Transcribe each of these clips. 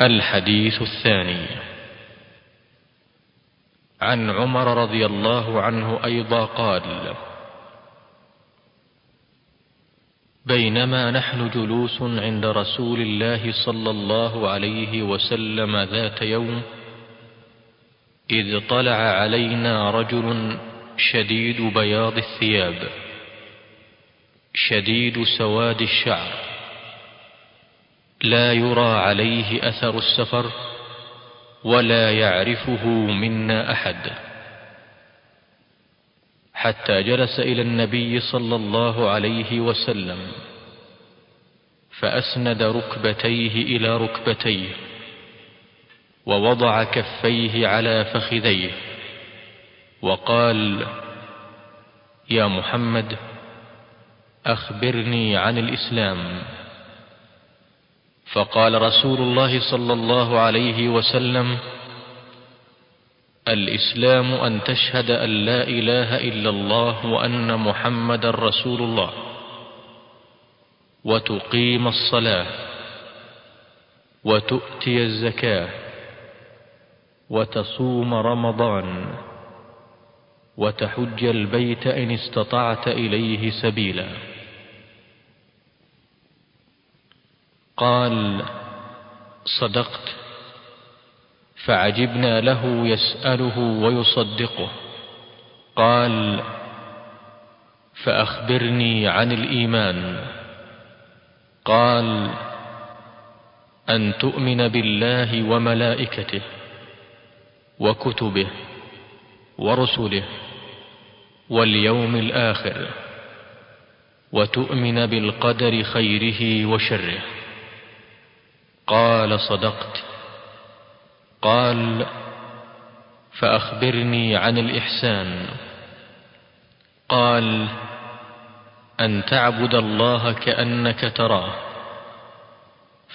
الحديث الثاني. عن عمر رضي الله عنه أيضا قال بينما نحن جلوس عند رسول الله صلى الله عليه وسلم ذات يوم إذ طلع علينا رجل شديد بياض الثياب شديد سواد الشعر. لا يرى عليه أثر السفر ولا يعرفه منا أحد. حتى جلس إلى النبي صلى الله عليه وسلم فأسند ركبتيه إلى ركبتيه ووضع كفيه على فخذيه وقال يا محمد أخبرني عن الإسلام. فقال رسول الله صلى الله عليه وسلم الإسلام أن تشهد أن لا إله إلا الله وأن محمد رسول الله وتقيم الصلاة وتؤتي الزكاة وتصوم رمضان وتحج البيت إن استطعت إليه سبيلا. قال صدقت. فعجبنا له يسأله ويصدقه. قال فأخبرني عن الإيمان. قال أن تؤمن بالله وملائكته وكتبه ورسله واليوم الآخر وتؤمن بالقدر خيره وشره. قال صدقت. قال فأخبرني عن الإحسان. قال أن تعبد الله كأنك تراه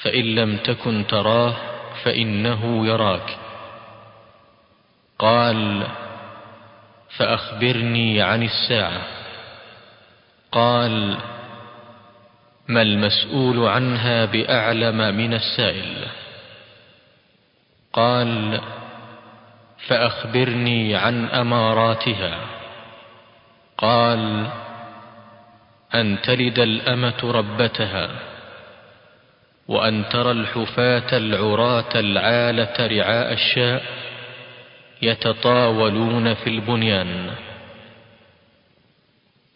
فإن لم تكن تراه فإنه يراك. قال فأخبرني عن الساعة. قال ما المسؤول عنها بأعلم من السائل. قال فأخبرني عن أماراتها. قال أن تلد الأمة ربتها وأن ترى الحفاة العراة العالة رعاء الشاء يتطاولون في البنيان.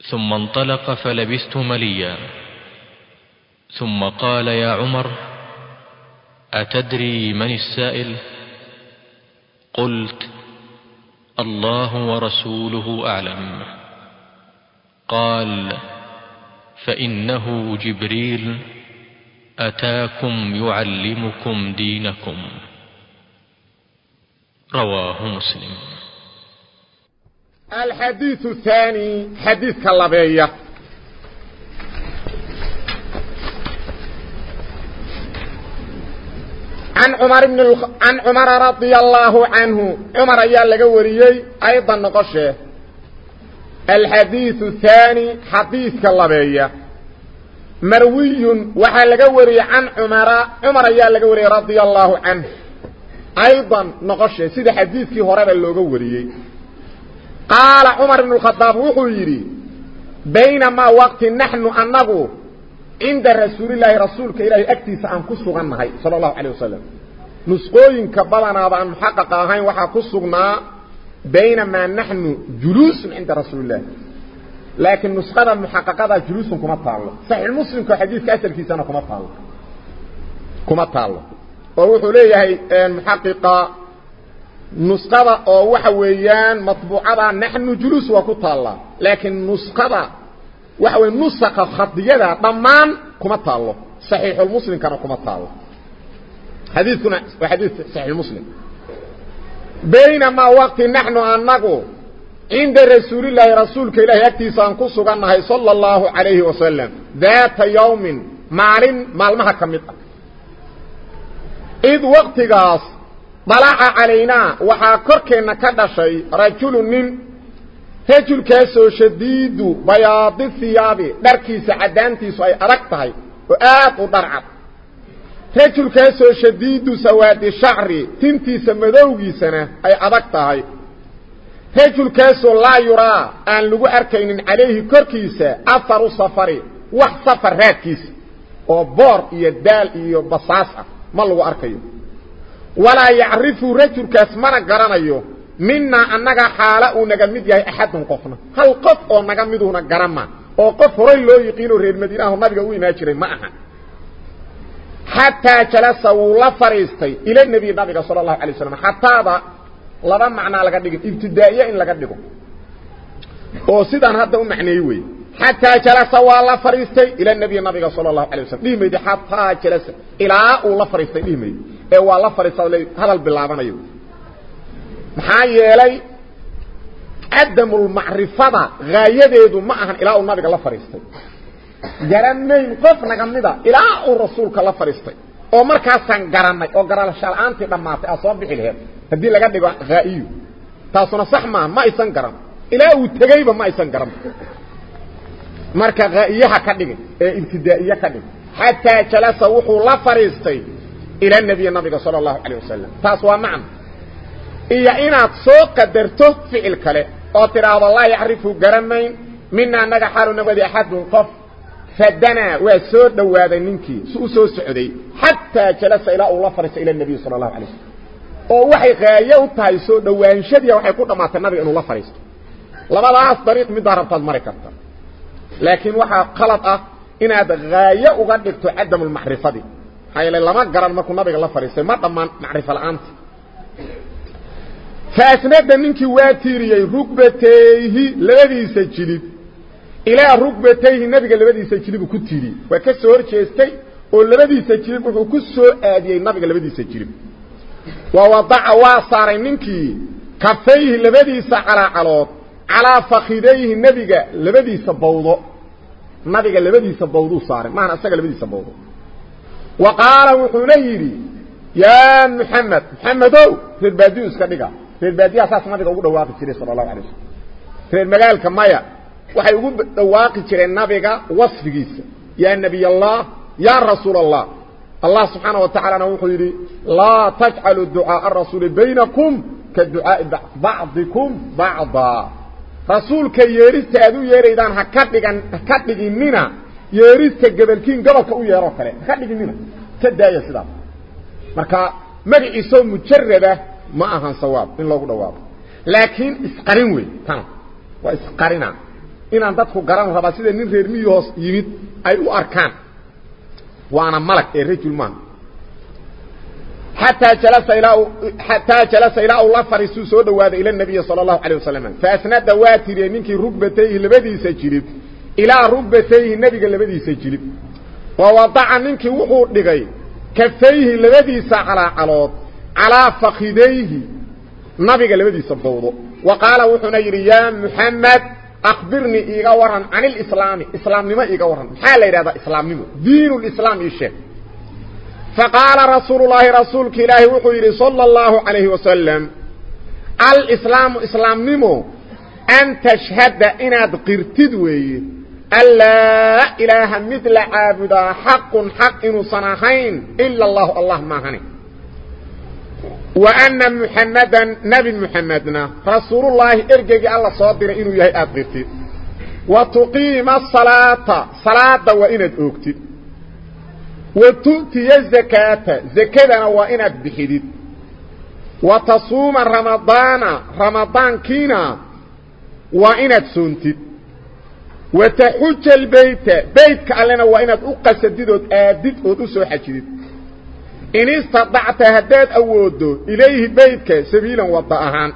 ثم انطلق فلبثت مليا. ثم قال يا عمر أتدري من السائل؟ قلت الله ورسوله أعلم. قال فإنه جبريل أتاكم يعلمكم دينكم. رواه مسلم. الحديث الثاني حديث كاللبية. عن عمر بن الخ... عن عمر رضي الله عنه. عمر يا لغا وريي أيضا نقشه. الحديث الثاني حديث كاللبية. مروي وحا لغا وري عن عمر عمر يا لغا وري رضي الله عنه. أيضا نقشه. سيده حديثكي هره لوغا وريي. قال عمر بن الخطاب وحو بينما وقت نحن أنغو عند رسول الله رسولك إلهي أكتيس عن كسوغنهي صلى الله عليه وسلم. نسقوين كبالنا بأن محقق هاي وحا كسوغنا بينما نحن جلوس عند رسول الله. لكن نسخة المحققة جلوس كما تعالى صحيح المسلم كحديث كأسر في سنة كما تعالى كما تعالى ووحو ليه المحققة نسخة أو وحويان مطبوعة نحن جلوس وكتالة لكن نسخة way nusaqa khadiyada dhamaan kuma taalo sahih muslim kana kuma taalo hadithuna wa hadith sahih muslim بينما وقت نحن أنه عند رسول الله رسولك إله يكتيسا أن كسوغنها صلى الله عليه وسلم. ذات يوم مال مالمها كمتا إذ وقت قاس طلع علينا وحا كركنا كدشي رجل hiyaabi dharkiisa caddaantiisu ay adag tahay oo aad u dharcad rajulkaasoo shadiidu sawaadi shacri tintiisa madowgiisana ay adag tahay rajulkaasoo laa yuraa aan lagu arkaynin calayhi korkiisa aharu safari wax safar raadkiisa oo boor iyo daal iyo basaas ah ma lagu arkayo walaa yacrifu rajulkaas mana garanayo axadun qofna hal qof oo naga miduhuna garama oo qof horay loo yiqiinoo reer madiinaho nabiga u imaan jiray ma aha xataa jalasa wuu la fadhiistay ila nebiy nabiga sala allahu alay waslam xataada laba macnaa laga dhigin ibtidaa'iye in laga dhigo oo sidaan hadda u macneeyey wey xataa jalasa waa la fadhiistay ila nebiy nabiga sala allahu alay waslam dhihi maydi xataa jalasa ilaa uu la fadhiistay dhihi maydi ee waa la fadhiista hadal bilaabanayo محايا لي عدم المعرفة غاية ديدو معها إلا أول الله فريستي جرمي مقفنا قمدا إلا أول رسول الله فريستي ومر كاسان قرمي وقرى الشال أنتي دماتي أصابي إليهم هذه اللي قد يقول غائيو تاسونا صح ما ما إسان قرم إلا أول تغيبا ما إسان قرم مر كغائيها كدقي ابتدائية كدقي حتى جلس وحو الله فريستي إلى النبي النبي صلى الله عليه وسلم تاسوا معنا iyo inaad soo qadarto ficil kale oo tidhaahdo laa yacrifu garanayn mina annaga xaalu nabadi axadun qof fadanaa waa soo dhowaaday ninkii si u soo socday xataa jalasa ilaa uu la fadhiistay ila nebiy sala allahu alay slam oo waxay haaye u tahay soo dhowaanshadiia waxay ku dhammaatay nabiga inuu la fadhiisto labadaas dariiq middaa rabtaad mari karta laakiin waxaa qalad ah inaad haaye uga dhigto cadamulmacrifadii maxaa yeele lama garan markuu nabiga la fadhiistay ma dhammaan macrifo la-aanta فأسناد منكي واتيري ركبتيه لبدي سجلب إلى ركبتيه نبيك لبدي سجلب كتيري وكسور جيستي ولبدي سجلب كسور آدي نبيك لبدي سجلب ووضع واصار منكي كفيه لبدي سعلا علوت على فخيديه نبيك لبدي سبوضه نبيك لبدي سبوضه صار. ما أنا أسناد لبدي سبوضه وقال وحنيري يا محمد. محمدو في البادوس كبيرا reer baadiyaha saas nabiga ugu dhawaaqi jiray sala allahu alay wasalam reer magaalka maya waxay ugu dhawaaqi jireen nabiga wasfigiisa yaa nebiy allah yaa rasuul allah allah subxaana wa tacalana wuxuu yidhi laa tajcalu ducaaءa rasuuli baynakum ka ducaaءi bacdikum bacdaa rasuulka yeerista aad u yeeraydaan haka dhigan haka dhiginina yeerista gebelkiin gobolka u yeeroo kale haka dhiginina ka daaya sidaas marka magaciisoo mujarada ما أهان صواب إن الله دواب لكن إسقرين وي وإسقرين إن أن تدخل قرام رباسي دي نرمي يوص يميد أي أو أركان. وأنا ملك أي رجل من حتى جلس إلى الله فرسو سود واد إلى النبي صلى الله عليه وسلم. فأثنات دواتي منك ركبتيه لبدي سجلب إلى ركبتيه النبي لبدي سجلب ووضع منك وحور لغي. كفيه لبدي سعلى علاط على فخذيه. نبي قال لبدي سبوضه وقال وحنا يريا محمد أخبرني إيغورا عن الإسلام. إسلام نما إيغورا حالة إرادة إسلام نما. دين الإسلام يشه فقال رسول الله رسول كلاه وحيري صلى الله عليه وسلم الإسلام إسلام نمو أن تشهد إن أدقرتدوي ألا إله مثل عابد حق حق صناحين. إلا الله الله ما هنه وأن محمدا نبي محمدنا. رسول الله إرجعي الله صادر إنه يهي أبغيتي وتقيم الصلاة. صلاة وإن أكتب وتؤتي الزكاة. زكاة وإن أبغيتي وتصوم رمضان. رمضان كينا. وإن أتسنتي وتحج البيت. بيتك علينا وإن أقصد أدد أدسو حجدي إن استطعت هداد أوده إليه بيتك سبيلا وضعهان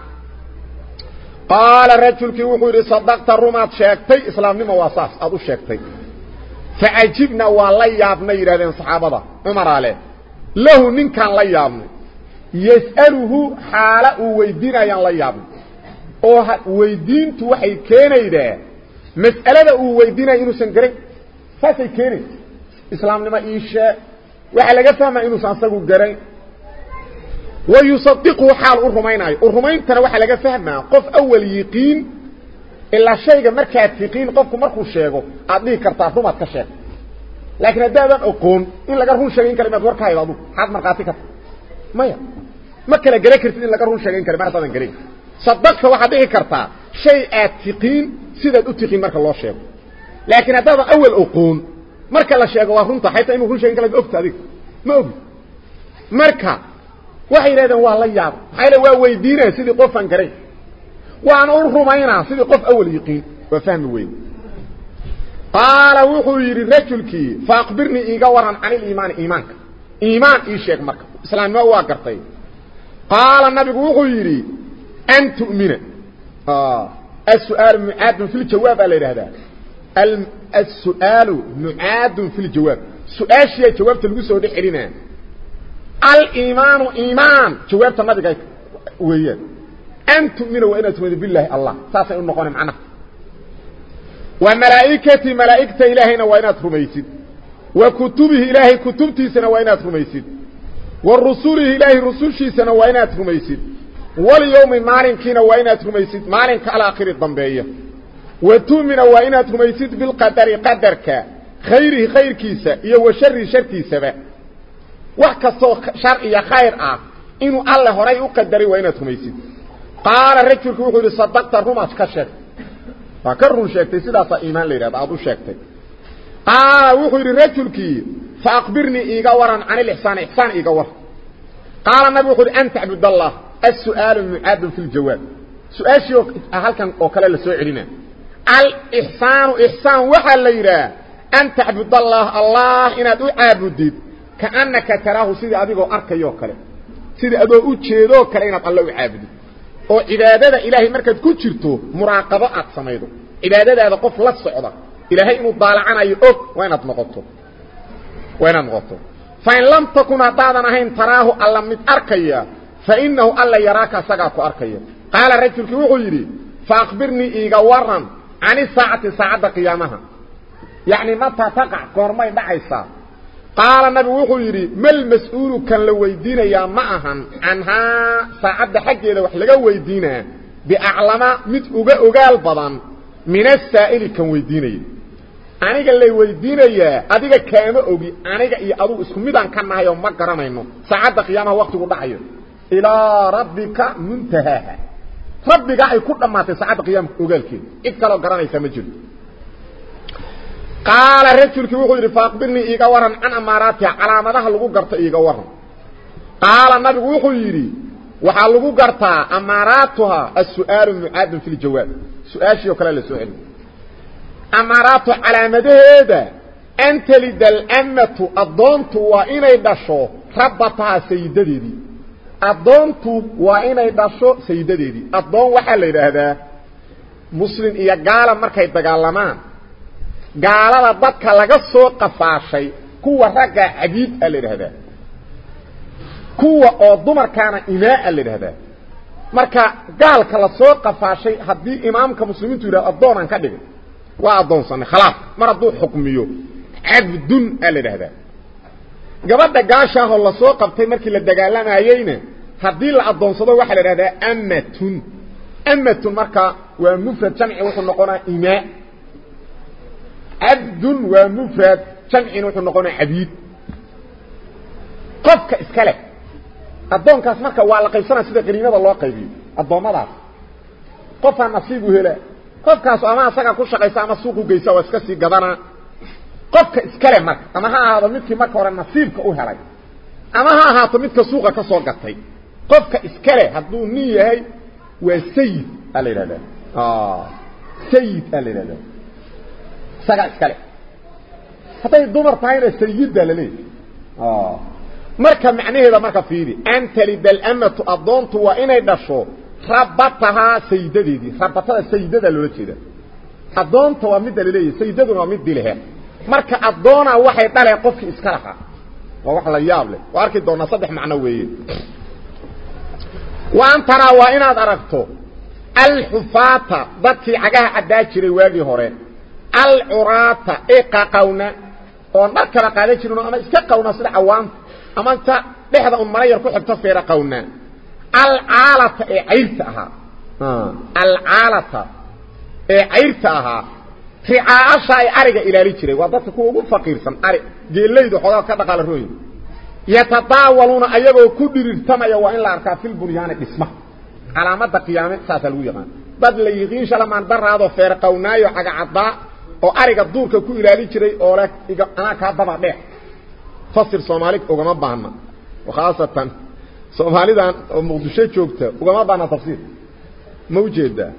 قال الرجل كي وقوري صدقت الرومات شاكتي. إسلام نمو أصاف أدو شاكتي. فعجبنا والله يابنا إرادين صحابة عمر عليه. له من كان لا يابنا يسأله حالة ويدين أيان لا يابنا ويدين توحي كينا إذا مسألة ويدين إنو سنقرين فاسي كينا إسلام نمو إيشاء وحلقة فهم إنو سانساقو قرأي ويصدقه حال أرهمين أي ترى تنا وحلقة فهم قف أول يقين إلا الشيء مركعة تقين قفك مركو شيغو ادي كرتاثو ما تكشيغ لكن الدابة أقول إن لقرهون شغين كلمات وركاي بعضو حاد ما مايا مكة لقرأي كرتين إن لقرهون شغين كلمات وركاي صدقت واحد إيه كرتا شيء اتقين سيدا اتقين مركا الله شيء لكن هذا اول اقون marka la sheego waa runta xayta inuu run sheegan kara ma ogta adiga ma ogi marka waxay yidhahdeen waa la maxaa yidhahen waa weydiinaya sidii qofaan garayn waana u rumaynaa sidii qof awal yiqiin waa fahmi weyn qaala wuxuu yidhi rajulkii faakbirnii iiga waran can iliimaani iimaanka iimaan ii sheeg marka islaamnimo waa gartay qaala nabigu wuxuu yidhi an tu'mina السؤال معاد في الجواب على هذا السؤال معاد في الجواب. سؤال شيء جوابت لغو سو دخلينا الإيمان إيمان. جوابت النبي ويا. ان تؤمن وإن تؤمن بالله الله. ساسا نقول معنا. وملائكه ملائكة الهنا وإن ترميسد وكتبه إلهي كتبتي سنه وإن ترميسد والرسول إلهي رسول سنه وإن ترميسد واليوم مالكنا وإنات رميسد مالك على آخر الضنبية وتؤمن وإنات رميسد بالقدر قدرك. خيره خير كيسة إيو وشر شر كيسة وحكستو شر إيا خير آه. إنو الله هرأي أقدر وإنات رميسد قال الرجل كوحو لصدقت الرماش كشك فكروا شاكتي سيداسا إيمان ليرا بعضو شاكتي قال وحو للرجل كي فأخبرني إيقا وران عن الإحسان إحسان إيقا وران. قال النبي وحو أن تعبد الله. السؤال معاد في الجواب. سؤال شيء هل كان وكلا لسوء علينا. الإحسان إحسان وحا ليرا أن تعبد الله الله إن أدو عابدد كأنك تراه سيد أبيه أرك يوكال سيد أدو أجيرو كالين أطلع وإذا هذا إلهي مركز كتيرتو مراقبة أتصميدو إذا هذا قف لصعبة إلهي مضالعنا يؤك وين أتنغطو وين أتنغطو فإن لم تكن أطادنا هين تراه ألم أركيا. فإنه ألا يراك سقاك أركيا. قال رجل كيو لي؟ فأخبرني إيغا ورن. عن الساعة ساعة قيامها. يعني متى تقع؟ قرمي دعيسا. قال النبي وحو ما المسؤول كان لو ويدين يا معها عنها؟ ساعة حقي لو حلقا ويدين بأعلم مد أغال بضان. من السائل كان ويدين aniga lay weydiinaya adiga kaama ogi aniga iyo adu isku midaan ka nahay oo ma garanayno saacada qiyaamaha waqtigu dhacayo إلى ربك ربك أي كل ما تسعد قيام أقالك إذا لو قرأني سمجل قال الرجل كي وقل فاقبرني إيقا ورن. عن أماراتها على مدها لغو قرط إيقا ورن. قال النبي وقل يري وحال لغو قرطا أماراتها السؤال معاد في الجواب. سؤال شيء وكلا لسؤال. أماراتها على مدهيدا أنت لدى الأمة الضونت وإني دشو ربطها سيددي adoon waxaa la yidhaahdaa muslim iyo gaala markay dagaalamaan gaalada dadka laga soo qafaashay kuwa ragga cabiid a la yidhaahdaa kuwa oo dumarkaana imaa la yidhaahdaa marka gaalka la soo qafaashay haddii imaamka muslimiintu yidhahdo addoonaan ka dhigay waa addoonsanay khalaas mar hadduu xukmiyo cabdun a la yidhaahdaa gabadha gaashaahoo la soo qabtay markii la dagaalamayeyna haddii la adoonsado waxaa la idhahdaa amatun amatun marka waa mufrad jamci wuxuu noqonaa imaa cabdun waa mufrad jamcina wuxuu noqonaa cabiid qofka iska leh addoonkaas marka waa la qaybsanaya sida qaniimada loo qaybiyo addoommadaas qofaa nasiibu hela qofkaas ama asagaa ku shaqaysa ama suuqu geysa waa iska sii gadanaa qofka iskale marka ama ha ahaado midkii marka hore nasiibka u helay ama ha ahaato midka suuqa ka soo gatay qofka iskale hadduu nin yahay waa sayid aa la yidhahdaa sayid aa la yidhahdaa isagaa iskale hadday dumar tahayna sayidda laleeyahy marka macnaheeda marka fiiri anta lidalamatu addoontu waa inay dhasho rabatahaa sayidadeedii rabatada sayidada loola jeeda addoonta waa midda laleeyahay sayidaduna waa mid dilehe marka addoona waxay dhaleen qofkii iska lahaa waa wax la yaab leh waa arki doonaa saddex macno weeye waan taraa waa inaad aragto alxufaata dadkii cagaha caddaa jiray waagii hore alcuraata ee qaqawna oon dhar kala qaadan jirin ama iska qawna sida cawaanta ama inta dhexda un mara yar ku xigto feera qawna alcaalata ee cayrta ahaa alcaalata ee cayrta ahaa رعاشة أريق إلى الاتري وضطة كوغو فقير سن أريق جي الليد حضاء كدق على الرؤية يتطاولون أيغو كدر ارتمى وإن لاركا في البريان اسمه على مدى قيامة ساسا الويغان بعد اللي يغيش لما اندر هذا فارقونا يحق عضاء و أريق الدور كو إلى الاتري أولاك أنا كدبا به فصير صوماليك أغمى بعنا وخاصة صوماليدان مغدوشي تشوكتا أغمى بعنا تفصير موجود ده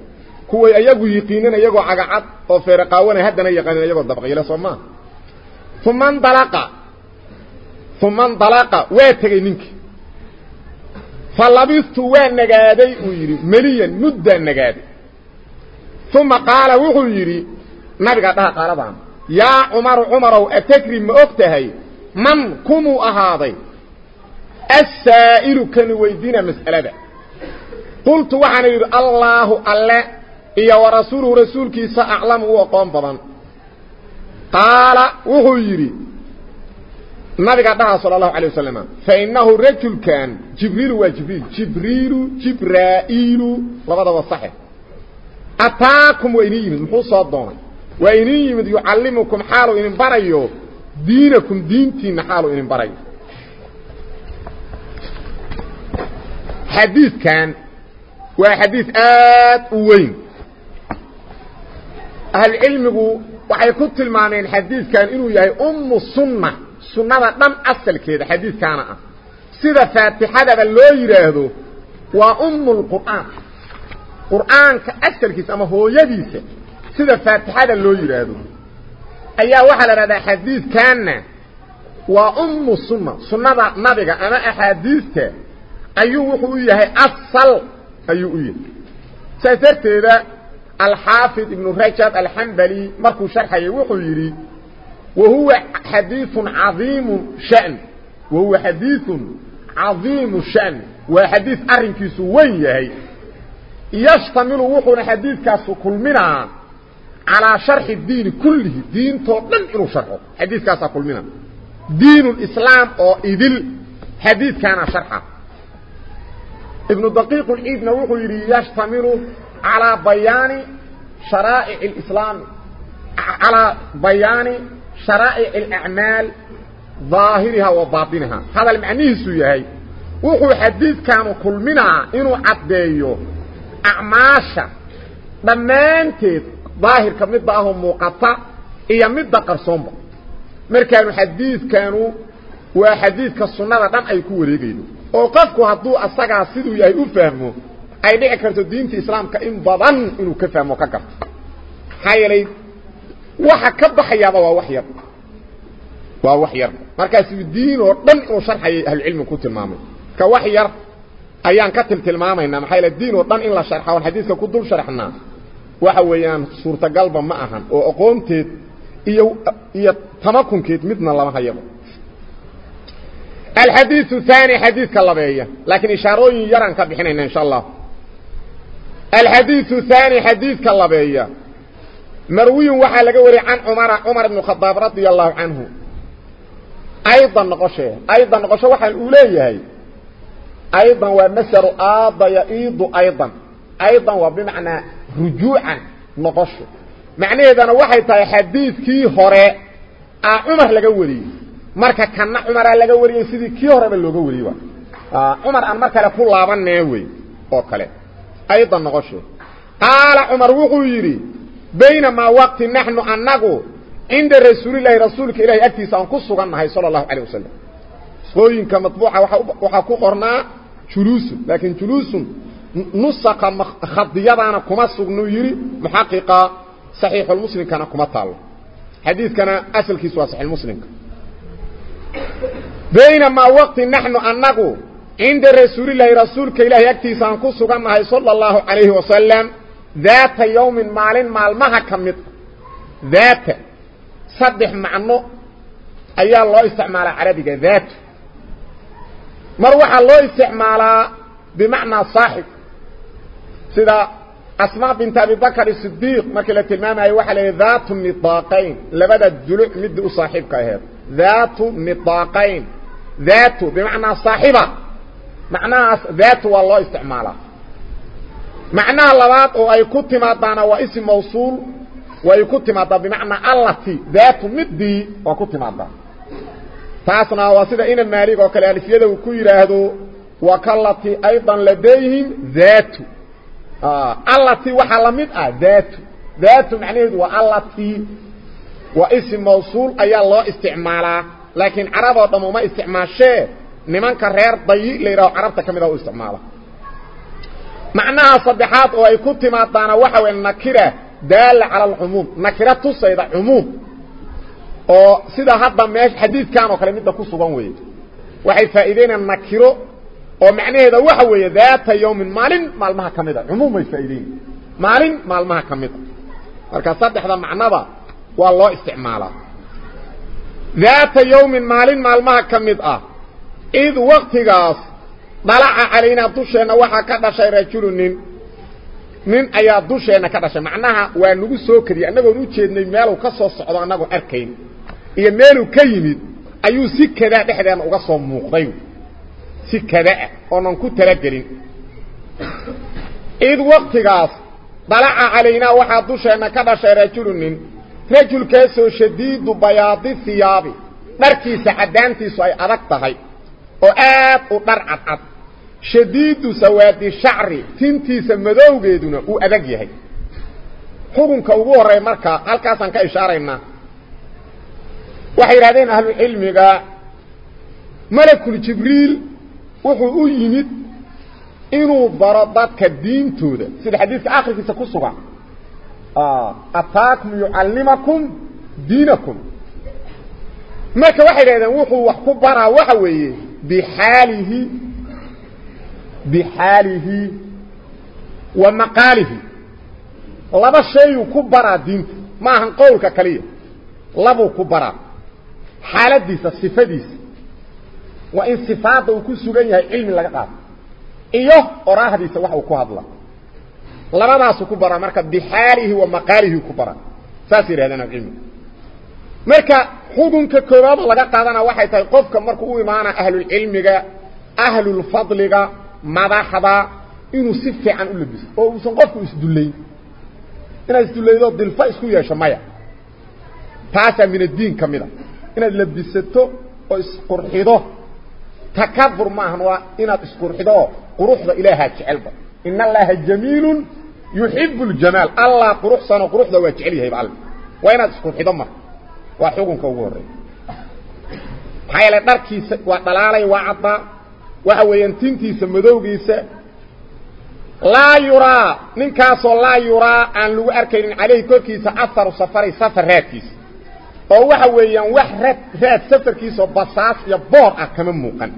kuway ayagu yiqiinin iyagoo cagacad oo feere qaawana haddana yaqaanin iyagoo dabaqyale soo maa uma ndalaqa uma ndalaqa waa tegey ninkii fa labistu waa nagaaday uu yidhi meliyan muddaan nagaaday uma qaala wuxuu yidhi nabiga dhaha qaaladan yaa cumaru cumarow atakri ma og tahay man kumuu ahaaday assaa'ilu kani weydiina mas'alada qultu waxaana yidhi allaahu alle إيا ورسوله رسولك سأعلم هو قوم بضان قال وحيري النبي قد نعى صلى الله عليه وسلم فإنه رجل كان جبريل وجبريل جبريل جبرائيل. لبدا وصحي أتاكم وإني يمد محوصة الدون وإني يمد يعلمكم حالو إن بريو. دينكم دينتي حالو إن بريو. حديث كان وحديث آت وين؟ Ahlucilmigu waxay ku tilmaameen xadiidkan inuu yahay ummu sunna sunnada dhan asalkeeda xadiidkaana ah sida faatixadaba loo yidhaahdo waa ummu lqur'aan qur'aanka asalkiisa ama hooyadiisa sida faatixada loo yidhaahdo ayaa waxaa la dhahdaa xadiidkanna waa ummu sunna sunnada nabiga ama axaadiista ayuu wuxuu u yahay asal ayuu u yahay saas الحافظ ابن رجب الحنبلي مركو شرحه وخيري وهو حديث عظيم شأن وهو حديث عظيم شأن وحديث أرنكي سوية يشتمل وخور حديث كاسو كل منا على شرح الدين كله دين طول ننعر شرحه حديث كاسا كل منا. دين الإسلام أو إذل حديث كان شرحه. ابن الدقيق الإبن وخيري يشتمل على بيان شرائع الإسلام على بيان شرائع الأعمال ظاهرها وباطنها. هذا المعنى السيئي وهو حديث كان كل منها إنه عبديه أعماشا لما ينتظ ظاهر كمدهم مقطع. إيا مد قرصنبا مر كانوا حديث كانوا وحديث كالسنة دم أي كوري قيدوا وقفكوا هدو أساقع السيد ويهي أفهمه ay dhici karto diinta islaamka in badan inuu ka fahmo ka garto yeelay waxa ka baxayaaba waa wax yar waa wax yar markaasuu diin oo dhan inuu sharxayay ahlucilmigu ku tilmaamay ka wax yar ayaan ka tiltilmaamaynaa maxaa yeele diin oo dhan in la sharxa oon xadiidka ku dul sharxnaa waxa weeyaan suurtagalba ma ahan oo aqoonteed iyo iyo tamakunkeed midna lama hayaba الحديث الثاني حديث كلابيه لكن اشارooyin yaran ka bixinayna insha Allah الحديث الثاني حديث كاللبية. مروي واحد لقوري عن عمر عمر بن الخطاب رضي الله عنه. أيضا نقشة. أيضا نقشة واحد الاولي هاي أيضا ومسر آضا يئيض أيضا. أيضا وبمعنى رجوعا نقشة. معنى إذا نوحي تاي حديث كي هراء عمر لقوري مركا كان عمر لقوري سيدي كي هراء من لقوري عمر عمر كلا فلابا ناوي اوكالي أيضا نغشه قال عمر وغيري بينما وقت نحن أنقو عند رسول الله رسولك إلهي أكتسا أنقصه أنه صلى الله عليه وسلم. سوينك مطبوعة وحاكو قرنا شلوس لكن شلوس نصق خضيضانا كمسق نغيري محققة صحيح المسلم كان كمطال حديث كان أسل كسوا صحيح المسلم. بينما وقت نحن أنقو عند رسول الله رسولك إله يكتيس أن كسغنها صلى الله عليه وسلم. ذات يوم مال مال ما كمت ذات. صدح معنه أي الله استعمال عربي ذات. مروح الله استعمال بمعنى صاحب. سيدا أسماء بنت أبي بكر الصديق مكلة المام أي وحل ذات النطاقين لبدا الجلوع مد صاحبك هذا ذات نطاقين ذات معناها ذات والله استعماله معناه لباط واي كتما دانا واي اسم موصول واي كتما دانا بمعنى اللتي ذات مدي واي كتما دانا فاسنا واسده إن الماريق وكالالف يده وكوي راهدو وكالتي أيضا لديهم ذات اللتي وحالا مدأ ذات ذات معناه هدو اللتي واي موصول اي الله استعمالا لكن عربة ضموما استعمال شيء nimanka reer dayi yidhaho carabta ka mid a u isticmaala macnaha saddexaad oo ay ku timaadaana waxa weeye nakira daala cala alcumuum nakira tusayda cumuum oo sida hadda meesha xadiidkan oo kale midda ku sugan weeye waxay faa'iideynayaan nakiro oo macnaheeda waxa weeye daata yawmin maalin maalmaha ka mid a cumuum bay faa'iideynayan maalin maalmaha ka mid a marka saddexda macnaba waa loo isticmaalaa daata yawmin maalin maalmaha ka mid ah إذ وقتقاف ضلع علينا دوشينا وحا كتشي رجلو من أيا دوشينا كتشي معناها وانو سوكري. أنه نوشي من ميالو كسو سعوده أنه أركين. إيا ميالو كيمد أيو سكة داء بحدي أنه أغسو موقضيو سكة داء وننكو تلجلين إذ وقتقاف ضلع علينا وحا دوشينا كتشي رجلو نين رجل كيسو شديد بياضي ثيابي مركي سعدانتي سوى أذكتهي وآب وطر عط شديد سواد شعر تنتي سمدو قيدنا وآبق يهي. حكم كوبوه رأي مركا. هل كاسان كإشارة إما وحير هذين أهل العلم ملك الجبريل وحو أجمد إنو ضربتك الدين تود سيد حديث آخر في سكسوها آه. أتاكم يعلمكم دينكم. ماك واحد هذا وحو وحكو برا وحوية. بحاله بحاله ومقاله. لما شيء كبرى دين ما هن قولك كليه لبا كبرى حالة ديس صفة ديس. وإن صفاته كسغن هي علم لا قاد إيوه اوراه ديس واخو كوادلا لبا ناس كبرى مركه بحاله ومقاله كبرى فاسر هذا نقيم marka xukunka koowaad oo laga qaadana waxay tahay qofka markuu u imaana ahlulcilmiga ahlulfadliga madaxda inuu si fiican u labiso oo uusan qofku isdullayn inaad isdullaydo dilfa isku yeesho maya taasaa min addiin ka mid a inaad labisato oo isqurxido takabur maahan waa inaad isqurxido quruxda ilaahaa jecelba in allaha jamiilun yuxibu ljamaal allah quruxsano quruxda waa jecel yahayba alle waa inaad isqurxido marka waa xukunka ugu horreeya maxaa yeele dharkiisa waa dhalaalay waa caddaa waxa weeyaan tintiisa madowgiisa laa yuraa ninkaasoo laa yuraa aan lagu arkaynin calayhi korkiisa aharu safari safar raadkiisa oo waxa weeyaan wax raad raad safarkiisaoo basaas iyo boor ah kama muuqan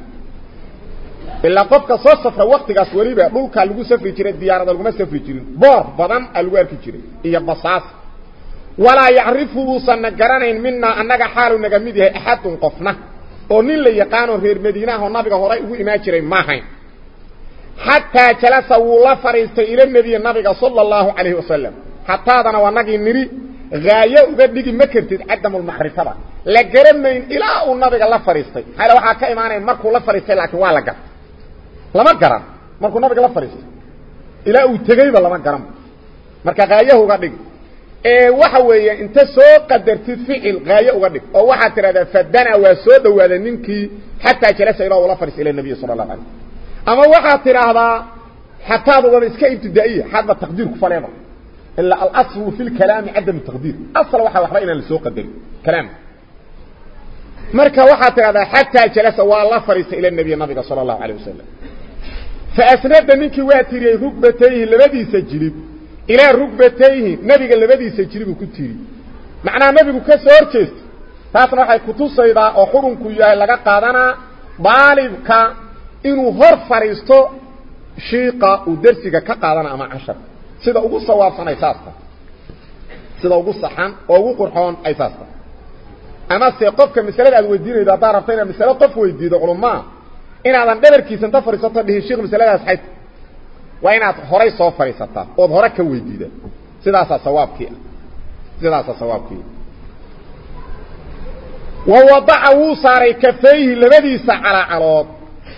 ilaa qofka soo safra waktigaas weliba dhulkaa lagu safri jiray diyaarada laguma safri jirin boor badan aa lagu arki jiray iyo basaas oo nabiga horay ugu imaan jiray maahayn xataa jalasa wuu la fadhiistay ila nebiyi nabiga sala allahu calayhi wasalam xataadana waa nagii nidhi haayo uga dhigi ma kartid cadamulmacrifada la garanayn ilaa uu nabiga la fadhiistay maxaa waxaa ka imaanaya markuu la fadhiistay laakiin waa la gar lama garan markuu nabiga la fadhiistay ilaa uu tegeyba lama garan marka haayaha uga dhig ee waxa weeye inta soo qadartid ficil haayo uga dhig oo waxaad tidhahdaa fadana waa soo dhowaaday ninkii xataa jalasa ilaa ula fadhiistay ila nabiyi sala allahu alayh ama waxaad tidhaahdaa xataad ugaba iska ibtidaa'iya xadba taqdiirku faleeba ilaa alaslu fi lkalaami cadam taqdiir asal waxaa waxba inaan la soo qadarin kalaamka marka waxaad tidhahdaa xataa jalasa waa la fadhiistay ila nabiyi nabiga sala allahu alayh wasalam faasnada ninkii waa tiriyey rugbatayhi labadiisa jilib إلى ركبتيه. نبي قال لبدي سجرب كتير معنى نبي كسر أرتست تاسنا حي كتوس إذا أخرن كي يلقى قادنا. بالبك إنه هر فريستو شيقة ودرسك كقادنا أما عشر. سيدا أقصى وافصان أي ساسا سيدا أقصى حان أو قرحان أي ساسا أما سيقفك مثلا الودين إذا تعرفتين مثلا قف ويدي دقلما إن عدن دلر كيسان تفريستو به الشيخ مثلا أسحيت waa inaad horay soo fadhiisataa ood hore ka weydiida sidaasaa sawaabkii ah sidaasaa sawaabkii wa wadaca wuu saaray kafayhi labadiisa calaacalood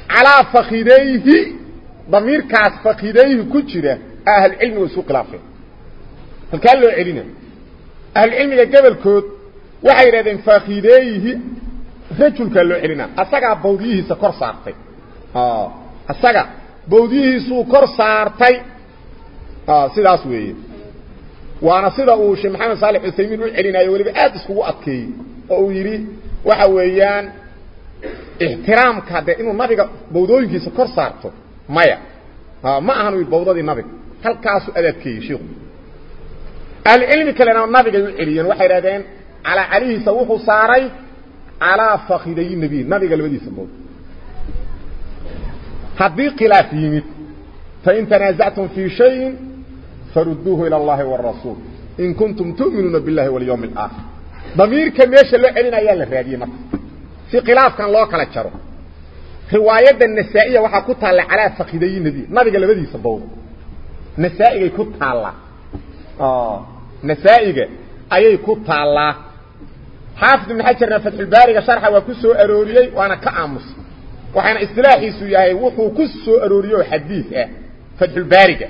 calaa fakidayhi damiirkaas fakidayhi ku jira ahlucilmigu isku khilaafeen halkaa loo celina ahlucilmiga gobolkood waxay yidhahdeen faakiideeyihi rajulkaa loo celinaa asagaa bawdyihiisa kor saartay asaga بوديهي سوكر سارتي آه سيدا سوية وأنا سيدا أو شي محمد صالح السيمين وحلين ايو اللي بقات اسكو اكي أو يري وحاويان احترام كده انو النبي بوديهي سوكر سارتو مايا آه ما اهانو يبوديهي النبي هل كاسو ادت كي شيخ العلم كلنا النبي يحلين وحيرادين على عليه سوخو ساري على فخيدي النبي النبي قلبي سموه حدي خلاف يمت فإن تنازعتم في شيء فردوه إلى الله والرسول. إن كنتم تؤمنون بالله واليوم الآخر. ضمير كم يشل لعلنا يالا في في خلاف كان الله قلت شره خواية النسائية وحا قطال على فقدين دي. ما بيقال بدي سبوه نسائي قطال آه. نسائي أي قطال حافظ من حجر نفس البارقة شرحة وكسو أروريي وأنا كأمس. وحين إصلاحي سياهي وحو كسو أروريو حديث آه، فتح البارقة.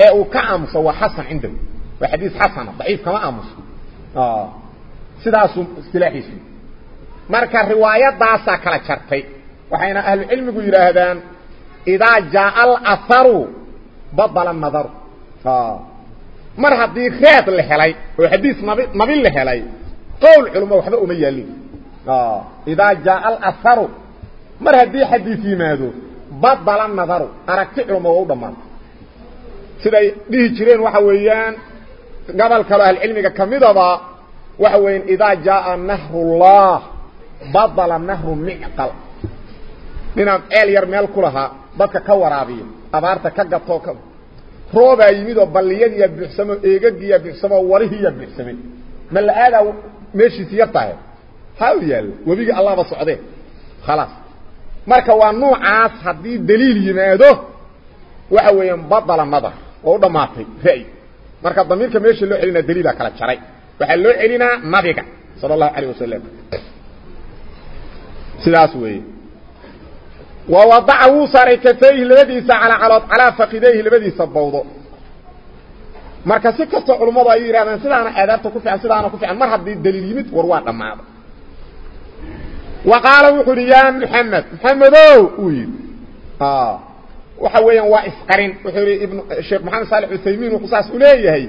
آه، أو كأمس حسن عنده وحديث حسن ضعيف كما أمس. آه سيداسو إصلاحي سياهي مركا رواية داسا كلا شرطي. وحين أهل العلم قيرا هذان إذا جاء الأثر بضل النظر. آه مرها دي خيات اللي حلي وحديث مبين اللي حلي. قول علمه وحده أمي آه إذا جاء الأثر مر هدي حديثي مادو بطل النظر أركتئ رموه دمان سيدي دي جرين وحويان قبل كلاه العلم كميدة با وحوين إذا جاء نهر الله بطل النهر معقل من أقل يرميل كلها بطل كورا بي أبارتا كقطوك روبا يميدو بليان يبحسم إيقاق يبحسم وره يبحسم مال آلا ماشي سيارتا هاو يال وبيقى الله بصعده خلاص marka waa nuucaas haddii daliil yimaado waxa weeyaan badala nadar oo u dhammaatay ra'yi marka damiirka meesha loo celinaa daliilaa kala jaray waxaa loo celinaa nabiga sala allahu calayh wasalam sidaas weeye wa wuu saaray kafayhi labadiisa calaa calood calaa fakidayhi labadiisa bawdo marka si kastoo culummadu ay yidhahdaan sidaana aadaabta ku fiican sidaana ku fiican mar haddii daliil yimid war waa dhammaada wuxuu yidhi yaa muxamed muxamedow uu yidhi waxa weeyaan waa isqarin wuxuu ibn sheekh maxamed saalex uthaymiin wuxuu saas u leeyahay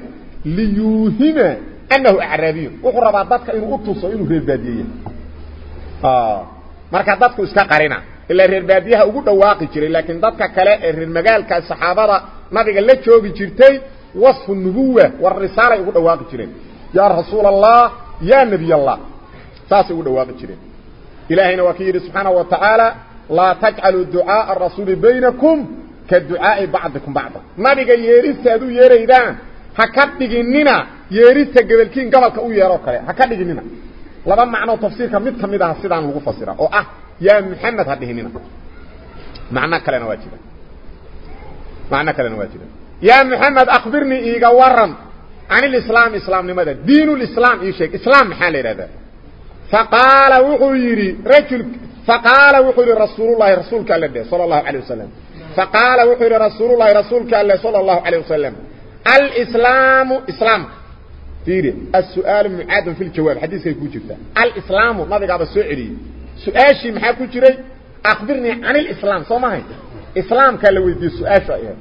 liyuuhima annahu acraabiyun wuxuu rabaa dadka inuu u tuso inuu reerbaadiyeya marka dadku iska qarina ilaa reer baadiyaha ugu dhawaaqi jiray laakiin dadka kale ee reer magaalka saxaabada nabiga la joogi jirtay wasfu nubuwa war risaalay ugu dhawaaqi jireen yaa rasuul allah yaa nebiy allah saasay ugu dhawaaqi jireen إلهنا وكير سبحانه وتعالى لا تجعلوا دعاء الرسول بينكم كدعاء بعضكم بعضا. ما بقى يريس هذا يريد حكات بجننا يريس قبل كين قبل كأو يروك حكات بجننا لبا معنى تفسير كميت كميت هسيد عن الغفصيرة أو أه يا محمد هذه هنا معنى كلنا واجبا معنى كلنا واجبا يا محمد أخبرني إيقا ورم. عن الإسلام إسلام لماذا دين الإسلام إيشيك. إسلام حالي هذا فقال وحيري رجل فقال وحيري رسول الله رسولك الله صلى الله عليه وسلم. فقال وحيري رسول الله رسولك الله صلى الله عليه وسلم. الإسلام إسلام. تيري السؤال معاد في الجواب حديث يكون جفتا الإسلام ماذا قابل سعري سؤاشي محاكو جري أخبرني عن الإسلام صلى الله إسلام كان لو يدي سؤاشا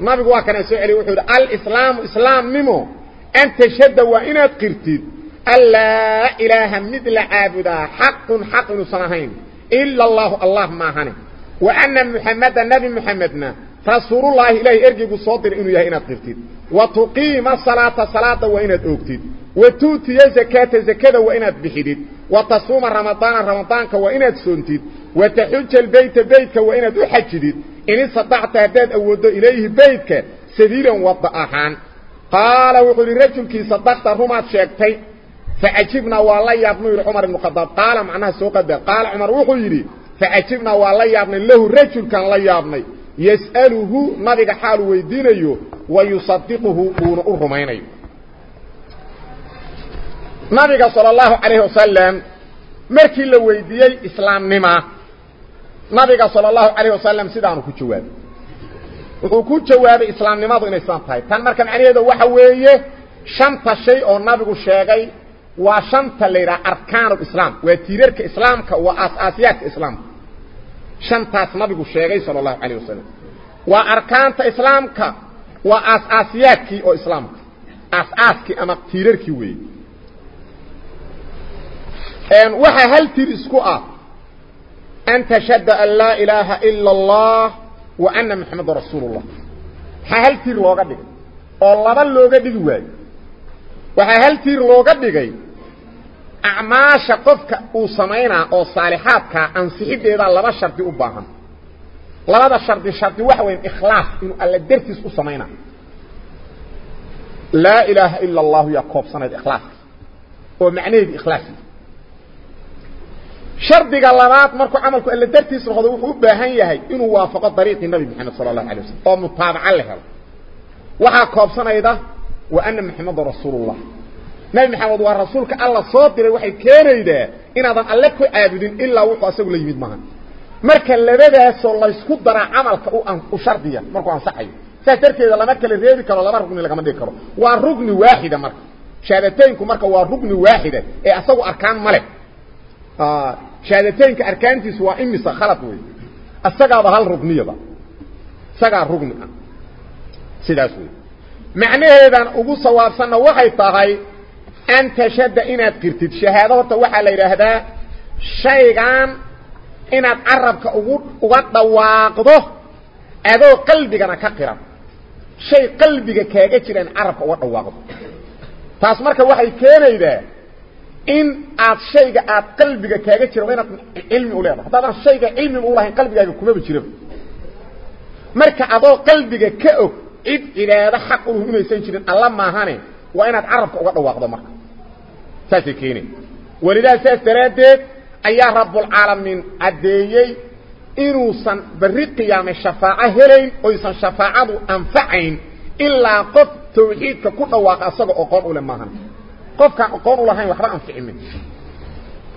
ما بقى كان سعري وحيري الإسلام إسلام ممو أنت شد وأنا قرتيد. ألا إله مثل عابدا حق حق صلاحين إلا الله الله ماهنه وأن محمد النبي محمدنا فصور الله إليه إرجب صوتر إنه يهينا تغفتد وتقيم الصلاة صلاة وإن تغفتد وتوتي زكاة زكاة وإن تبحدد وتصوم رمضان رمضانك وإن تسنتد وتحج البيت بيتك وإن تحجدد إن استطعت أهداد أود إليه بيتك سبيلا وضع قال وقل الرجل كي صدقت رمات شاكتين. فعجبنا والله يا ابن عمر المقدام قال معناه سوق قال عمر وخيري فعجبنا والله يا ابن له رجل كان لا يابني يسأله ما بك حال ويدينيو ويصدقه ابن عمرينه نبي صلى الله عليه وسلم مركي لو ويديه إسلام نما. نبي صلى الله عليه وسلم سيدان كجواب وكو جواب إسلام نما بن إسلام طيب كان مركان عنيده waxaa weeye shan tashay oo nabigu sheegay وشنطه ليرا اركان الاسلام وتيرك اسلام واساسيات الاسلام شنطه ما بيقول شيغي صلى الله عليه وسلم واركان الاسلام واساسيات الاسلام أساس كي اما تيرك وي ان وحا هل تيرسكو آه ان تشهد ان لا اله الا الله وان محمد رسول الله هل تير لوغه دغ أو لبا لوغه دغ وي وحا هل تير لوغه دغ أعماش قفك وصمينا أو صالحاتك أن سهيد إذا لبا شرطي أباهم لبا شرطي شرطي وحوين إخلاف إنو ألا درتس وصمينا لا إله إلا الله يقوب صنع إخلاف ومعنية إخلافي شرطي قلبات مركو عملكو ألا درتس وخذ أباهم يهي. إنو وافق الضريق النبي محمد صلى الله عليه وسلم. طب مطابع عليها. وحا قوب صنع إذا وأن محمد رسول الله. نبي محمد ورسولك الله صادر وحي كينيدا إن هذا الله كو عابدين إلا وحو أسيقو ليميد مهان مركا لبدا يسو الله يسكو دانا عمل كأو أنقشر ديا مركو عن صحي ساترك إذا الله مركا لريبي كالو لما رغني لغم ديكرو ورغني واحدة مركا شهادتينكو مركا ورغني واحدة إي أسيقو أركان ملك شهادتينك أركان تسوا إمي سخلط وي أسيقو بها الرغنية با أسيقو الرغنية سيداسوي معنى هذا أقول صواب سنة وحي طاقي أن تشد إن أتكرتد شهادة وطوحة ليرهدا شيغان إن أتعرب كأغود وغد واقضه أدو قلبك أنا كقرم شيء قلبك كأغتر أن أعرب كأغود واقضه تاسمارك واحد كينا إذا إن أت شيغ أت قلبك كأغتر وين أت علمي أولاد حتى أن شيغ علمي أولاد قلبك أغود كما بيشرف مارك أدو قلبك كأغ إذ إلا هذا حق الهنو يسين شرين ألا ما هاني. Waa inaad carabka uga dhawaaqdo marka saasay keenay welidaa saas daraaddeed ayaa rabbulcaalamiin caddeeyey inuusan berri qiyaame shafaaco helayn oysan shafaacadu anfacayn ilaa qof tawxiidka ku dhawaaqa asagoo oqoon u leh maahan qofkaan oqoon u lahayn waxba anficimin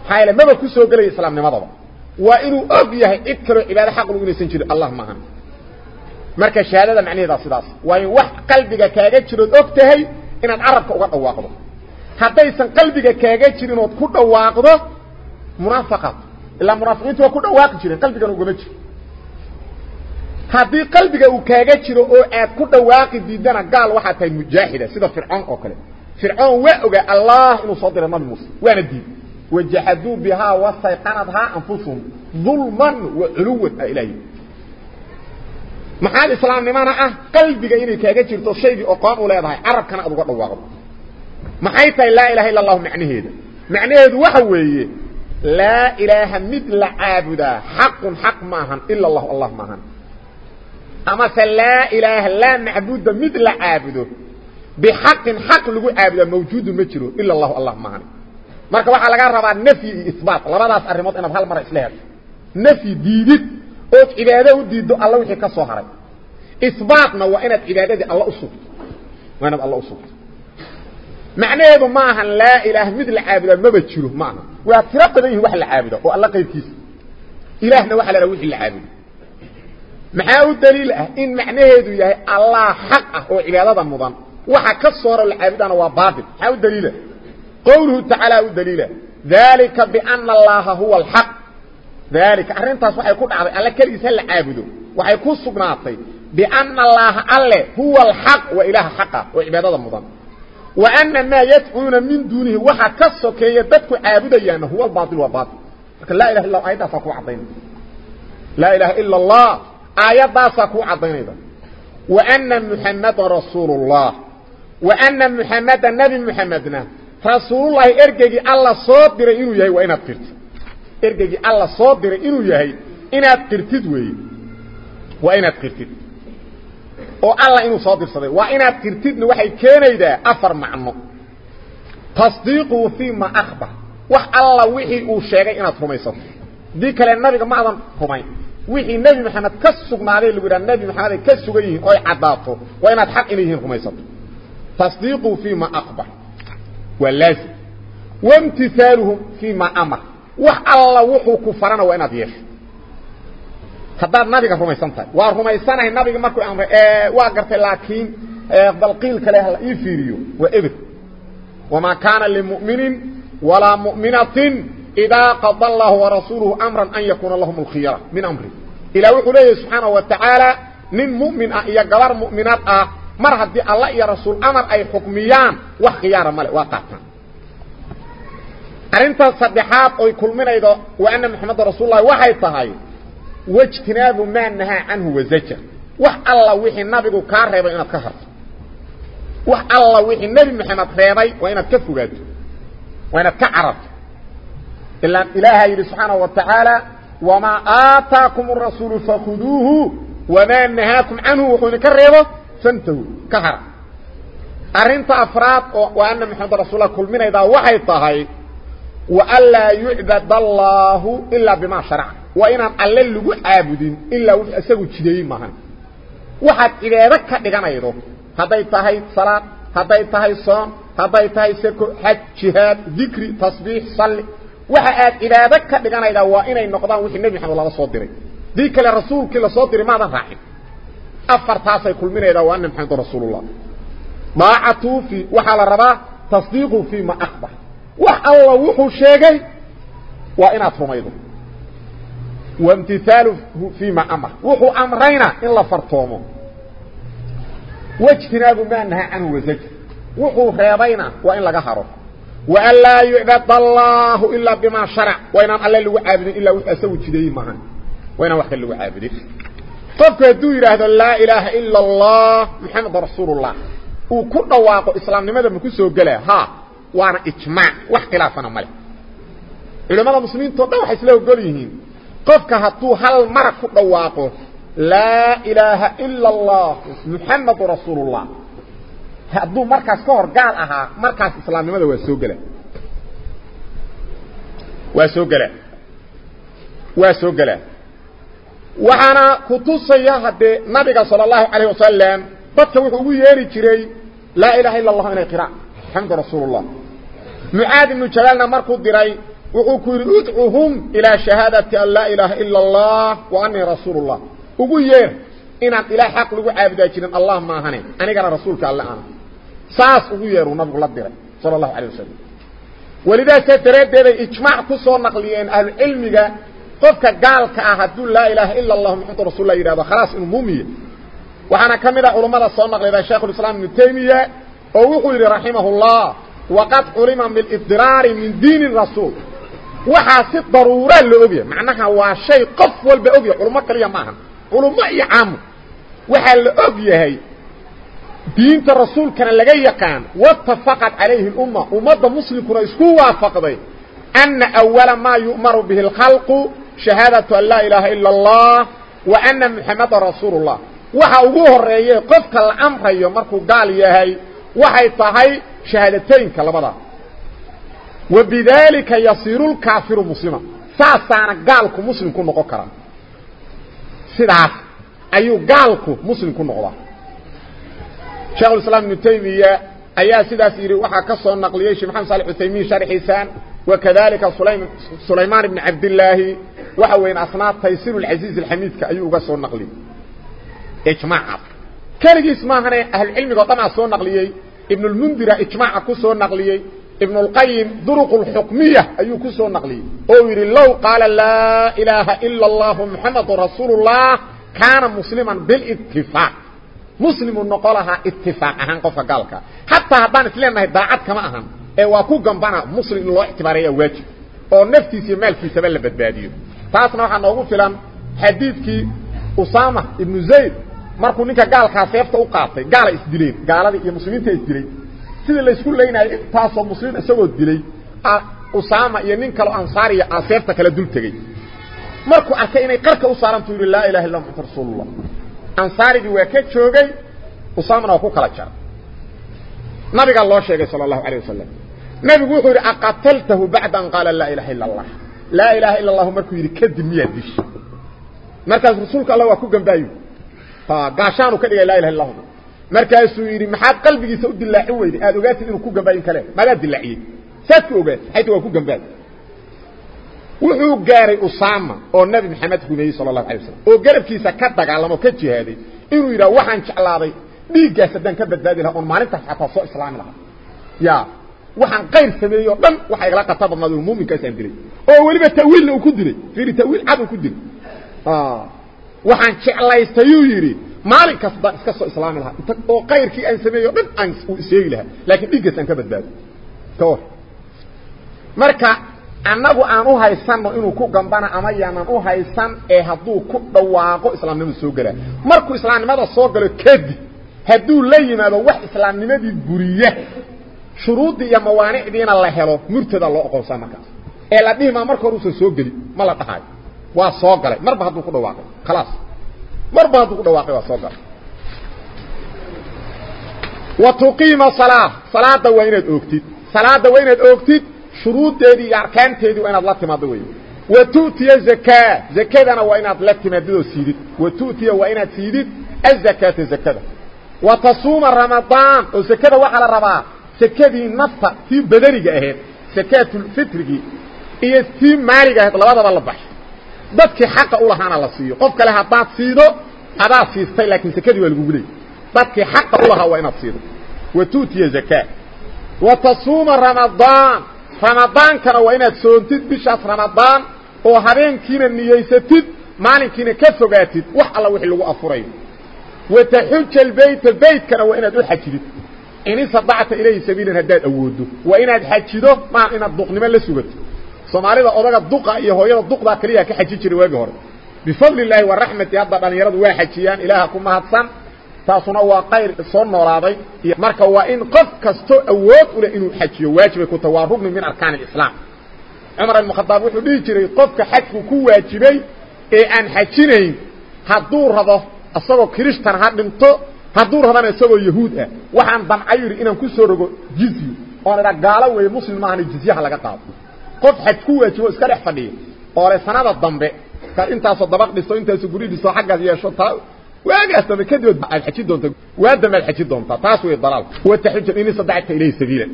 maxaa maba ku soo gelaya islaamnimadaba waa inuu og yahay cid kaloo cibaado xaq lugu inaysan jirin allah maahan marka shahaadada macnaheedaa sidaas waa in wax qalbiga kaaga jirood og tahay inaad carabka uga dhawaaqdo haddaysan qalbiga kaaga jirin ood ku dhawaaqdo munaafiqaad ilaa munaafiqiintu waa ku dhawaaqi jireen qalbigana ugama jiro haddii qalbiga uu kaaga jiro oo aad ku dhawaaqi diidana gaal waxaad tahay mujaahida sida fircoon oo kale fircoon waa ogaa allah inuu soo diray nabi muuse waana diiday wajaxaduu bihaa wastayqanadhaa anfusuhum dulman wa culuwan a ilaahi maxaad islaamnimana ah qalbiga inay kaaga jirto shaygii oqoon u leedahay carabkana aad uga dhawaaqdo maxay tahay laa ilaha illa allahu macnaheeda macnaheedu waxa weeye laa ilaaha mid la caabudaa xaqun xaq maahan ila allahu allah maahan amase laa ilaaha laa macbuda mid la caabudo bixaqin xaq lagu caabudaa mawjuudun ma jiro ila allahu allah maahan marka waxaa laga rabaa nafyi iyo isbaat labadaas arrimood inaad hal mara isla hesho nafyi diidid قد إباده ديده الله وحكا صهره إثباطنا وإنت إباده دي الله أصبت وإنت الله أصبت معنى هذا ما هن لا إله مثل العابدة ما بتشيره معنى وإعترق ديه وحل العابدة وقال الله قيد إلهنا وحل روح العابدة معاو الدليل إن معنى هذا الله حقه وإباده مضان وحكا صهره العابدة وباطل معاو الدليل قوله تعالى ذلك بأن الله هو الحق ذلك أرنتاس وحيكون عبد الله كريسا لعابده وحيكون سقناطي. بأن الله الله هو الحق وإله حقا وإبادة المضان وأن ما يتعون من دونه وحكسه كي يددك عابده يعني هو الباطل والباطل. لكن لا إله إلا الله آيات فاكو عضين لا إله إلا الله آيات فاكو عضين وأن محمد رسول الله. وأن محمد النبي محمدنا. رسول الله إرجى الله صوت برئينه يهي وإن أبترت ارجعي الله صادر انو يهي أنا اتقرتد وي وأنا اتقرتد أو الله انو صادر صادر وأنا اتقرتد نوحي كيني ده افر معنو تصديقه فيما اخبه وح الله وحي أو شاقي أنا ترمي صدر دي كلا النبي معظم همين وحي النبي محمد كسوك معليه اللي قد النبي محمد كسوك إيه أو عداته وأنا اتحق اليه رمي صدر تصديقه فيما اخبه واللازم وامتثالهم فيما أمر wax alla wuxuu ku farana waa inaad yeesho haddaad nabiga rumaysan tahay waa rumaysanahay nabiga markuu amray waa gartay laakiin bal qiil kale hala ii fiiriyo waa ebed wamaa kaana limu'minin walaa mu'minatin idaa qada allahu warasuuluhu amran an yakuuna lahum alkhiyara min amri ilah wuxuu leeyahy subxaanahu wa tacaala nin mu'min ah iyo gabar mu'minaad ah mar haddii allah iyo rasuul amar ay xukmiyaan wax khiyaara male waa qaataan أنت صبحات أي كل من أيضا وأن محمد رسول الله وحي تهي واجتناب ما أنها عنه وزجر وح الله وحي النبي كارب إن كهر وح الله وحي النبي محمد ريبي وإن كفقت وإن كعرف إلا إله إلي سبحانه وتعالى وما آتاكم الرسول فخذوه وما أنهاكم عنه وحي كارب فانتهوا كهر أرنت أفراد وأن محمد رسول الله كل من أيضا وحي تهي وألا يعبد الله إلا بما شرع. وإن ألا لغو عابدين إلا أسهو جديين مهان وحد إلا ركا لغان أيضو هذا تهي صلاة هذا تهي صوم هذا تهي سكر حج شهاد ذكر تصبيح صل وحد إلى ركا لغان أيضا وإن النقضاء وحي النبي حمد الله صدري ذيك الرسول كلا صدري ماذا فاحي أفر تاسا كل من أيضا وأن محمد رسول الله. ما عطوفي وحال ربا تصديقه فيما أخبر. Wax alla wuxuu sheegay waa inaad rumaydo fii ma amar wuxuu amrayna in la fartoomo wاjtinaabu maa nahaa canhu wazajr wuxuu reebayna waa in laga haro وan laa yucbad allahu ilaa bima sharc waa inaan alle lagu caabudin ilaa wuxuu asagu jideeyey maahan waa inaan wax kale lagu caabudin qofku hadduu yidhaahdo laa ilaaha ila اllah moxamed rasuul الlah uu وأنا اجمع واختلافنا ملك إلا ماذا المسلمين تضعوا حيث له قليهين قفك هاتو هل مرك قواقه لا إله إلا الله. محمد رسول الله. هاتو مركز كور قال أها. مركز إسلام ماذا ويسوق له؟ ويسوق له. ويسوق له. وحنا كتوس سياحة نبي صلى الله عليه وسلم. بطوح ويالي تري لا إله إلا الله من القراء. الحمد رسول الله. Mucaad ibnu jalaalna markuu diray wuxuu ku yidhi udcuhum ilىa shahaadati an laa ilaaha ila اllah wa anii rasuul الlah ugu yeer inaan ilaah xaq lagu caabudaa jirin allah maahane anigana rasuulka alle ana saas ugu yeeruu nabigu la diray salى الlahu عalيه wasalam welidaasa daraaddeeday ijmaac ku soo naqliyeen ahlucilmiga qofka gaalka ah hadduu laa ilaaha ila اllah maxamadu rasul lah yidhahdo khalaas inuu muumiye waxaana ka mid a culammada soo naqlida shaikh اiسlاam ibnu taymiya oo wuxuu yidhi raximah وقد علم بالإضرار من دين الرسول. وحاسد ضرورة لأبيه معناها هو شيء قفل بأبيه قلوا ما كريا ماهن قلوا ما يعام وحال أبيه هاي. دين الرسول كان لغاية كان واتفقت عليه الأمة. ومضى مسلم كرائسكو وافق به أن أول ما يؤمر به الخلق شهادة أن لا إله إلا الله وأن محمد رسول الله. وحاوهو الرئيه قفك الأمر يمركو قال يا هاي. وحي طهي شهادتين كلمدا. وبذلك يصير الكافر مسلما. ساسان قالكم مسلم كن نقوكرا سداس أيو قالكم مسلم كن نقوكرا شاغل السلام تيمية أيا سداس إيري وحا كسو النقليش محمد صالح التيمية شارحيسان وكذلك سليمان بن عبد الله وحا وين اصنات تيسير العزيز الحميد ايو قسو النقلي اجمعات كالجيس ماهنة أهل العلم قطمع سوى النقلية ابن المندرة اجمع أكو سوى النقلية ابن القيم درق الحكمية أيو كسوى أو يري الله قال لا إله إلا الله محمد رسول الله كان مسلما بالاتفاق. مسلم نقالها اتفاق. أهان قفا قالك. حتى هدان سلينا داعات كما أهان. ايو أكو قنبانا مسلم الله اعتباري يواجه أو نفتي سيمال في سبال بدباديو تاسنا وحان نقول فلان حديثك أسامة ابن زيد markuu ninka gaalkaa seefta u qaatay gaala isdileen gaaladii iyo muslimiinta isdilay sidii laysku leynaayo intaasoo muslimiin isagoo dilay usama iyo nin kaleo ansaariya a seefta kala dul tegey markuu arkay inay qarka u saarantu yidhi laa ilaha illa muxamad rasuulullah ansaarigii waa ka joogay usaamana waa ku kala jaray nabigaa loo sheegay sala allahu alayh wasalam nabigu wuxuu yidhi aqataltahu bacda an qaala laa ilaha illa allah laa ilaha illa allahu markuu yidhi kadib miyaa dish markaas rasuulka alla waa ku gambaayo gaashaanu ka dhigay laa ilaha illa lahu markaasuu yidhi maxaad qalbigiisa u dilaacin weyday aad ogaatid inuu ku gambaayin kale magaa dilaaciyey saad ku ku gambaay wuxuu gaaray usama oo nabi maxamed rumeeyey sala allahu alay wasalam oo garabkiisa ka dagaalamo ka jihaaday inuu yidhaha waxaan jeclaaday dhiiggaas haddaan ka badbaadi lahaa oon maalintaas xataa soo islaami lahaa ya waxaan qayr sameeyo dhan waxa igala qatar badnaad muuminkaasaan dilay oo weliba tawiilna uu ku dilay fiiri tawiil cad uu ku dilay waxaan jeclaystayuu yidhi maalin kasta baan iska soo islaami lahaa. Inta oo kayrkii aan sameeyo dhan aan sheegi lahaa. Laakiin dhiiggaas aan ka badbaado. Ka war marka annagu aan u haysanno inuu ku gambana ama yaanan u haysan ee hadduu ku dhawaaqo islaamnimadu soo gelaa markuu islaamnimada soo galo kadib hadduu la yimaado wax islaamnimadii buriya shuruuddii iyo mawaanicdiina la helo murtada loo oqonsaa markaas. Ee la dhihi maa marka hore usan soo gelin ma la dhahayo waa soo galay marba hadduu ku dhawaaqay khalaas marba hadduu ku dhawaaqay waa soo galay wa tuqiima salaa salaada waa inaad oogtid salaada waa inaad oogtid shuruuddeedii iyo arkaanteedii waa inaad la timaado wey wa tu'tiya zakaa zakadana waa inaad la timaadidoo siidid wa tu'tiya waa inaad siidid azakaata zakada wa tasuuma ramadaan oo zakada waxaa la rabaa sakadii nafta tii badaniga ahayd sakaatulfitrigii iyo tii maaliga ahayd labadaba la baxo dadkii xaqa u lahaana la siiyo qof kale haddaad siido adaa siistay laakiin sakadii waa lagugu leeyay dadkii xaqa u lahaa waa inaad siido wa tu'tiya zakaa wa tasuuma ramadaan ramadaankana waa inaad soontid bishaas ramadaan oo habeenkiina niyaysatid maalinkiina ka fogaatid wax alla wixii lagu afurayo wa taxuja albayta baytkana waa inaad u xajidid in istadacta ilayhi sabiilan haddaad awoodo waa inaad xajido maa inaad duqnimo la sugato soomaalida odaga duqa iyo hooyada duqdaa kaliya ka xaji jiray waagi hore bifadli illaahi wa raxmati hadda dhallinyaradu waa xajiyaan ilaaha ku mahadsan taasuna waa qayr soo noolaaday marka waa in qof kastoo awood u leh inuu xajiyo waajibay ku tahay waa rugni min arkaan alislaam cumar ibnu khadaab wuxuu dhihi jiray qofka xajku ku waajibay ee aan xajinayn hadduu rabo isagoo kirishtan ha dhinto hadduu rabana isagoo yahuud ah waxaan damcayu yidhi inaan ku soo rogo jizyo oon idha gaalo weeye muslim maahana jizyaha laga qaado qof xaj ku waajibo iska dhex fadhiya oo le sanada dambe kaad intaasoo dabaq dhisto intaasoo guri dhisto xaggaas yeesho taa waagaas dambe kadib aad xaji doontaa waa dambe aad xaji doontaa taas way dalaal wa taxuja in sadacta ilayhi sabiila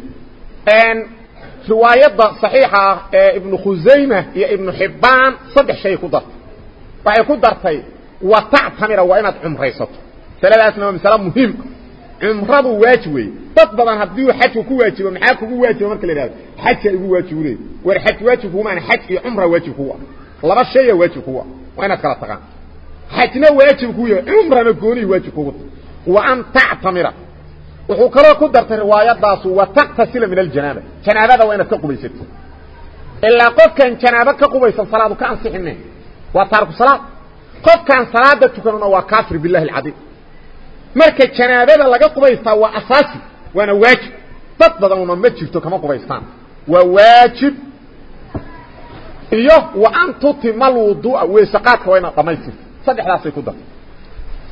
riwaayadda saxiixa ah ee ibnu khusayma iyo ibnu xibbaan saddex shay ku dartay waxay ku dartay wa tactamira waa inaad cumraysato masaladaasna waa masale muhiim عمره واجوي طب بدن هديو حج كواجب ما حك واجب مركل لا حج اي واجب وري ور حج واجب هو معنى حج عمره واجب هو. لا شيء واجب هو. وأنا كلا طقان حجنا واجب هو عمره ما غوني واجب هو. وأن تعتمر. وحو كلا قدرت روايه داس وتقتسل من الجنابة. جنابه وأنا تقبل ست إلا قف كان جنابه كقبيس الصلاه كان صحنه وترك صلاة. قف كان صلاة تكون وكافر بالله العظيم. Marka janaabada laga qubaystaa waa asaasi waana waajib dad badanuna ma jirto kama qubaystaan waa waajib iyo wa an tutima alwuduu'a weysaqaadka waa inaad dhamaystirto saddexdaasay ku dartay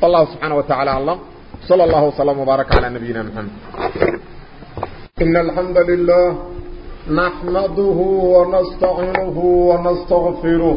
wallahu subxaana wa tacala aclam صلى الله وسلم وبارك على نبينا محمد إن الحمد لله نحمده ونستعينه ونستغفره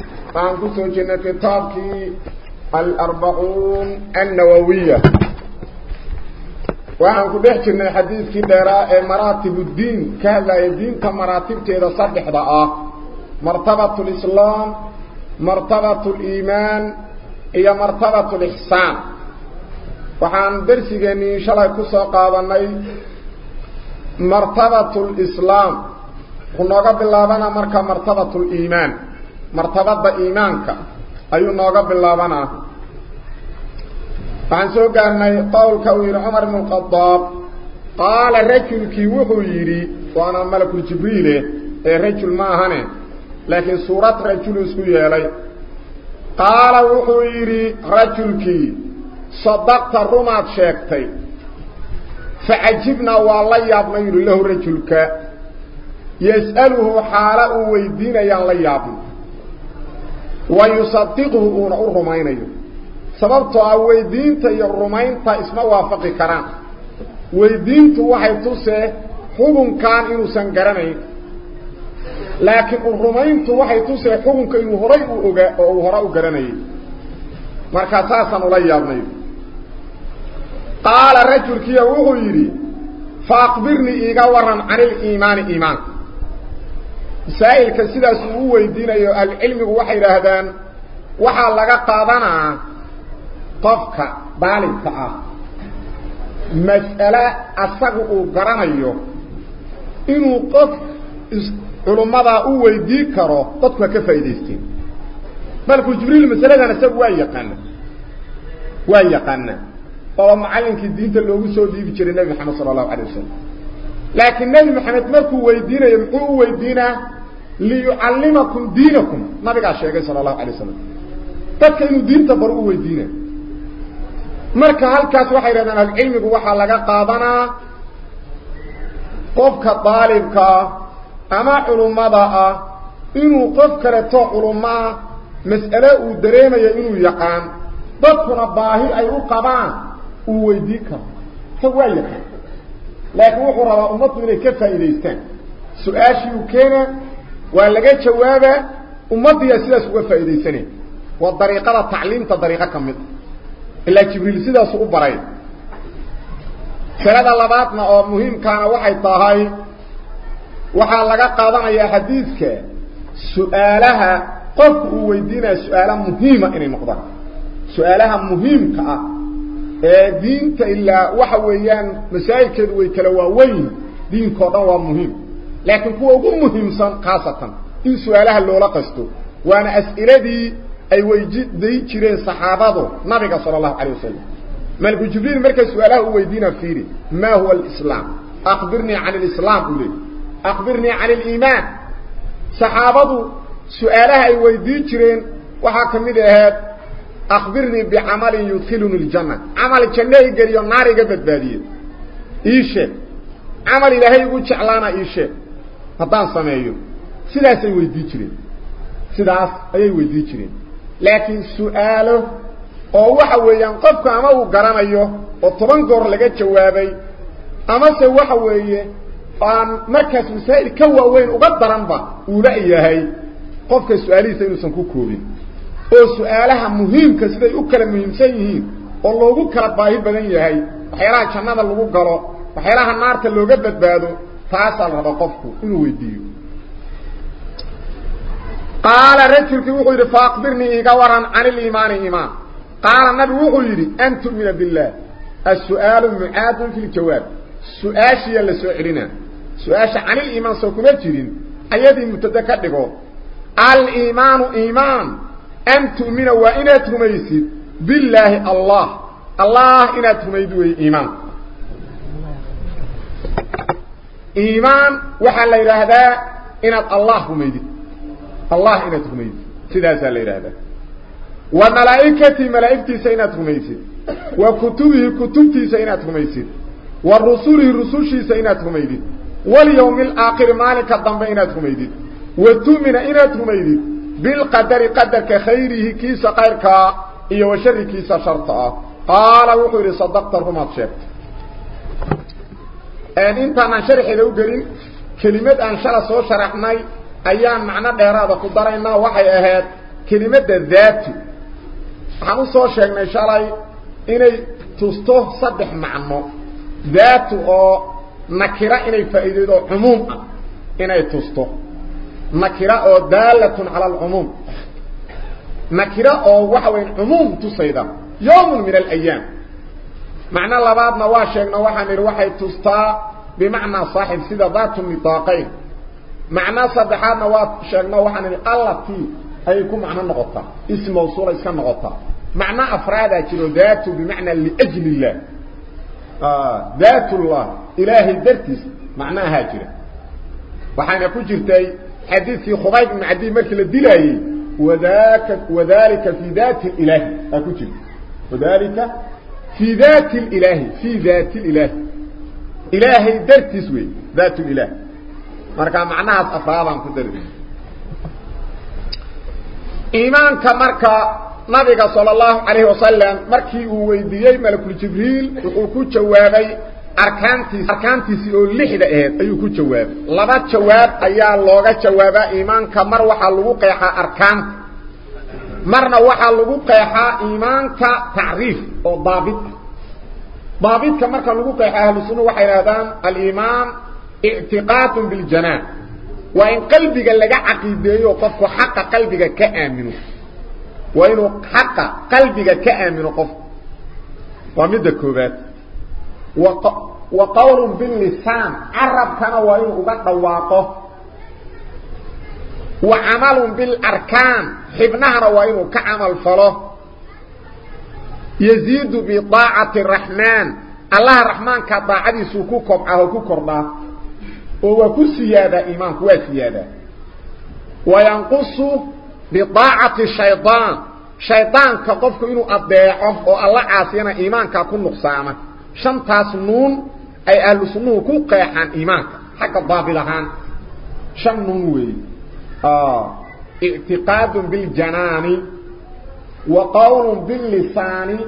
فعن كتوجنا كتابك الأربعون النووية. وعن كبحتنا حديث كدراء مراتب الدين. كهذا الدين كمراتب تيدا صدح دعاه مرتبة الإسلام مرتبة الإيمان هي مرتبة الإحسان. waxaan darsigeennii shalay ku soo qaadanay martabatulislaam wuxuu nooga bilaabanaa marka martabatuliimaan martabatul iimaanka ayuu nooga bilaabanaa فانسو قالني يقول كوير عمر بن الخطاب قال رجل كي وهو وأنا ملك الجبريل ee رجل maahana لكن سورة رجل سوية لي قال وهو رجل كي صدقت الرومات شاكتي فعجبنا والله يابن يقول له رجل كي يسأله حالة ويدين يالله يابن ويصدقه أن الرمين سبب تعوي آه، دين الرمين تسمى وافق كرام ودين توحي تسه حكم كان إنه سنقرمين لكن الرمين توحي تسه حكم كإنه هرأي أو هرأي قرمين مركزاسا أولي يابنين قال رجل كيوه يري فأقبرني إيقا ورم عن الإيمان إيمانك waxaa laga qaadanaa qofka daalibka ah mas'ale asagu uu garanayo inuu qof culummadaa u weydii karo dadku ha ka faa'idaysteen malku jibriil masaladan isagu waa yaqaana waa yaqaana oo macallinkii diinta loogu soo dhiibi jiray nebi moxamed sala allahu alay wasalam لكن نبي محمد مركو ويدينا يمحو ويدينا ليعلمكم دينكم. ما بقى الشيخي صلى الله عليه وسلم. تبقى إنه دين تبرو ويدينا مركا هالكاس وحي ردنا العلم بوحا لقى قادنا قفك طالبك. أما علم ماذا إنه قفك رتو علم مسألة ودريمة إنه يقام تبقى نباهي أي أيوه رقبان ويدينا فهو يقام لكن وحو ربا أمت من كفا إليستان سؤاشي وكينا وأن لقيت شوابا أمت ياسيلا سوفا إليستان والطريقة التعليم تطريقة كمد إلا كبريل سيدا سوء براي. سلاد الله باتنا مهم كان وحي طاهاي وحان لقى قادنا يا حديثك. سؤالها قفوا ويدينا سؤالا مهيمة إني مقدر. سؤالها مهيم كأه دين إلا وحا ويان مسائل وي كلا وين دين كودان وا مهم لكن هو اوو مهم سان خاصه ان سؤالها لو لا قستو وأنا اسئلتي اي ويجدي صحابة صحابته نبي صلى الله عليه وسلم ملك جبريل ملك سؤالها ويدينا فيري ما هو الإسلام أخبرني عن الإسلام لي أخبرني عن الإيمان صحابته سؤالها اي ويدي جيرين وحا كميده أخبرني بعمل يدخلني الجنة. عمل كله يقري ناري قبت بادي إيشي عمل إلهي يقول شعلانا إيشي فطان سمعيو. سلاس أيوه يديكري سلاس أيوه يديكري لكن سؤاله أوه حوه ينقفك أما هو قرام أيوه وطبان قرر لك جوابي. أما سوه حوه فان مكاس مسائل كوه وين أبدا رنبا أولئي هاي قفك السؤالي سينو سنكو كوبي. Oo su-aalaha muhiimka siday u kala muhiimsan yihiin oo loogu kala baahi badan yahay waxyaalaha jannada lagu galo waxyaalaha naarta looga badbaado taasaa la raba qofku inuu weydiiyo qaala rajulkii wuxuu yidhi faaqbirnii iga waran can iliimaani iimaan qaala nabigu wuxuu yidhi an tu'mina biاllah as-su'aalu mucaadun fi ljawaab su-aashiya la soo celinaa su-aasha caniliimaan soo kuma jirin ayadii mubtada ka dhigo iimaan أن تؤمن وإن تميسد بالله الله. الله إن تميد إيمان. إيمان وحال إرهداء إن الله تميد الله إن تميد سداسة الإرهداء والملائكة ملائكة سينة تميسد وكتبه كتبتي سينة تميسد والرسوله رسوله سينة تميد واليوم الآخر مالك الضمب إن تميد وتؤمن إن تميد بالقدر قدر كخيره كيس قيرك إيه وشر كيس شرطة قال وحوري صدقت رفو ماتشبت أن انت عن شرح لو قريب كلمة عن شرس وشرحني أيام معنى إرادة قدر إنه وحي أهد كلمة ذات عنو سو شرحنا شرحي إنه تستوه صدح معنى ذات أو نكرة إنه فائدة عموم إنه تستوه مكرة أو دالة على العموم مكرة أو وحوين عموم تصيدا يوم من الأيام معنى الله بعض نواشيقنا وحامر وحي تصطا بمعنى صاحب سيدة ذات النطاقين معنى صدحات نواشيقنا وحامر التي أيكم معنى النغطة اسم وصول اسم النغطة معنى أفرادة ذات بمعنى لأجل الله ذات الله إله الدرتس معنى هاجرة وحامر كجرتي حديث خضايد من عديد مالك للدلائي وذاك وذلك في ذات الإله. أكتب وذلك في ذات الإله. في ذات الإله. إلهي در تسوي ذات الإله. مركا معناها أفرادا قدر إيمانك مركا نبيك صلى الله عليه وسلم. مركي هو ويدي يملك الجبريل يقول كوتشا واغي. Arkaantiis arkaantiisi oo lixda ahayd ayuu ku jawaabay laba jawaab ayaa looga jawaabaa iimaanka mar waxaa lagu qeexaa arkaanta marna waxaa lagu qeexaa iimaanka tacriif oo daabit ah daabitka marka lagu qeexaa ahlu sunna waxay yidhahdaan aliimaan ictiqaadun biljanaan waa in qalbiga laga caqiideeyo qofku xaqa qalbiga ka aamino waa inuu xaqa qalbiga ka aamino qofku waa midda koobaad وقول باللسان. عرب كان وين وقد واقه وعمل بالأركان. حبناه وين كعمل فله يزيد بطاعة الرحمن. الله الرحمن كطاعه سوكو اهو كوردا هو كسياده إيمان هو سيادة. وينقص بطاعة الشيطان. شيطان كقف انه ابيع أو عاصينا ايمانك كنقصامه كن شمتاس النون أي أهل السنوه كو قيحان إيمانك حق الضابي لهان شم نونوه آه. اعتقاد بالجنان وقول باللسان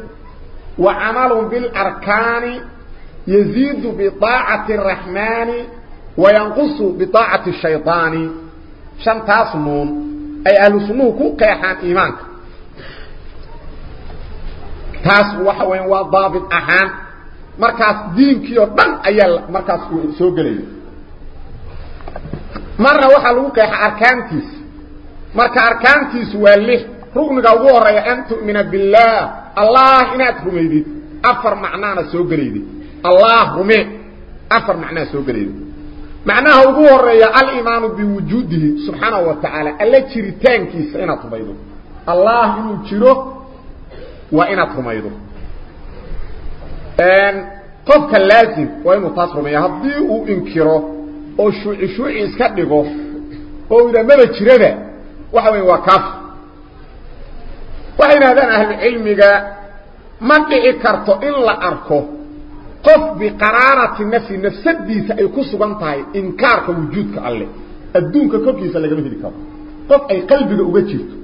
وعمل بالأركان يزيد بطاعة الرحمن وينقص بطاعة الشيطان. شم تاسمون أي أهل سموه كو قيحان إيمانك تاسم وحوين وضابط أحان markaas diinkii oo dhan ayaa markaas soo gelaya marna waxaa lagu qeexa arkaantiisa marka arkaantiisu waa lix rugniga ugu horeeya an tu'mina billaah allah inaad rumaydid afar macnaana soo gelaydid allah rume afar macnaa soo gelaydid macnaha ugu horeeya aliimaanu biwujuudihi subxaanahu wa tacaala alla jiritaankiisa inaad rumaydo allah inuu jiro waa inaad rumaydo inkiro oo shuuci shuuci iska dhigo oo ida maba jiraba waxa weya waa kaafir waxay yidhahdaan ahlucilmiga ma dhici karto in la arko qof biqaraarati nafsi nafsadiisa ay ku sugan tahay inkaarka wujuudka alle adduunka korkiisa lagama heli karo qof ay qalbiga uga jirto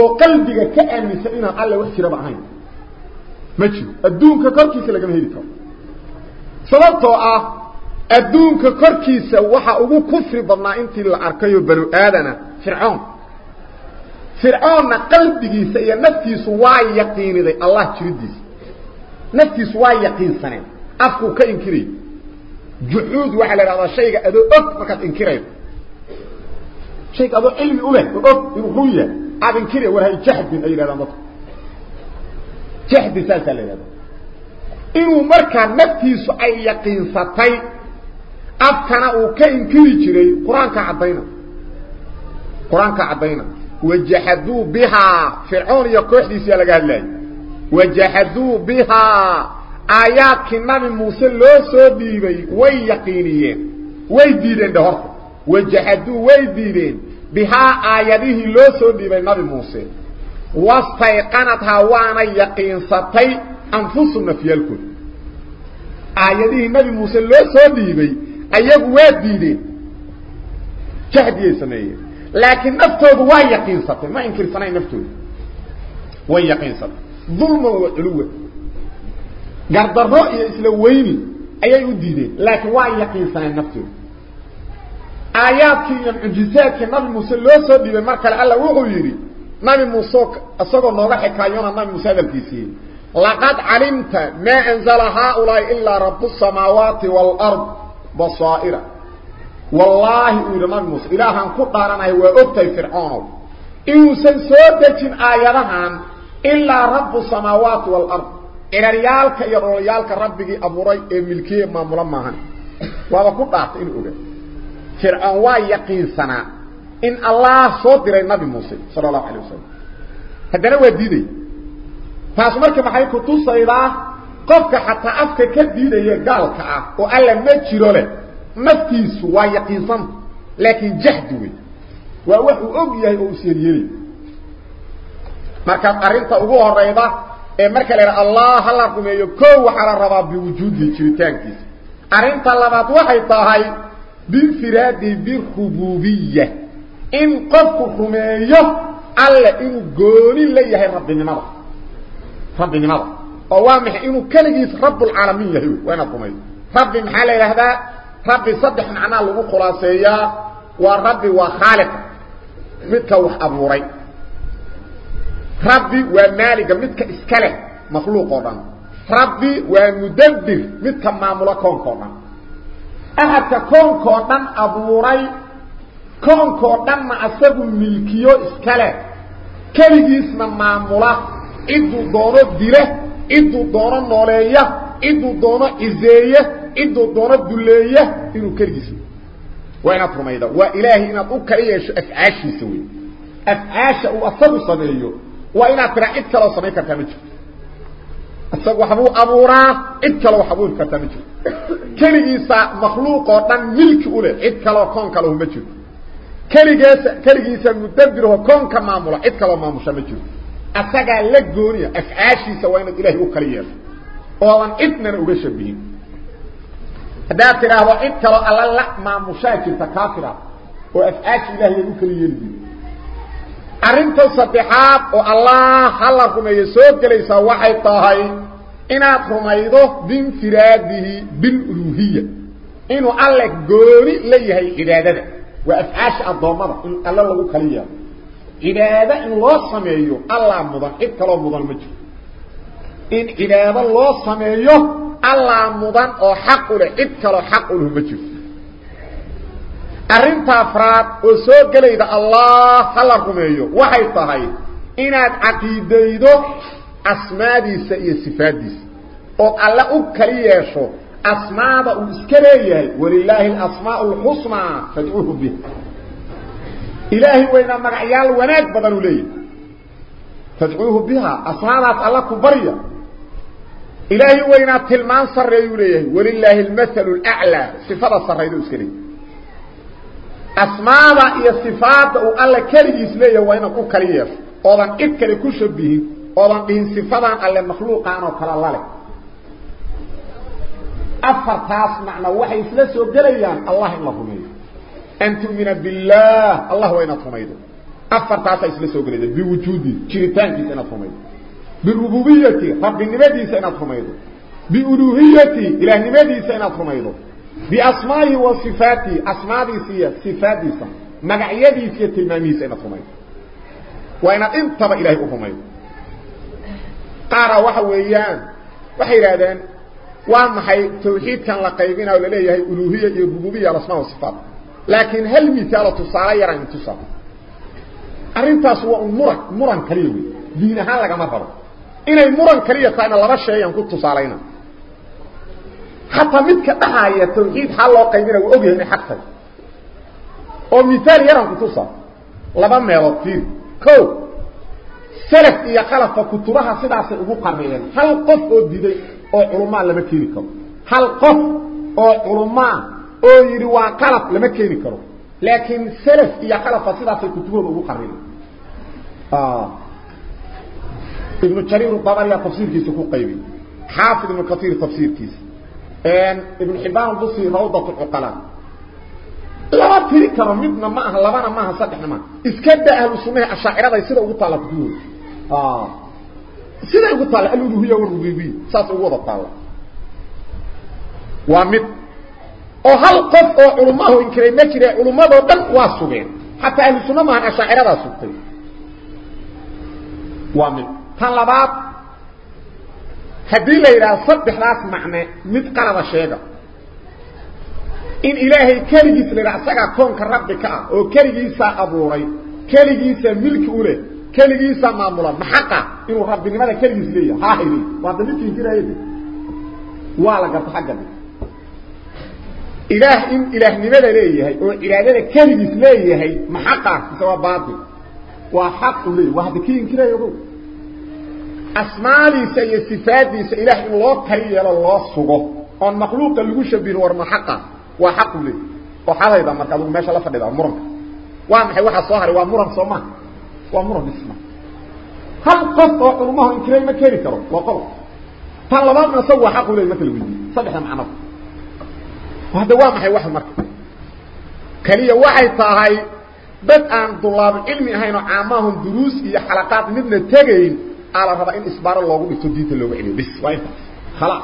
oo qalbiga ka aaminsan inaan alle wax jiraba ahayn ماشيو الدون كركيس اللي جمهدي كار صلاته آه الدون كركيس وح أبو كفر بنا أنت العركي بنو آدنا فرعون فرعون قلبي سيا نفتي سوا يقين ذي الله تريدي نفتي سوا يقين سنة أفكو كين كري جعود وحلى هذا الشيء أدو أك فقط إنكري شيء أدو علمي أمه أك يروحوية عاد إنكري وهي جحد من أي لا نطق جهدي سلسل لده إنو مركا نفتيس أي يقين ستاي. أفتنا أوكين كيري جري قرآن كعدين قرآن كعدين وجهدو بها. فرعون يقوحدي سيالك هلاي وجهدو بها. آيات نبي موسى لو سو ديباي وي يقينيين. وي ديدين دهور وجهدو وي ديدين بها آياته لو سو ديباي نبي موسى. Anfusu nafyaalkooda aayadihii nabi muuse loo soo dhiibay ayagu waa diideen jahdiyay sameeyeen laakiin naftoodu waa yaqiinsatay ma inkirsanayn naftooda way yaqiinsatay dulman wa culuwa gardarro iyo isla weyni ayay u diideen laakiin waa yaqiinsaneen naftooda aayaadkii iyo mucjizaadkii nabi muuse loo soo dhiibay mar kale alla wuxuu yidhi nabi muuse isagoo nooga xikaayona nabi muuse hadalkiisii laqad calimta maa anzala haaulaai ilaa rabu samaawaati waalard basaa'ira wallaahi uu yidhi nabi muuse ilaahaan ku dhaaranahay waa ogtahay fircoonow inuusan soo dejin aayadahan ilaa rabu samaawaati waalard ciraryaalka iyo dhololyaalka rabbigii abuuray ee milkiye maamula maahan waaba ku dhaartay inuu oga fircoon waa yaqiinsanaa إن الله صوت دي نبي موسى صلى الله عليه وسلم. هذا هو الديني فأسمارك ما حيكو توصى إلى قفك حتى أفك كالديني يقالك آه. وقال لما تشيروله مفتيس ويقيصن لكن جهدوه. وهو أبيه أسيريري مركب أرنت أبوه الرئيضة مركب لأن الله هلقم يكوح على الرباب بوجوده تشيريتانك أرنت الله ما توحي طاهاي بانفراده بالخبوبية إن قفك حمية ألا إن قوني ليه رب النمر. رب النمر. أوامح إنو كنجيس رب العالمين يهيو وين حمية رب محالي هذا رب صدح معنا لغو خراسية ورب وخالق. متوح أبو ري رب ومالك متك إسكالة مخلوق ربنا رب ومدبر متك معمولة كون كون أهد كون كون أبو ري doono cizeeye cidduu doono duleeya inuu keligiis waa inaad rumayda waa ilaahay inaad u kala yeesho afcaashiisa wey afcaasha uu asagu sameeyo waa inaad tiraa cid kaloo samayn kartaa ma jirto isagu waxbuu abuuraa cid kaloo wax abuuri kartaa ma jirto keligiisa makhluuqoo dhan milki u leh cid kaloo koon kalehu ma jirto كلجيس كلجيس المدبر هو كون كما مولا عيد كلو ما مشى مجرو اسغا لا غوريا افعاشي سوين الله أو كليير اولان اتنر أو شبيه ذات راه عيد كلو الله لا ما مشى تكافرا أو افعاشي الله أو كليير دي ارنت صبيحات أو الله خلقكم يسوك ليس وحي طهي أنا قميدو دين فراده بالالوهيه انه الله غوري ليه هي عبادته وأفعاش الضمرة. إن قال الله لك ليا إنابة الله سمعيه الله مضان إبك الله مضان مجل إن إنابة الله سمعيه الله مضان أحق له إبك الله حق له مجل أرنت أفراد وصوك لي إذا الله خلقه ميه وحي طهي إناد عقيدة إذا أسماء ديسة إيا صفات ديسة الله أكريه شو أسماء بأسكريه ولله الأسماء الحصمى فدعوه به. إلهي وإن أمك عيال وناك بدلوا لي. فدعوه بها. أسماء الله كبرية. إلهي وإن تلمان صريه لي. ولله المثل الأعلى. صفات صريه بأسكريه أسماء بأي صفات وقال كالي يسليه وإن أقول كاليه وإن أقول كالي كشب به وإن أقول صفات المخلوق عنه كالله لك. أفر تاس معنى وحي فلس وقليان الله إلا تميد أنتم من بالله. الله وين تميد أفر تاس فلس وقليان بوجودي كريتان كي سينا تميد بالربوبية رب النمدي سينا تميد بألوهية إله نمدي سينا تميد بأسمائي وصفاتي أسمائي سيئة صفاتي سيئة مقعيدي سيئة تلمامي سينا تميد وين انتبه إله أفميد قارة وحويان. وحيرادان وما هي توحيد كان لقيبين أو لله هي الوهيه هي الربوبيه الاسماء والصفات لكن هل مثال تصاير ان تصاب ارنت سو امور مران كريم دين هذا كما فر إلى مران كريم كان لا شيء ان تصالينا حتى مثل دحايا توحيد حال لو قيبين أو اوغين حقا أو مثال يرى ان تصاب لبا ميلوتين كو سلف يقرا فكتبها سداسه أو قمين هل قف أو oo culumaa lama keeni karo hal qof oo culumaa oo yidhi waa qalaf lama keeni karo laakiin salaf iyo khalafka sidaasay kutubahooda ugu qariyeen ibnu jariir dabariya tafsiirkiisa ku qaybay xaafid ibnu kasiir tafsiirkiisa ibnu xibaan busi rawdat cuqalaa lama tiri karo midna ma aha labana maaha saddexna maaha iska da ahlu sunnaha ashaaciraday sida ugu taalla kutubahooda سيدي يقول طالع الولو هي والربيبي ساس اوضا طالع وامد أو هل قف أو علماه انكري مكري علماه بل واسو بين حتى أهل السنة ما هن اشاعر هذا سبتين وامد طالبات هدي ليلة صد بحلاس معنى مدقنا بشيغة إن إلهي كاريجيس لرأسك كونك ربك وكاريجيسا أبوري كاريجيسا ملك أولي كنغيسا مامولا محقا انو ربي نمدا كنغيس ليا هايدي وادني تي جيرايد والا غط حقدي اله ان اله نمدا ليا هي أو ارااده كنغيس ليا هي محقا سوا باطي وحق لي واحد كين كرايو اسماء لي سي صفات لي اله لو كري الله سوغو ان مخلوق لغو شبير ور محقا وحق لي وحايبه ما كادو ماشي لا فديدا مرن وا مخي وخا سو هري وا مرن سو ما وأمره نسمه هل قف وحرمه انكريم كيري كرو وقل طلبات سوى حقه لي مثل ودي صدح محمد وهذا واضح حي واحد مرة كلية واحد طاهي بدء عن طلاب العلم هاي عامهم دروس هي حلقات مثل تغيين. على رضا إن اسبار الله بيتو ديت اللي بس خلاص.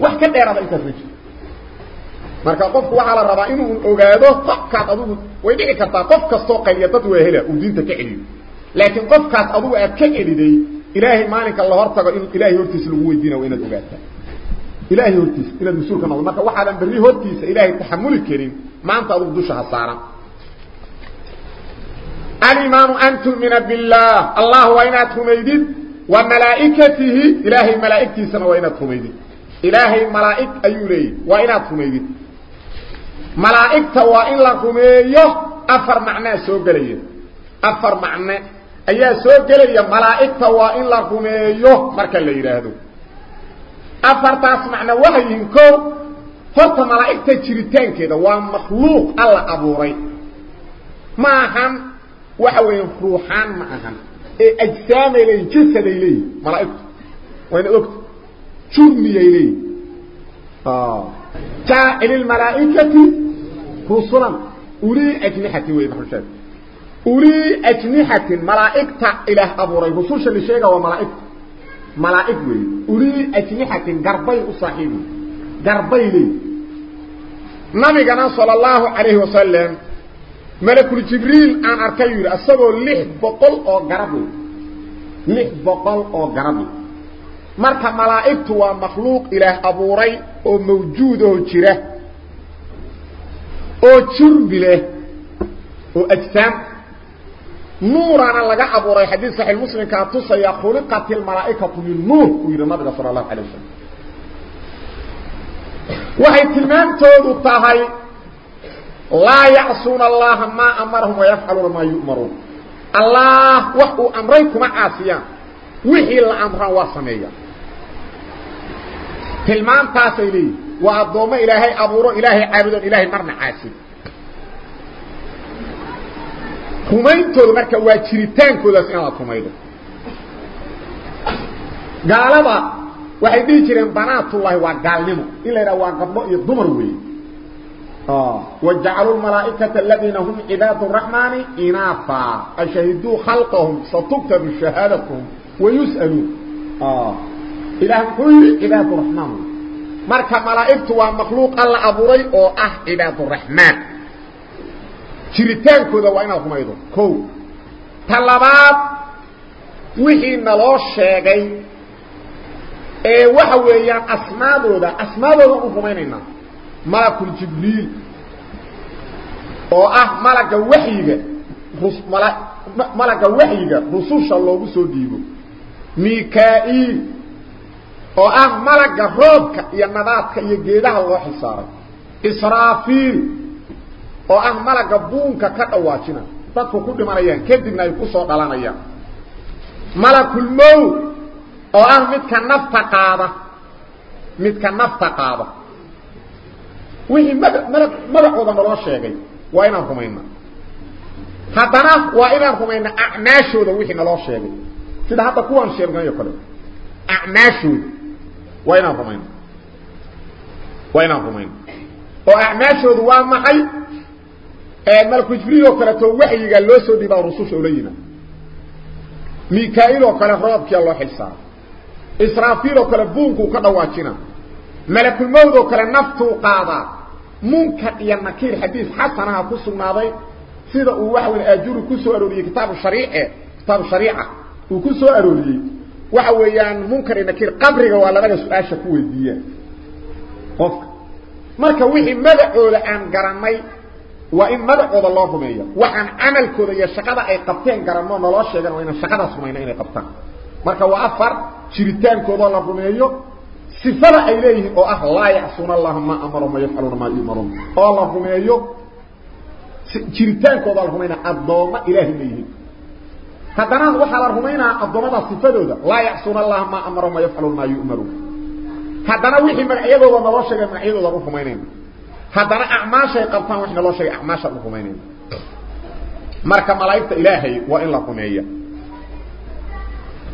واحد كان دير هذا انت فجي marka qofku waxaa la rabaa inuu ogaado qofkaas adugu way dhici kartaa qof kastoo qayliya dad waa hela uu diinta ka celiyo laakiin qofkaas adugu aad ka celiday ilaahay maalinka la hortago in ilaahay hortiisa lagu weydiina waa inaad ogaataa ilaahay hortiisa inaad mas-uulka noqdo marka waxaadan berri hortiisa ilaahay taxamuli karin maanta adugu dusha ha saaran الإيمان أن تؤمن بالله الله وإنات هميدين وملائكته إلهي ملائكتي سنة وإنات هميدين إلهي ملائك أيولي وإنات هميدين ملائكة وإن لكميه أفر معنى سوقلية أفر معنى أي سوقلية ملائكة وإن لكميه مركا اللي يرهدو أفر تاس معنى وحيين كو فرط ملائكة جريتان كده ومخلوق الله أبوري ما هم waxa weeye ruuxaan ma ahan. Ee ajsaam ay leeyihin jasad ay leeyihin malaa'igtu wayna ogta. Jurmi ay leeyihin jaacil ilmalaa'ikati rusulan ulii ajnixatin wey maxusheed ulii ajnixatin malaa'igta ilaah abuuray rususha la sheega waa malaa'igta malaa'ig weeye ulii ajnixatin garbay u saaxiibi garbay leeyihin nabigana sala allahu calayhi wasalam malakul jibriil aan arkay yiri asagoo 600 oo garab leh 600 oo garab leh marka malaa'iktu waa makhluuq ilaah abuuray oo mawjuud oo jira oo jurbi leh oo ajsaam nuurana laga abuuray xadiis sahih muslim ka tusaya khuliqatil malaa'ikatu min nuur yiri nabiga sallallahu alayhi wasallam waxay tilmaantoodu tahay لا يعصون الله ما أمرهم ويفعلون ما يؤمرون الله وحو أمريكم عاصيا وحي الأمر وصميا تلمان تاسيلي وأبضوم إلهي أبورو إلهي عابدون إلهي مرنا عاسي كمينتو مركا واجريتان كودا سنة كمينتو قالبا gaalnimo in la yidhaha waa gabdho iyo dumar weeye آه. وجعلوا الملائكة الذين هم عباد الرحمن إناثا. أشهدوا خلقهم ستكتب شهادتهم ويسألوا. آه. إله كل عباد الرحمن مركا ملائكة ومخلوق الله أبوري أو أه عباد الرحمن شريتان كذا وإنهم أيضا كو طلبات وحي نلو الشيغي إيه وحويان أسماء ذا أسماء ذا أفهميننا ملك الجبريل oo ah malaga waxyiga malaga waxyiga rususha loogu soo dhiibo mikaa'il oo ah malaga roobka iyo nabaadka iyo geedaha loo xisaaray israafiil oo ah malaga buunka ka dhawaajina dadku ku dhimanayaan kadibna ay ku soo dhalanayaan malakul mawt oo ah midka nafta qaada midka nafta qaada wixii magacooda naloo sheegay waa inaan rumayna haddana waa inaan rumayna acmaashooda wixii naloo sheegay sida hadda kuwaan sheegnayo kale acmaashooda maxay malaku jibriil oo kaleeto waxyigaa loo soo dhiibaa rususha ula yimaad mikaa'il oo kale roobkiia loo xilsaaray israafiil oo kale buunkuu ka dhawaajina malakulmawd oo kale naftuu qaadaa munkar iyo nakiir xadiis xasanaha ku sugnaaday sida uu waxa weeye ajuri ku soo arooriyay kitaabu shariice kitaabu shariica uu ku soo arooriyay waxa weeyaan munkar iyo nakiir qabriga waa laga su'aasha ku weydiiyaa qofka marka wixii magacooda aan garanay waa in magacooda loo rumeeyo waxaan camalkooda iyo shaqada ay qabteen garanno naloo sheegan waa inaan shaqadaas rumayno inay qabtaan marka waa afar jiritaankooda la rumeeyo sifada ay leeyihiin oo ah laa yacsuuna allaha maa amarahum wayafcaluuna maa yu'maruun oo la rumeeyo jiritaankooda la rumaynaa addoommo ilaahay leeyihiin هذا نحن وحال رمينا الضمانة الصفادية لا يعصون الله ما أمروا ما يفعلون ما يؤمرون هذا نحن وحي من عيده وما الله شيء من عيده وضعه رمينين هذا نحن أعماشا يقلطان وحي الله شيء أعماشا رمينين مركا ملايبت إلهي وإن لكم إيا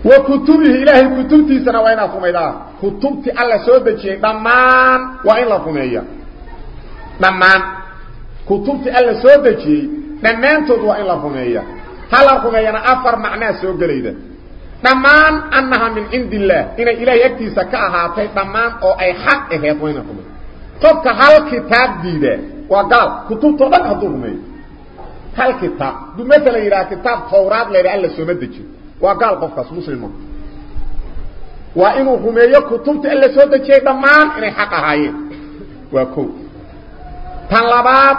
وكتبه إلهي كتبتي سنة وإن لكم إيا كتبتي على سودكي بمان وإن لكم إيا بمان كتبتي على سودكي بمان تدوا إن لكم إيا illaah inay ilaahay agtiisa ka ahaatay dhammaan oo ay xaq aheed waa ina rumeeyo qofka hal kitaab diida waa gaal kutubtoo dhan hadduu rumeeyo hal kitaab hadduu maala yidhaha kitaab tawraad la yidhaha alla sooma dejiyo waa gaal qofkaas muslima waa inuu rumeeyo kutubta alla soo dejiyey dhammaan inay xaq ahaayeen waa ko tan labaad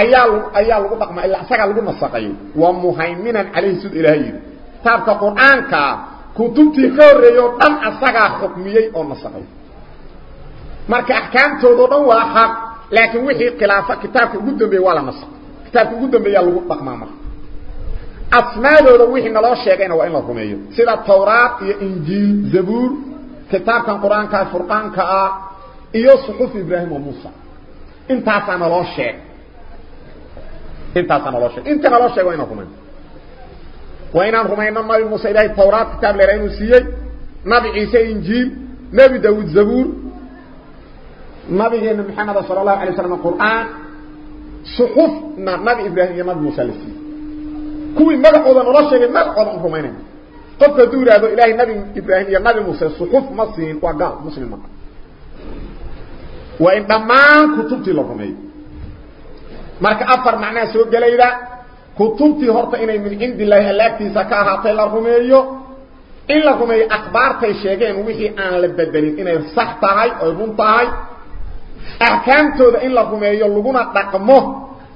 ayaa ayaa lagu dhaqmaa ilaa isagaa lagu nasaqay waa muhayminan calayhi sida ilaahay yidhi kitaabka qur-aankaa kutubtii ka horreeyey oo dhan asagaa xukmiyey oo nasaqay marka axkaamtooda o dhan waa xaq laakiin wixii khilaafa kitaabka ugu dambeeyey waa la nasaqay kitaabka ugu dambeeyaa lagu dhaqmaa marka asmaadooda wixii naloo sheegayna waa in la rumeeyo sida tawraat iyo injiil zabuur kitaabkan qur-aanka furqaanka ah iyo suxuf ibraahim wa muusa intaasaa naloo sheeg انت أنا لو شيء. انت أنا لو شيء وين اكمن وين ان رمينا ما موسى إلى التوراة كتاب لرينو سيي نبي عيسى إنجيل نبي داود زبور. نبي جين محمد صلى الله عليه وسلم القرآن. صحف نبي إبراهيم يا نبي موسى لسي. كوي مدع وضن رشي مدع وضن رمينا قد تدور هذا إلهي نبي إبراهيم يا نبي موسى صحف مصير وقال مسلم وإن دمان كتبت الله رمينا marka afar macnaa soo gelayda kutubtii horta inay min cindi illaahi alla agtiisa ka ahaatay la rumeeyo in la rumeeyo akhbaartay sheegeen wixii aan la bedelin inay sax tahay oy run tahay axkaamtooda in la rumeeyo laguna dhaqmo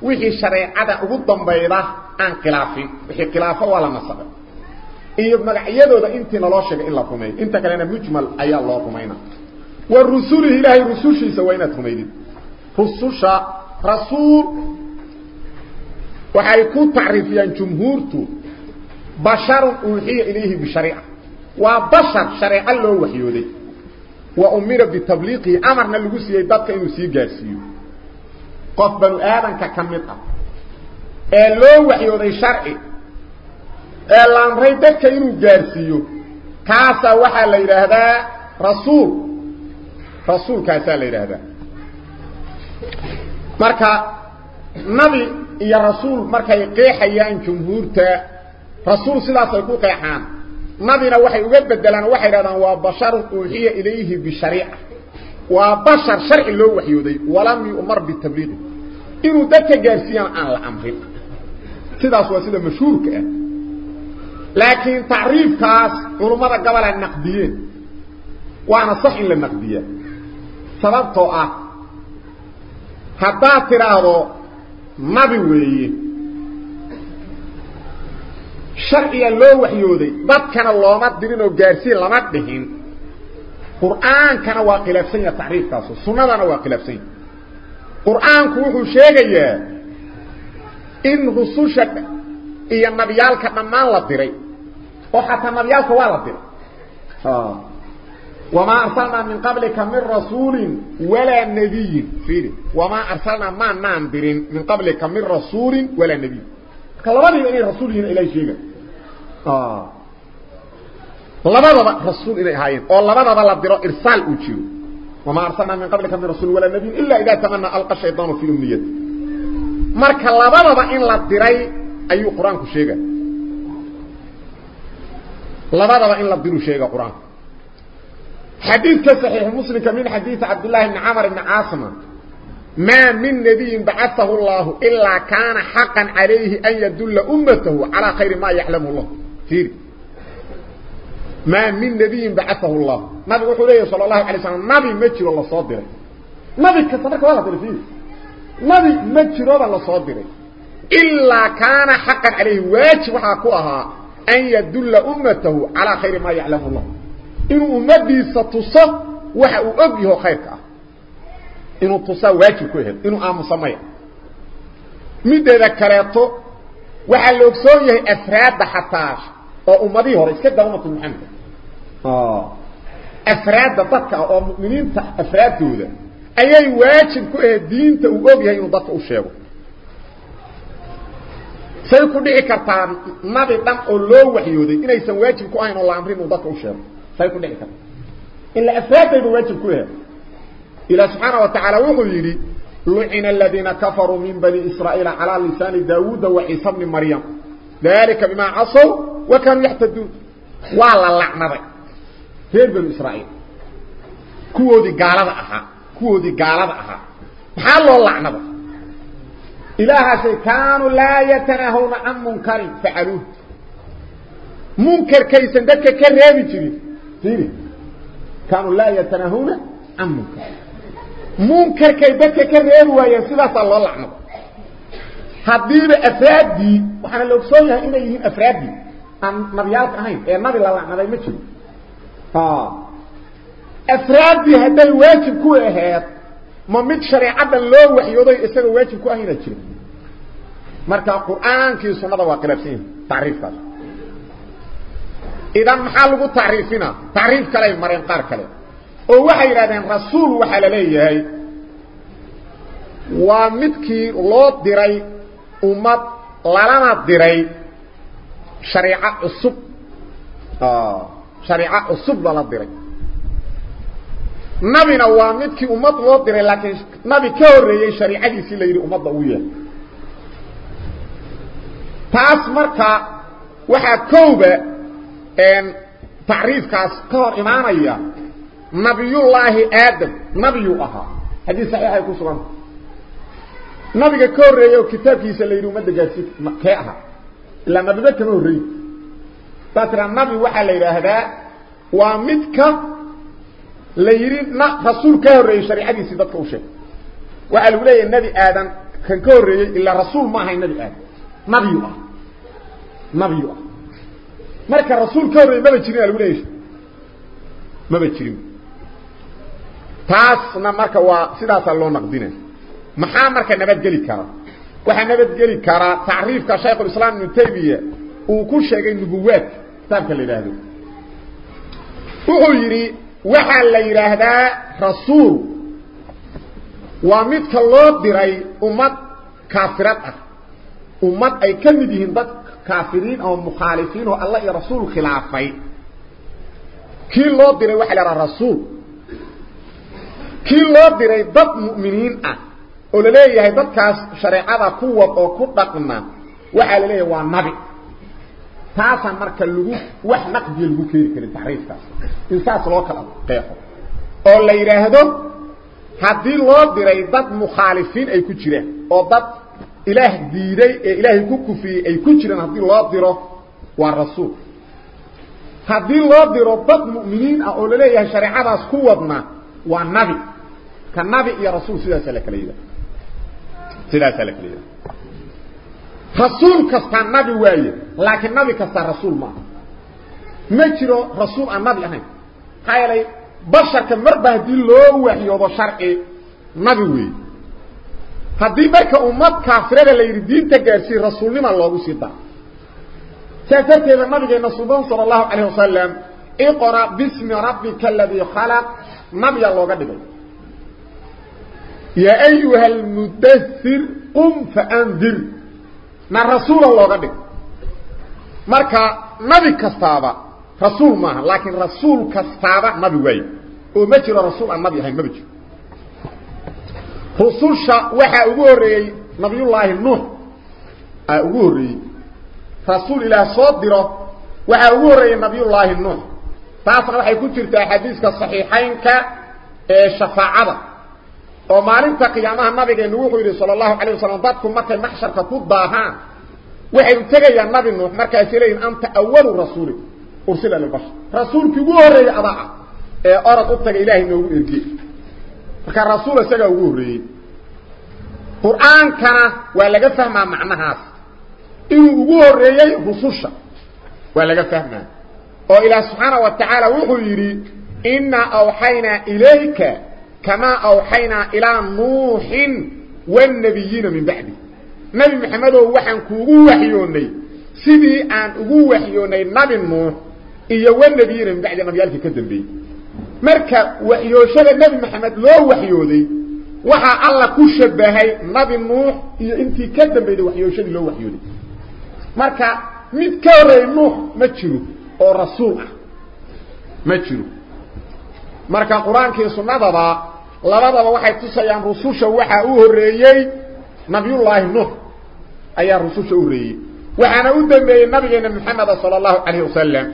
wixii shareecada ugu dambayda aan khilaafin wixii khilaafo waa la nasabay iyo magacyadooda intii naloo sheegay in la rumeeyo inta kalena mujmal ayaa loo rumayna wa rusulihi ilaahay rusushiisa waa inaad rumaydid rususha رسول. وحيكون تعريفيا جمهورته بشر أوحي إليه بشريعة. وبشر شريعة الله وحيوده وأمير بالتبليغ أمرنا لغسية ضدك إنه سيقاسيه قفبل آدم ككمتة الله إيه وحيوده شرعي. الله أمري ضدك إنه قاسيه كاسا وحا ليرهدا رسول. رسول كاسا ليرهدا Thank you. Marka nabi iyo rasuul markay qeexayaan jumhuurta rasuul sidaasay ku qeexaan nabina waxay uga bedelaan waxay yidhahdaan waa basharun uuxiya ilayhi bishariica waa bashar sharci loo waxyooday walam yu'mar bitabliiqi inuu dadka gaarsiiyaan aan la amrin sidaas waa sida mashhuurka ah laakiin tacriifkaas culummada gabola naqdiyeen waana sax in la naqdiya sababtoo ah هذا تراده نبي وي شرعيا لو وحيودي بات كان الله ما تدرين أو جارسين لما تدهين قرآن كان واقلاف سنة تعريف تاسو سنة دانا واقلاف سنة قرآن كوهو شيغي ان غصوشك ايا نبيالك ممان لديري أو حتى نبيالك والديري وما أرسلنا من قبلك من رسول ولا نبي. فيه وما أرسلنا ما نعمبر من قبلك من رسول ولا نبي. كالرابي بأي رسول إلي شيء. آه. الله بابا رسول إلي هاي. الله بابا لابدراء إرسال أوتيو وما أرسلنا من قبلك من رسول ولا نبي إلا إذا تمنى ألقى الشيطان في أمنيته مارك الله بابا إن لابدراء أيو قرآن كو شيء الله بابا إن لابدراء شيء قرآن. حديث كصحيح مسلم كمن حديث عبد الله بن عمر بن عاصم. ما من نبي بعثه الله إلا كان حقا عليه أن يدل أمته على خير ما يعلم الله. كثير ما من نبي بعثه الله. ما بيقول لي صلى الله عليه وسلم. نبي مجر ولا صادر. ما كسرك ولا ما نبي مجر ولا صادر. إلا كان حقا عليه. واجبها كوها أن يدل أمته على خير ما يعلم الله. Inuu ummadiisa tuso waxa uu og khayrka ah inuu waajib ku inuu mideeda waxa la ogsoon yahay afraadda xataa oo ummadii hore iska daa ummatu maxamed ah afraadda dadka oo mu'miniinta afraaddooda ayay waajib ku ah diinta uu og yahay inuu dadka u sheego say ku dhici kartaa nabi dhan oo loo waxyooday inaysan waajib ku ahayn oo la amrin uu dadka u sheego afraadaydu waajib ku yahay ila subhanahu wa ta'ala wuxuu yiri لعن الذين كفروا من بني إسرائيل على لسان داود وعيسى بن مريم. ذلك بما عصوا وكانوا يحتدون والله لعنة هير بني إسرائيل. كودي قالب أها. كودي قالب أها. محال اللعنة إله شيء كانوا لا يتناهون عن منكر. فعلوه. منكر كيسن دك كرابي جري تيري كانوا لا يتنهون عن منكر. منكر كيبك كبير وينسبة صلى الله عنه هذه الأفراد دي وحنا لو بصولنا إنه يهين أفراد دي عن مريالك عين إيه نبي الله عنه دي متشل آه. أفراد دي هده الواجب كو إهات ما متشري عدا اللو وحيوضا يسير الواجب كو إهين أتشل مركا القرآن كي سنة واقلة بسين تعريف بسين إذا محال لغو تعريفنا تعريف كلاي مرين قار كلاي ووحي رادين رسول وحال ليه ومدكي لوت ديري أمت للمت ديري. شريعة السب آه، شريعة السب للمت ديري. نبي نوامدكي أمت لوت ديري لكن نبي كور ريي شريعة يسي ليري أمت دوية تاس مركا وحا كوبة een tacriifkaas ka hor imaanaya نبي الله آدم نبي أها حديث صحيح يكون سبحانه نبي كوري يو كتاب كيسا ليرو مدى جاسيك كيها إلا نبي ذا كنو ري تاترى النبي وحا ليرا هذا ومدك ليري رسول كوري شريعة دي سيدتك وشي وقالوا لي النبي آدم كان كوري إلا رسول ما هي النبي آدم نبي أها نبي مالك الرسول كوري ما بتجري على الوليس ما بتجري تاسنا مالك هو سداسة اللون نقدينه محام مالك نبات قلي كارا وحا نبات قلي كارا تعريف كشيخ الإسلام نتابية وكل شيء يقول نبوات كتابك اللي لهذا وقل يري وحا اللي لهذا رسول ومتك الله دراي أمت كافرات أمت أي كلمة دهين بك كافرين أو مخالفين أو الله رسول خلافه كي الله ديري وخل يرى رسول. كي الله ديري دب مؤمنين أه. اولله يحي دكاس شريعة كو أو كو دقنا وعلله وا نبي. تاسا marka lugu wax naqdi lugu keri kale tahriifka insaas lo kala qeexo oo la yiraahdo hadii lo diray dad mukhalifin ay ku jireen oo إله ديدي إله كوكفي أي كجران هذه الله ديره والرسول هذه الله ديره بد مؤمنين أقول له يا شريعة راس قوتنا والنبي كالنبي يا رسول سيدة سلك ليدا. سيدة سلك ليدا. رسول كستا النبي وي لكن النبي كستا رسول ما. مجر رسول النبي أهن قال لي بشر كمربه دي الله وحيو بشرعي إيه؟ نبي وي هذه مركة أمات كافرة اللي يردين تقرسي رسول لما الله سيطا سيطرت إذا نبي نصبان صلى الله عليه وسلم اقرأ باسم ربك الذي خلق نبي الله قد يقول يا أيها المدثر قم فأنذر نا رسول الله قد يقول مركة نبي كستابة رسول ما لكن رسول كستابة نبي وي ومجر رسول النبي هاي مبجر رسولشا وحا اغوري نبي الله نوح اغوري رسول الله صدره وحا اغوري نبي الله نوح تاسق وحي كتير تحديثك الصحيحين كشفاعة ومالين تقيامها النبي نوحي صلى الله عليه وسلم باتكم مكة محشر كتباها وحي انتقى يا نبي النوح مركا يسيرين انت اول رسول ارسل للبشر رسول كبوري اضاعة ارد اتقى الهي نوحي marka rasuul isaga ugu horeeyay quraankana waa laga fahmaa macnahaas inuu ugu horeeyay rususha waa laga fahmaa oo ilaahay subhanahu wa ta'ala wuxuu yiri inna awhayna ilayka كما أوحينا إلى نوح والنبيين من بعده nabi maxamedow waxaan kuugu waxyoonay sidii aan ugu waxyoonay nabi nuux iyo wanabiyina min bacdi nabiyaalkii ka dambeeyey marka waxyooshada nebi maxamed loo waxyooday waxaa alla ku shabahay nabi nuux iyo intii ka dambayday waxyooshadii loo waxyooday marka mid ka horreey nuux ma jiro oo rasuul ah ma jiro marka qur-aankii sunnadaba labadaba waxay tusayaan rususha waxaa u horreeyey nabiyullaahi nuux ayaa rususha u horreeyey waxaana u dambeeyey nabigeena maxameda sala allahu calayh wasalam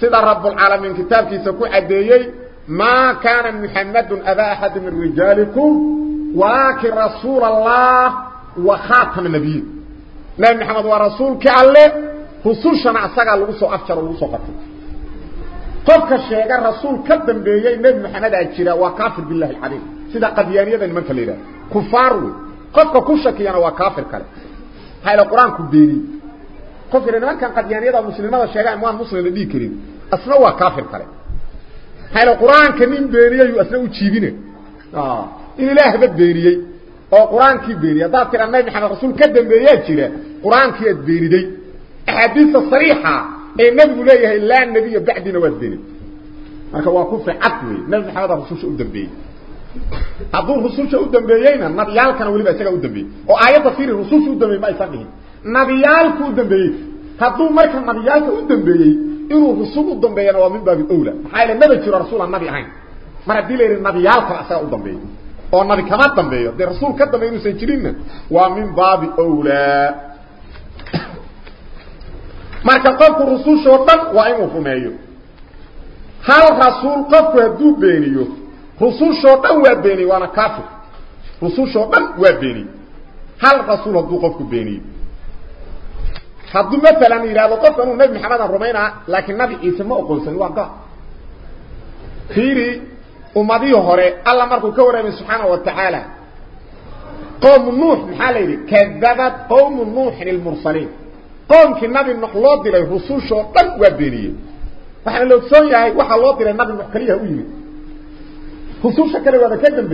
sida rabbulcaalamiin kitaabkiisa ku caddeeyey ما كان محمد أبا أحد من رجالكم ولكن رسول الله وخاتم النبي. لا محمد ورسول كعلى حصول شمع ساقه لغسو أفجر لغسو قطر طبك الشيخ الرسول كدن بيهي نبي محمد أجيرا وكافر بالله الحديث سيدا قديانية ذا نمان فليلا كفار قفك كوشك يانا وكافر كلا. هاي القرآن كبيري. قفر نمان كان قديانية ذا مسلمان الشيخ موان مسلم نبي كريم. أصلا وكافر كلا. حين القرآن كمين بيريه يؤسنه وشيبينه إن إله بد بيريه أو قرآن كي بيريه ذات كلا النبي حنا رسول كدن بيريه جيلة. قرآن كي بيريه دي حديثة صريحة أي نبي إليها إلا النبي بعدين وزينه أنا كواكوف في عطوي نبي حنا رسول شو أبدن بيه أبدو رسول شو أبدن بيهينا نبيال كان أولي بأسك أبدن بيه أو آية تصيري رسول شو أبدن بيه ما يساقه نبيال كو أبدن بيه هذو مركز نبيال كو أبدن بيه inuu rusul u dambeeyana waa min baabi owla maxaa yeele maba jiro rasuul aan nabi ahayn mar haddii la yidhi nabiyaalkana isagaa u dambeeyey oo nabi kama dambeeyo dee rasuul ka dambeey inuusan jirinna waa min baabi owlaa marka qofku rusushoo dhan waa inuu rumeeyo hal rasuul qofku hadduu beeniyo rusushoo dhan waa beeniye waana kaafir rusushoo dhan waa beeniye hal rasuul hadduu qofku beeniyo حد مثلا يراد قف انه نبي محمد الرومينا لكن نبي عيسى ما اقونسن واقع فيري امدي هوري الله مركو كوري من سبحانه وتعالى قوم نوح محاليه كذبت قوم نوح للمرسلين قوم كي نبي نقلوب دي رسول شو دن وديني فاحنا لو سوني هاي وحا لو دي نبي مقليه ويمي رسول شكرا وذا كذب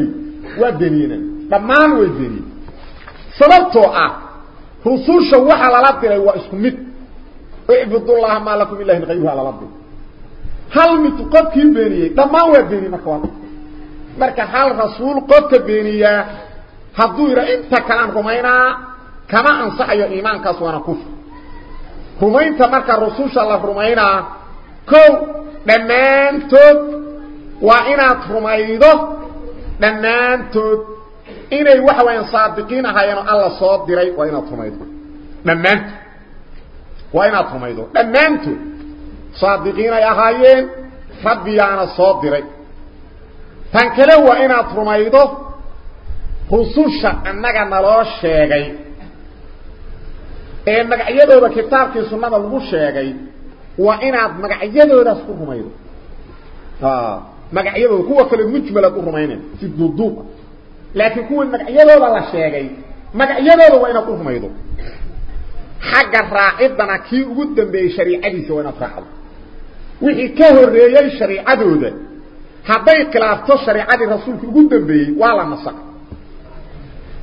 وديني لما نوديني سببتو آه rususha waxa lala diray waa isku mid icbudullaha maa lakum ilahin hayruha lala diray hal mid qofkii beeniyey dhammaan waa beeniyey marka waa marka hal rasuul qofka beeniyaa hadduu yidha inta kalaan rumaynaa kama ansaxayo iimaankaas waana kufr rumaynta marka rususha la rumaynaa kow dhammaantood waa inaad rumaydo dhammaantood إني وحوين صادقين هاينو الله صوت ديري وإنا تميدو. ممنتو وإنا تميدو. ممنتو صادقين هاين فبيانا صوت ديري. تنكله وإنا تميدو. خصوصا أنك نلو شيغي. أنك أيدو بكتاب في سنة نلو شيغي. وإنا أنك أيدو رسكو تميدو آه. مقعيبه كوة كلمة مجملة أخرى مينة سيد دودوك لكن كون مقعيدو لا شيغي. مقعيدو وين اكو ميدو حق الرائدنا كي أو دنبي شريعتي وين افرحو وحي كهر ريال شريعته ده حبي خلاف تو شريعتي رسول كي أو دنبي ولا مسخ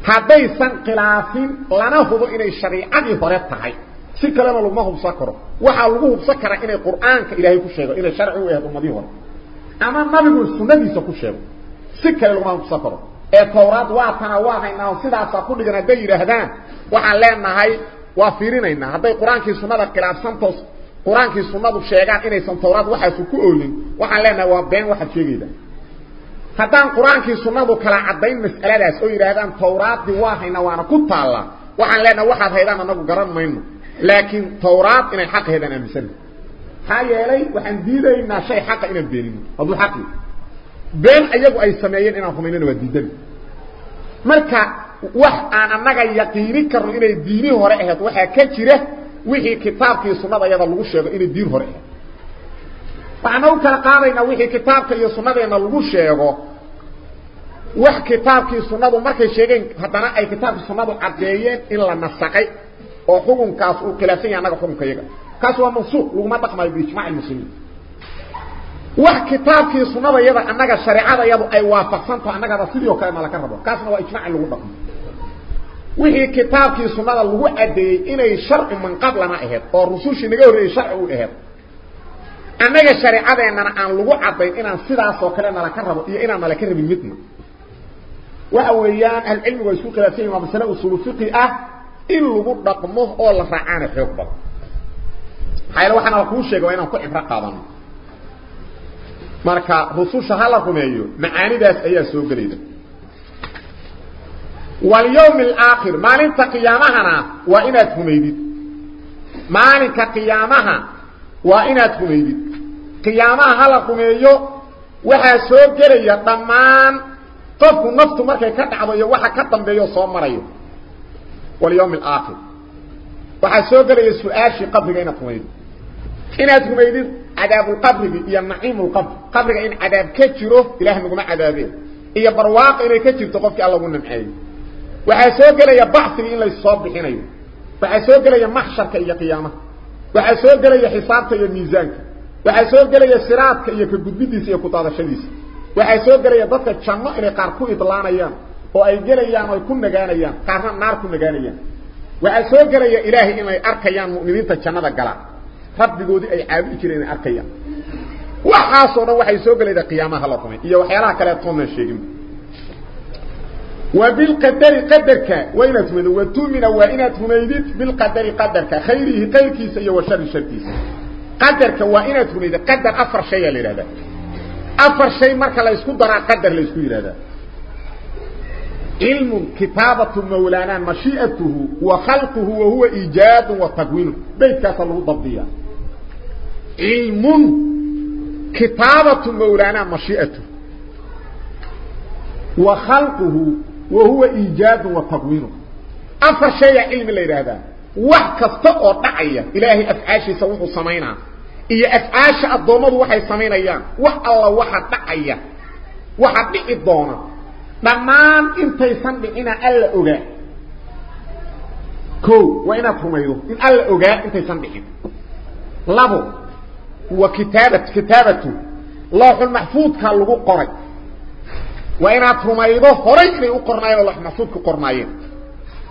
حبي سن خلافين لنا هو ان شريعتي هرت هاي si kala lagu ma hubsakaro waxa lagu hubsakaa in quraanka ilaahay ku sheego in sharci uu yahay ummadii hore ama ma bigu sunnadiisa ku sheego si kala lagu ma hubsakaro اكوراد واتنا واهينا سيدا ساقود لغنا دير هدان وحان لين نهي وفيرين اينا هده قرآن كي سنة كلاب سنتوس قرآن كي سنة بشيغان اني سنتوراد واحد سكوولين وحان لين نهوابين واحد شيغيدا هدان قرآن كي سنة كلاب عدين مسألة داس أو يرى هدان توراد دي واهينا وأنا كتا الله وحان لين نهوحد هيدان انكو قرام مينو لكن توراد اني حق هدان امسل هاي يلي وحان دي لين شيء حق اني بيرينو هدو حقي been ayagu ay sameeyeen inaan rumaynana waa diidan. Marka wax aan annaga yaqiini karno inay diini hore ahayd waxaa ka jira wixii kitaabkii sunnada iyada lagu sheego inay diin hore ahayd. Waxaana u kala qaadaynaa wixii kitaabka iyo sunnadeena lagu sheego. Wax kitaabkii sunnadu markay sheegeen haddana ay kitaabkii sunnadu caddeeyeen in la nasaqay oo xukunkaas uu khilaafsan yahay annaga xukunka iyaga. Kaas waa mansuuq laguma dhaqmayo biijmac muslimiin wax kitaabkii sunnada iyada annaga shareecada iyadu ay waafaqsantaho annagada sidii oo kale na laka rabo kaasna waa ijmac in lagu dhaqmo wixii kitaabkii sunnada lagu cadeeyey inay sharci man qablana ahayd oo rusushii naga horreeyey sharci u ahayd annaga shareecadeennana aan lagu cadayn inaan sidaas oo kale nala ka rabo iyo inaan nala ka rabin midna waxa weeyaan ahlucilmigu way isku khilaafsan yihin waa masale usuulu fiqi ah in lagu dhaqmo oo la raacaana xoog badan maxaa yaele waxaana la kuu sheegay waa inaan ku cibro qaadano marka rususha hala rumeeyo macaanidaas ayaa soo gelayda walyawm alaakhir maalinta qiyaamahana waa inaad rumaydid maalinka qiyaamaha waa inaad rumaydid qiyaamaha hala rumeeyo waxaa soo gelaya dhammaan qofku naftu markay ka dhacdo iyo waxa ka dambeeyo soo marayo walyawm alaakhir waxaa soo gelaya su-aashii qabriga inaad rumaydid inaad rumaydid عذاب القبر يا معيم القبر قبرك إن عذاب كثيره إله نغما عذابه يا برواق اني كثير تقف الله من نحي وحاسو قال يا بعث ان لي صوب بحيني. فحاسو قال يا محشر كاي قيامة. وحاسو قال يا حساب تاع الميزان وحاسو قال يا صراط كاي كغبديس يا قطاده شديس. وحاسو قال يا بطه جنو اني قاركو ادلانيان أو أي غليان أو كو قارن نار كو نغانيان وحاسو يا إلهي اني أركيان مؤمنين تا جنده rabbigoodii ay caabudi jireen arkayaan. Waxaasoo dhan waxay soo gelayda qiyaamaha la rumay iyo waxyaalaha kale toonna sheegin. وبالقدر قدرك وين تمد وتؤمن وإن تميدت بالقدر قدرك خيره خيركيس وشر شركيس قدرك وإن تميد قدر أفر شيء لهذا أفر شيء مركا لا يسكو درا قدر لا يسكو هذا علم كتابة مولانا مشيئته وخلقه وهو إيجاد وتكوين. بيت كاسله ضبطية علم كتابة مولانا مشيئته وخلقه وهو إيجاد وتكوين. أفر شيء علم اللي هذا؟ وحكستقوا دعية إلهي أفعاشي سوحوا سمينا. إيا أفعاش الضومد وحي سمينا وح الله وحا دعية وحا دعي الضونا دمان انتي سنبعنا ألا أغا كو وإنا ترميدو إن ألا أغا انتي سنبعنا لابو وكتابة كتابته لوح المحفوظ كان لغو قري وإن ترميده هري إني أقرنايين الله محفوظ كقرنايين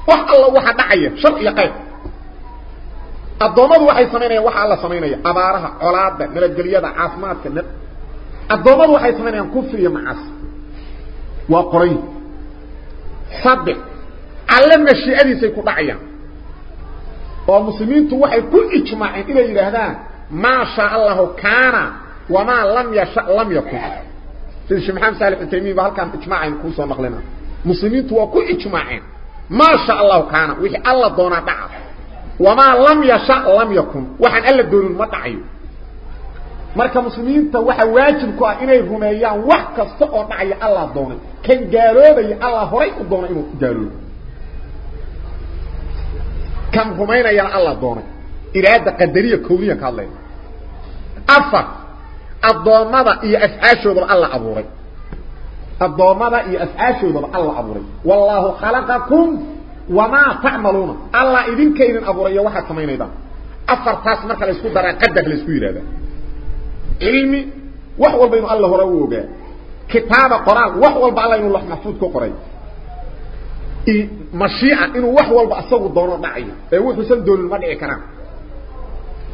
وح الله وحا دعية شرع يقيد الضوامد وحي سمينيا وحا الله سمينيا أبارها علاده نرجلية عاصماتك نر الضوامد وحي سمينيا كفر معاص وقرين صدق علمنا الشيء دي سيكون دعيا ومسلمين توحي كل إجماعين إلى إلهدان ما شاء الله كان وما لم يشاء لم يكن سيد الشيخ محمد صالح التيمي بهل كان إجماعين كوسا نقلنا مسلمين تو كل إجماعين ما شاء الله كان وحي الله دونا دعا وما لم يشاء لم يكن وحن ألا دون دعيو marka muslimiinta waxa waajib ku ah inay rumeeyaan wax kasta oo dhacaya Allah doonay kan gaaloobay Allah horay u doonay inuu gaaloobo kan rumeynaya Allah doonay iraada qadariya kowniya ka hadlay afar adoomada iyo afcaashooda Allah abuuray adoomada iyo afcaashooda Allah abuuray wallahu khalaqakum wama ta'maluna Allah idinka idin abuuray waxa sameeynayda afar taas marka la isku daraa qadar la isku yiraahdo علمي وحو البين الله رووغا كتاب قرآن وحو البين الله محفوظ كقرآن مشيعة إنو وحو البأسو الدورة معي. ويوحو سندو المدعي كرام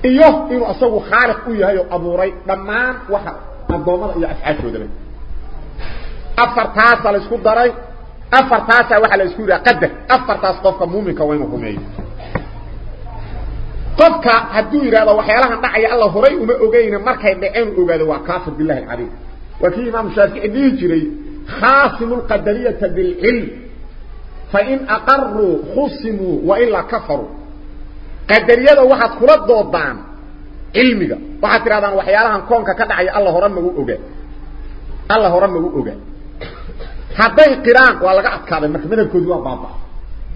إيوه إنو أسو خالق إيها يو أبو ري. دمان وحا الدورة إيا أفعاش ودري أفر تاسا لسكو الدري أفر تاسا وحا لسكو الدري قدر أفر تاسا قفك مومي كوينو كوميه qofka haduu yiraahdo waxyaalahan dhacaya Allah horay uma ogeeyna markay dhaceen ogaado waa kaafir billahi alayhi wa fi imam shafi'i dhihi jiray khasimul qadariyah bil ilm fa in aqarru khusimu wa illa kafaru qadariyada waxaad kula doodaan ilmiga waxaad tiraadaan waxyaalahan koonka ka dhacaya Allah horay ma ogaa Allah horay ma ogaa haday qiraan waa laga adkaaday marka madabkoodu waa baaba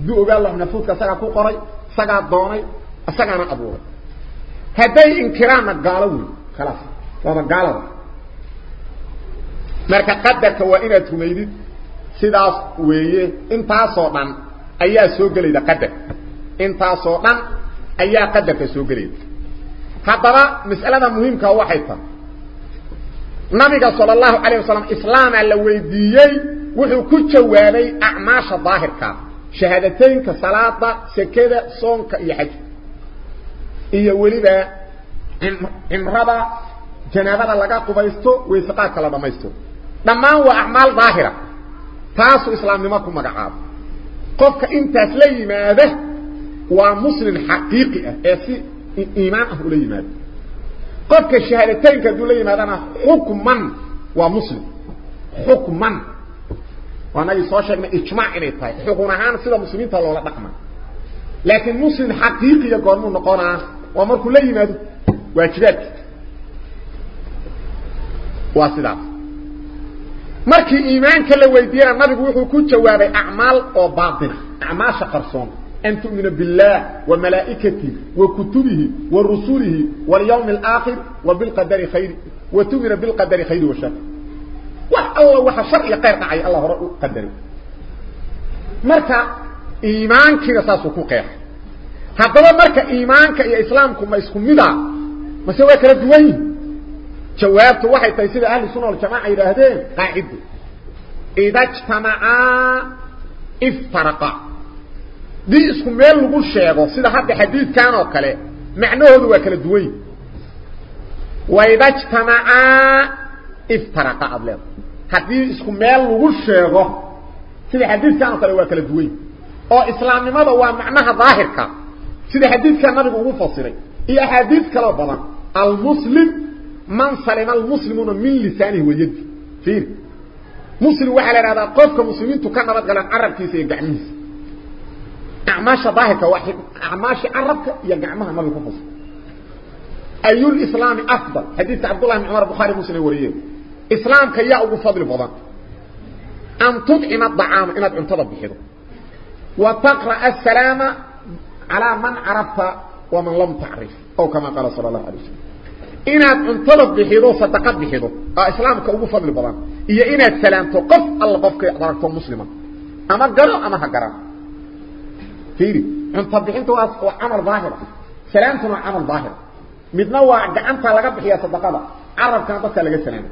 duu ogaa Allah nafuudka saga ku qoray saga doonay أسقنا أبوه. هذا إنكرام قالوه خلاص. وما قالوه مارك قدر كوائنا تميدد سيداس ويهي. إنتا صوتنا ايا سوغلي ده قدر. إنتا صوتنا ايا قدر كسوغلي هذا مسألة مهمة واحدة نبي صلى الله عليه وسلم إسلام على ويديي وحو كتشواني أعماش الظاهر كا شهادتين كسلاطة سكيدة صنك يحجب iyo weliba cimrada janaabada laga qubaysto weysaqaadka la dhamaysto dhammaan waa acmaal daahira taasuu islaamnimo ku magacaabo qofka intaas la yimaada waa muslim xaqiiqi ah ee si iimaan ah ula yimaado qofka shahaadateynka hadduu la yimaadana xukman waa muslim xukman waanagii soo sheegnay ijmaac inay tahay xukun ahaan sida muslimiinta loola dhaqma laakiin muslim xaqiiqiya goormuu noqonaa ومركو لي ماذا واجبات واسداء مركي إيمان كالويدية مركو يقول كل جواب أعمال أو باطنة. أعمال شقرصون أن تؤمن بالله وملائكته وكتبه ورسوله واليوم الآخر وبالقدر خير وتؤمن بالقدر خير وشر. وح وحشر يقيرنا عي الله رأو قدره. مركا إيمان كي رساسه كو قيره haddaba marka iimaanka iyo islaamku ma isku mida mase waa kala duwan jawaabtu waxay tahay sida ahli sunna wal jamaa yiraahdeen qaacido idha ijtama'aa iftaraqa di isku meel lagu sheego sida hadda xadiidkan oo kale macnahoodu waa kala duwan yihin wa idha ijtama'aa iftaraqa adleed haddii isku meel lagu sheego sida xadiidkan oo kale waa kala duwan oo islaamnimada waa macnaha daahirka سيدي حديثك النبي هو فصيري. إيا حديثك لابضا المسلم من سلم المسلمون من لسانه ويده. فيه مسلم واحد لأن هذا قفك مسلمين تكن ربك لأن عرب كيسي يقعميس. أعماش ضاهك واحد أعماش عربك يقعمها ما بيكون فصير. أي الإسلام أفضل. حديث عبد الله من عمر بخاري مسلم وريه إسلام كياء وفضل بضا أن تدعم الضعام إن أدعم تضب بحيده وتقرأ السلامة على من عرفت ومن لم تعرف أو كما قال صلى الله عليه وسلم. إنا انطلق بحيضه فتقد بحيضه آه، إسلامك أبو فضل بضان إيا إن السلام الله اللقفك أدركت مسلما. أما قرأ أما هكرا فيري أنت بحيضة وعمل ظاهرة سلام تنوع عمل ظاهرة مدنوع أنت لقى بحيضة فتقد عرب كانت تلقى سلام.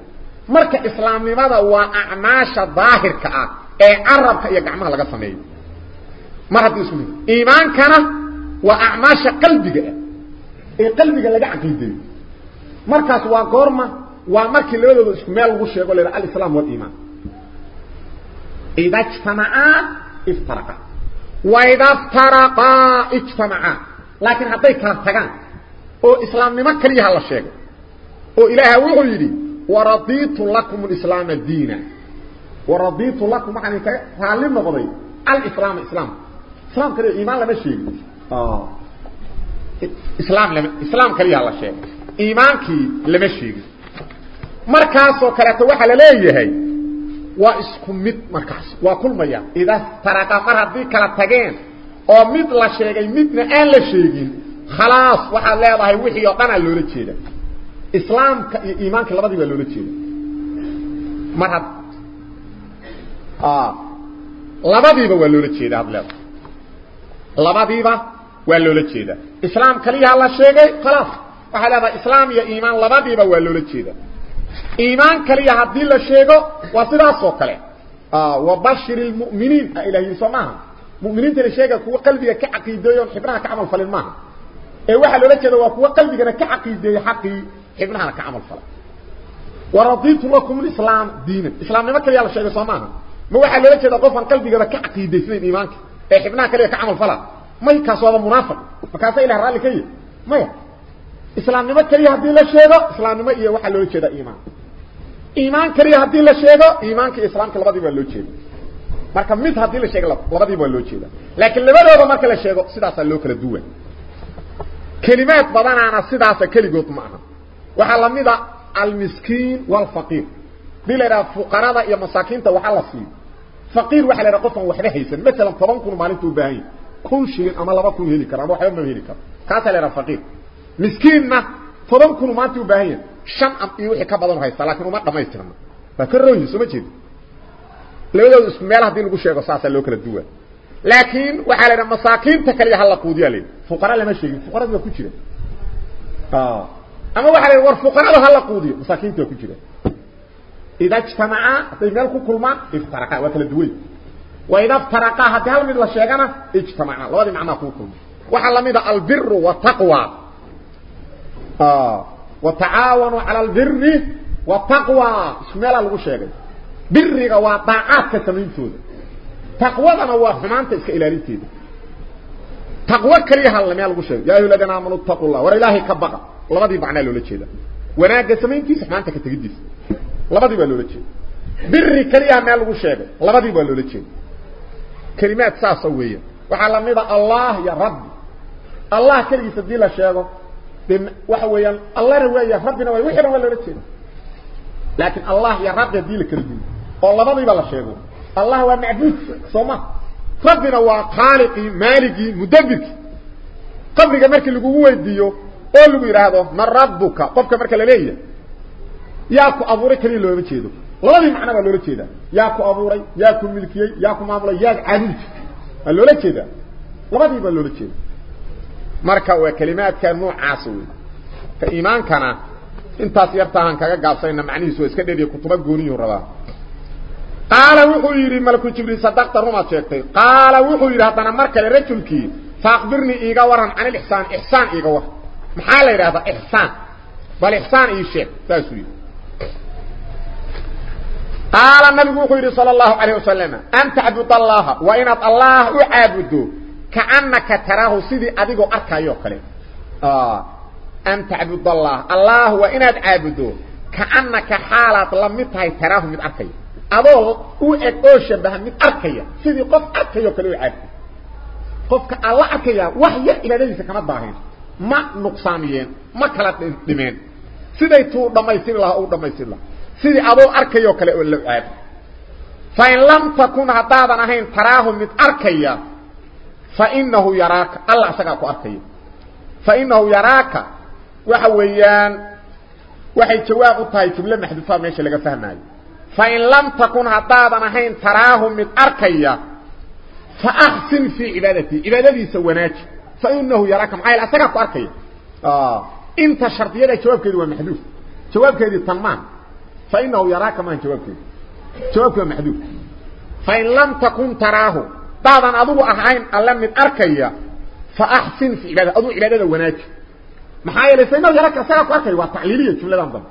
مرك إسلام لماذا؟ هو أعماش ظاهر كأه أي عرب كأي قعمها لقى سميه مرحب يسمي إيمان كان وأعماش قلبك. إيه قلبك اللي عقل دي مركز وقرمة ومركي اللي وده اسكميل غوش يقول لي رأي والإيمان. إذا اجتمعا افترقا. وإذا افترقا اجتمعا. لكن حتى يكرهتكان أو إسلام نما كريها الله شيك أو الهه ويغيري ورضيت لكم الإسلام الدين ورضيت لكم معنى تعلمنا قضي الإسلام الاسلام إسلام كريه إيمان لما islaam lama islaam kaliya la sheego iimaankii lama sheegin markaasoo kaleeto waxaa la leeyahay waa isku mid markaas waa kulmaya idaa taraqa mar haddii kala tageen oo mid la sheegay midna aan la sheegin khalaas waxaad leedahay wixii oo dhanaa loola jeeda islaamka iyo iimaanka labadii baa loola jeeda mar had labadiiba waa loola jeeda had leedahay labadiiba waa loola jeeda islaam kaliya la sheegay khalaas waxaa leedahay islaam iyo iimaan labadiiba waa loola jeeda iimaan kaliya haddii la sheego waa sidaas oo kale wabashir lmu'miniin a ilahiyin soo maaha mu'miniinta sheega kuwa qalbiga ka caqiideeyo on xibnaha ka camal falin maaha ee waxaa loola jeeda waa kuwa qalbigana ka caqiideeyey xaqii xibnahana ka camal fala waraditu lakum lislaam diinan islaamnimo kaliya la sheegay soo maaha ma waxaa loola jeeda qofaan qalbigaba ka caqiidaysnayn iimaanka ee xibnaha kaliya ka camal fala may kaas waaba munaafiq markaasa ilah raalli ka yihi maya islaamnimo kaliya haddii la sheego islaamnimo iyo waxaa loola jeeda iimaan iimaan kaliya haddii la sheego iimaanka islaamka labadiiba waa loo jeeda marka mid haddii la sheego labadiiba waa loo jeeda laakiin labadooda marka la sheego sidaasaa loo kala duwan kelimaad badanaana sidaasa keligood ma aha waxaa lamida almiskiin waalfaqiir hadii la idhaha fuqarada iyo masaakiinta waxa la siiyo faqiir waxa la idhaha qofaan waxba haysan masalan toban kun maalinta u baahan yahy كل شيء أما لا بكون هلي كرام وحيوم ما هلي كرام. كاتل يا رفقين مسكين ما فضل كل ما تيو باهين شم أم إيو حكا بضانو هاي السلاكين وما قم يسترم فكر روي سمع جيد لو لو اسمي الله دين لقو شيء قصاصة لو كلا دوا لكن وحالي رم مساكين تكالي هلا قودي علي فقراء لما شيء فقراء دي وكو جيد أما وحالي ور فقراء لو هلا قودي مساكين تيو إذا اجتمع تجمع كل ما افترقا وكلا دوي وإذا افترقا هدي هل مدل الشيغانا اجتمعنا. لو هذه معنى كوكم وحال مدى البر والتقوى. آه. وتعاونوا على البر والتقوى. الله لغو شيغي برغا وطاعات كسمينتود تقوى هو حمانته اسك الاليتيده تقوى كليها الله ما لغو شيغي يا أيها الذين آمنوا اتقوا الله. ورا كبقى لبدي معنى لولا جيدا wanaaga samayntiisa xamaanta ka tagidiisa labadii baa loola jeeda biri kaliya meel lagu sheegay labadii baa كلمات ساسوية. وحالا ميضا الله يا رب. الله كلي سديل الشيخ بم... وحويا الله روايا يا ربنا ويوحنا ولا رتين لكن الله يا رب يديل كلمين والله ما ميضا الشيخ الله هو معبود صمع ربنا هو خالقي مالكي مدبك قبل جمارك اللي قوه يديو. قولوا يرادو من ربك؟ قبك مارك الليلية ياكو أبوري كلي اللي يمتشيدو labadii macna baa loola jeedaa yaa ku abuuray yaa ku milkiyey yaa ku maamulay yaa caabud baa loola jeedaa labadii baa loola jeedaa marka waa kalimaadka noocaas weey ka iimaankana intaas yartaan kaga gaabsayna macnihiisu iska dheeriyo kutuba gooniyo rabaa qaala wuxuu yiri malaku jibriil sadaqta ruma sheegtay qaala wuxuu yiri hadana markale rajulkii faaqbirni iiga waran an ihsaan ihsaan iiga waran maxaa la yiraahdaa ihsaan bal ihsaan ii sheeg taasuu yiri قال النبي صلى الله عليه وسلم أنت عبد الله وإن الله عبد كأنك تراه سيدي أديق أركا يوكلي. آه. أنت عبد الله الله وإن عبد كأنك حالة لمتها تراه من أركا. أبو هو أكوش بها من أركا. سيدي قف أركا يوكلي عبد قف الله أركا وحي إلى ليس كما باهين ما نقصانيين ما كلا تنمين سيدي تو دمي سيد الله أو دمي سيد الله sidii adoo arkayo kale oo la caab fa in lam takun hadaadan ahayn taraahu mid arkaya fa innahu yaraaka alla asagaa ku arkaya fa innahu yaraaka waxa weeyaan waxay jawaab u tahay jumlo maxduufa meesha laga fahmaayo fa in lam takun hadaadan ahayn taraahu mid arkaya fa ahsin fi ibadati ibadadiisa wanaaji فإنه يراك معايا أساقك أركي آه. انت شرطية جواب كذي ومحدوث جواب كذي تنمان فإنه يراك ما جواب كذي جواب كذي محدوث فإن لم تكن تراه بعضا أضو أهين ألم من أركي فأحسن في عبادة أضو عبادة وناك. محايا فإنه يراك أساقك أركي والتعليلية جملة دانضم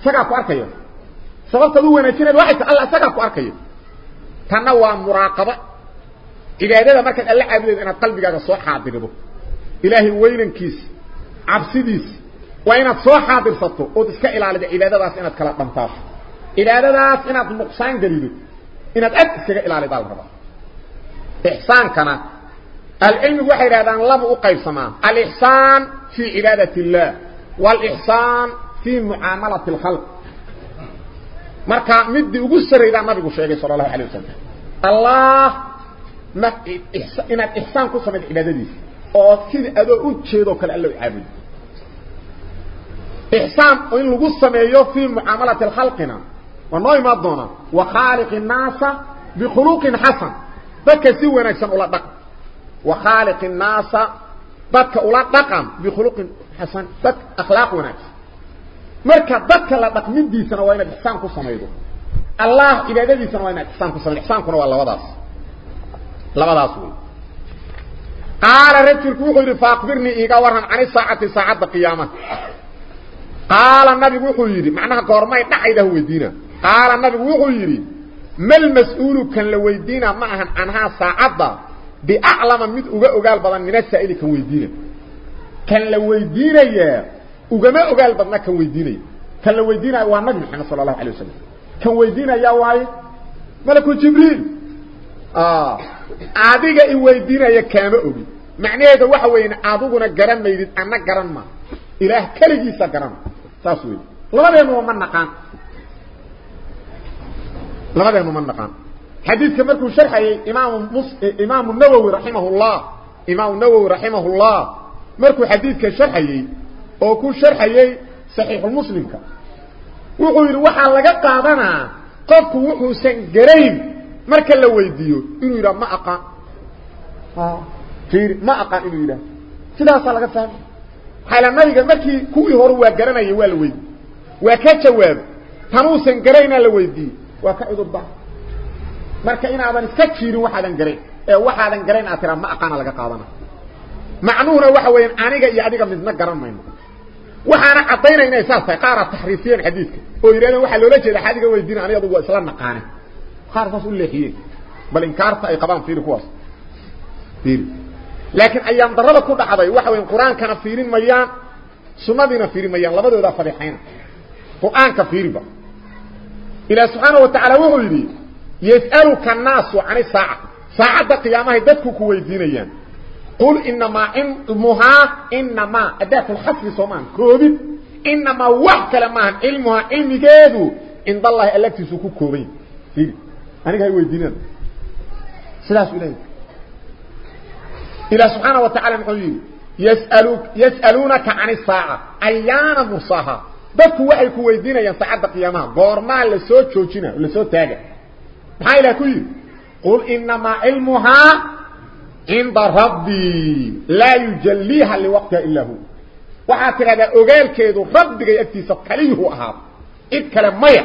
أساقك أركي سببت أضو وناكين الواحد؟ الله أساقك أركي تنوى مراقبة. cibaadada markaad alla caabudeed inaad qalbigaaga soo xaadirdo ilaahay weynankiis cabsidiis inaad soo xaadirsato ood iska ilaalido cibaadadaas inaad kala dhantaato cibaadadaas inaad nuqsaan gelido inaad ad iskaga ilaalidaa la rabaa ixsaankana alcilmigu waxay yidhahdaan laba u qaybsamaa alixsaan fii cibaadati illaah waalixsaan fii mucaamalati alkhalq marka midii ugu saraydaa nabigu sheegay sala allahu alay wasalam allah ما إنك إحسان كو سميد عبادتي oo sida adoo u jeedo kale alla caabudo إحسان وإن لقصة مئيو في معاملة الخلقنا. والله ما أدونا. وخالق الناس بخلوق حسن. بك سيوين أكسن أولاد دقم. وخالق الناس بك أولاد دقم بخلوق حسن. بك أخلاق ونكس مركة بك لا دقمين دي سنة وإن إحسان قصة مئيو الله إذا دي سنة وإن إحسان قصة مئيو إحسان قصة مئيو لا بداس قال رجل كوخ يرفاق برني إيقا ورهم عن الساعة ساعة قيامة قال النبي وحو يري. معناها قور ما دحيده ودينا قال النبي وحو يري. ما المسؤول كان لويدينا معها انها ساعده بأعلم من أوغا اوغال بدن من السائل كان ويدينا كان لويدينا يا. اوغما اوغال بدن كان ويدينا كان لويدينا وا النبي محمد صلى الله عليه وسلم. كان ويدينا يا واي. ملك جبريل. آه. ادي جاي ويدينا يا كان أوغي. معناه ده وحوين ادوغنا غران ميد أنا غران ما. إله كل جيسا قرام تاسوي لغبين ومن نقان. لغبين ومن نقان. حديث كما يكون شرحة إمام, مص... إمام النووي رحمه الله. إمام النووي رحمه الله. مركو حديث كشرحة وكو شرحة صحيح المسلم وقوير وحا لقد قادنا. قف وحو سنقرين مركا لوي ديو إنو يرى ما أقا. آه. ما أقا إنو يرى. سلاسة لقد فهمت على نبيك ذكي كوي هروا قرانا يوال ويد وكا جواب تنوسا قرانا لويدي وكا عدو الضعف مركا إنا عبان اسكتشيرو واحدا قرين. إيه واحدا قرين اترا ما أقانا لك قادنا معنونا وحوين آنيقا يعديقا مثنا قران مين وحانا عطينا إنا إساسا قارة تحريسيين حديثك ويرينا وحا لوليك إذا حديقا ويدينا عني أضوه إسلام نقاني خارة تسول لي خيين بل إنكارتا إقبان فيرو كواس فيرو laakiin ayaan darada ku dhacday waxa weyn quraankana fiirin mayaan sunnadina fiirin mayaan labadooda fadhiixayna quraanka fiiriba ila subhanahu wa ta'ala wuxuu yiri yas'aluka an-nasu 'ani sa'a saa'ada qiyaamaha dadku ku weydiinayaan qul inma ilmuha inma adat al-hasb suman koobid inma wahkala ma ilmuha ilmigeedu inda allah alatiisu ku koobay fiiri aniga hay weydiinaan sidaas ilaahay إلى سبحانه وتعالى محيين يسألوك يسألونك عن الساعة. أيانا مرصاها دكوا وحيكوا ويدين ينصع بقيامها غورما لسو تشوشينا لسو تاقع بحايلة كوي. قل إنما علمها عند ربي. لا يجليها لوقت إلا هو. وحاتر هذا أغير كيدو ربك يكتي سكليه أهاب. إذ كلام ميا.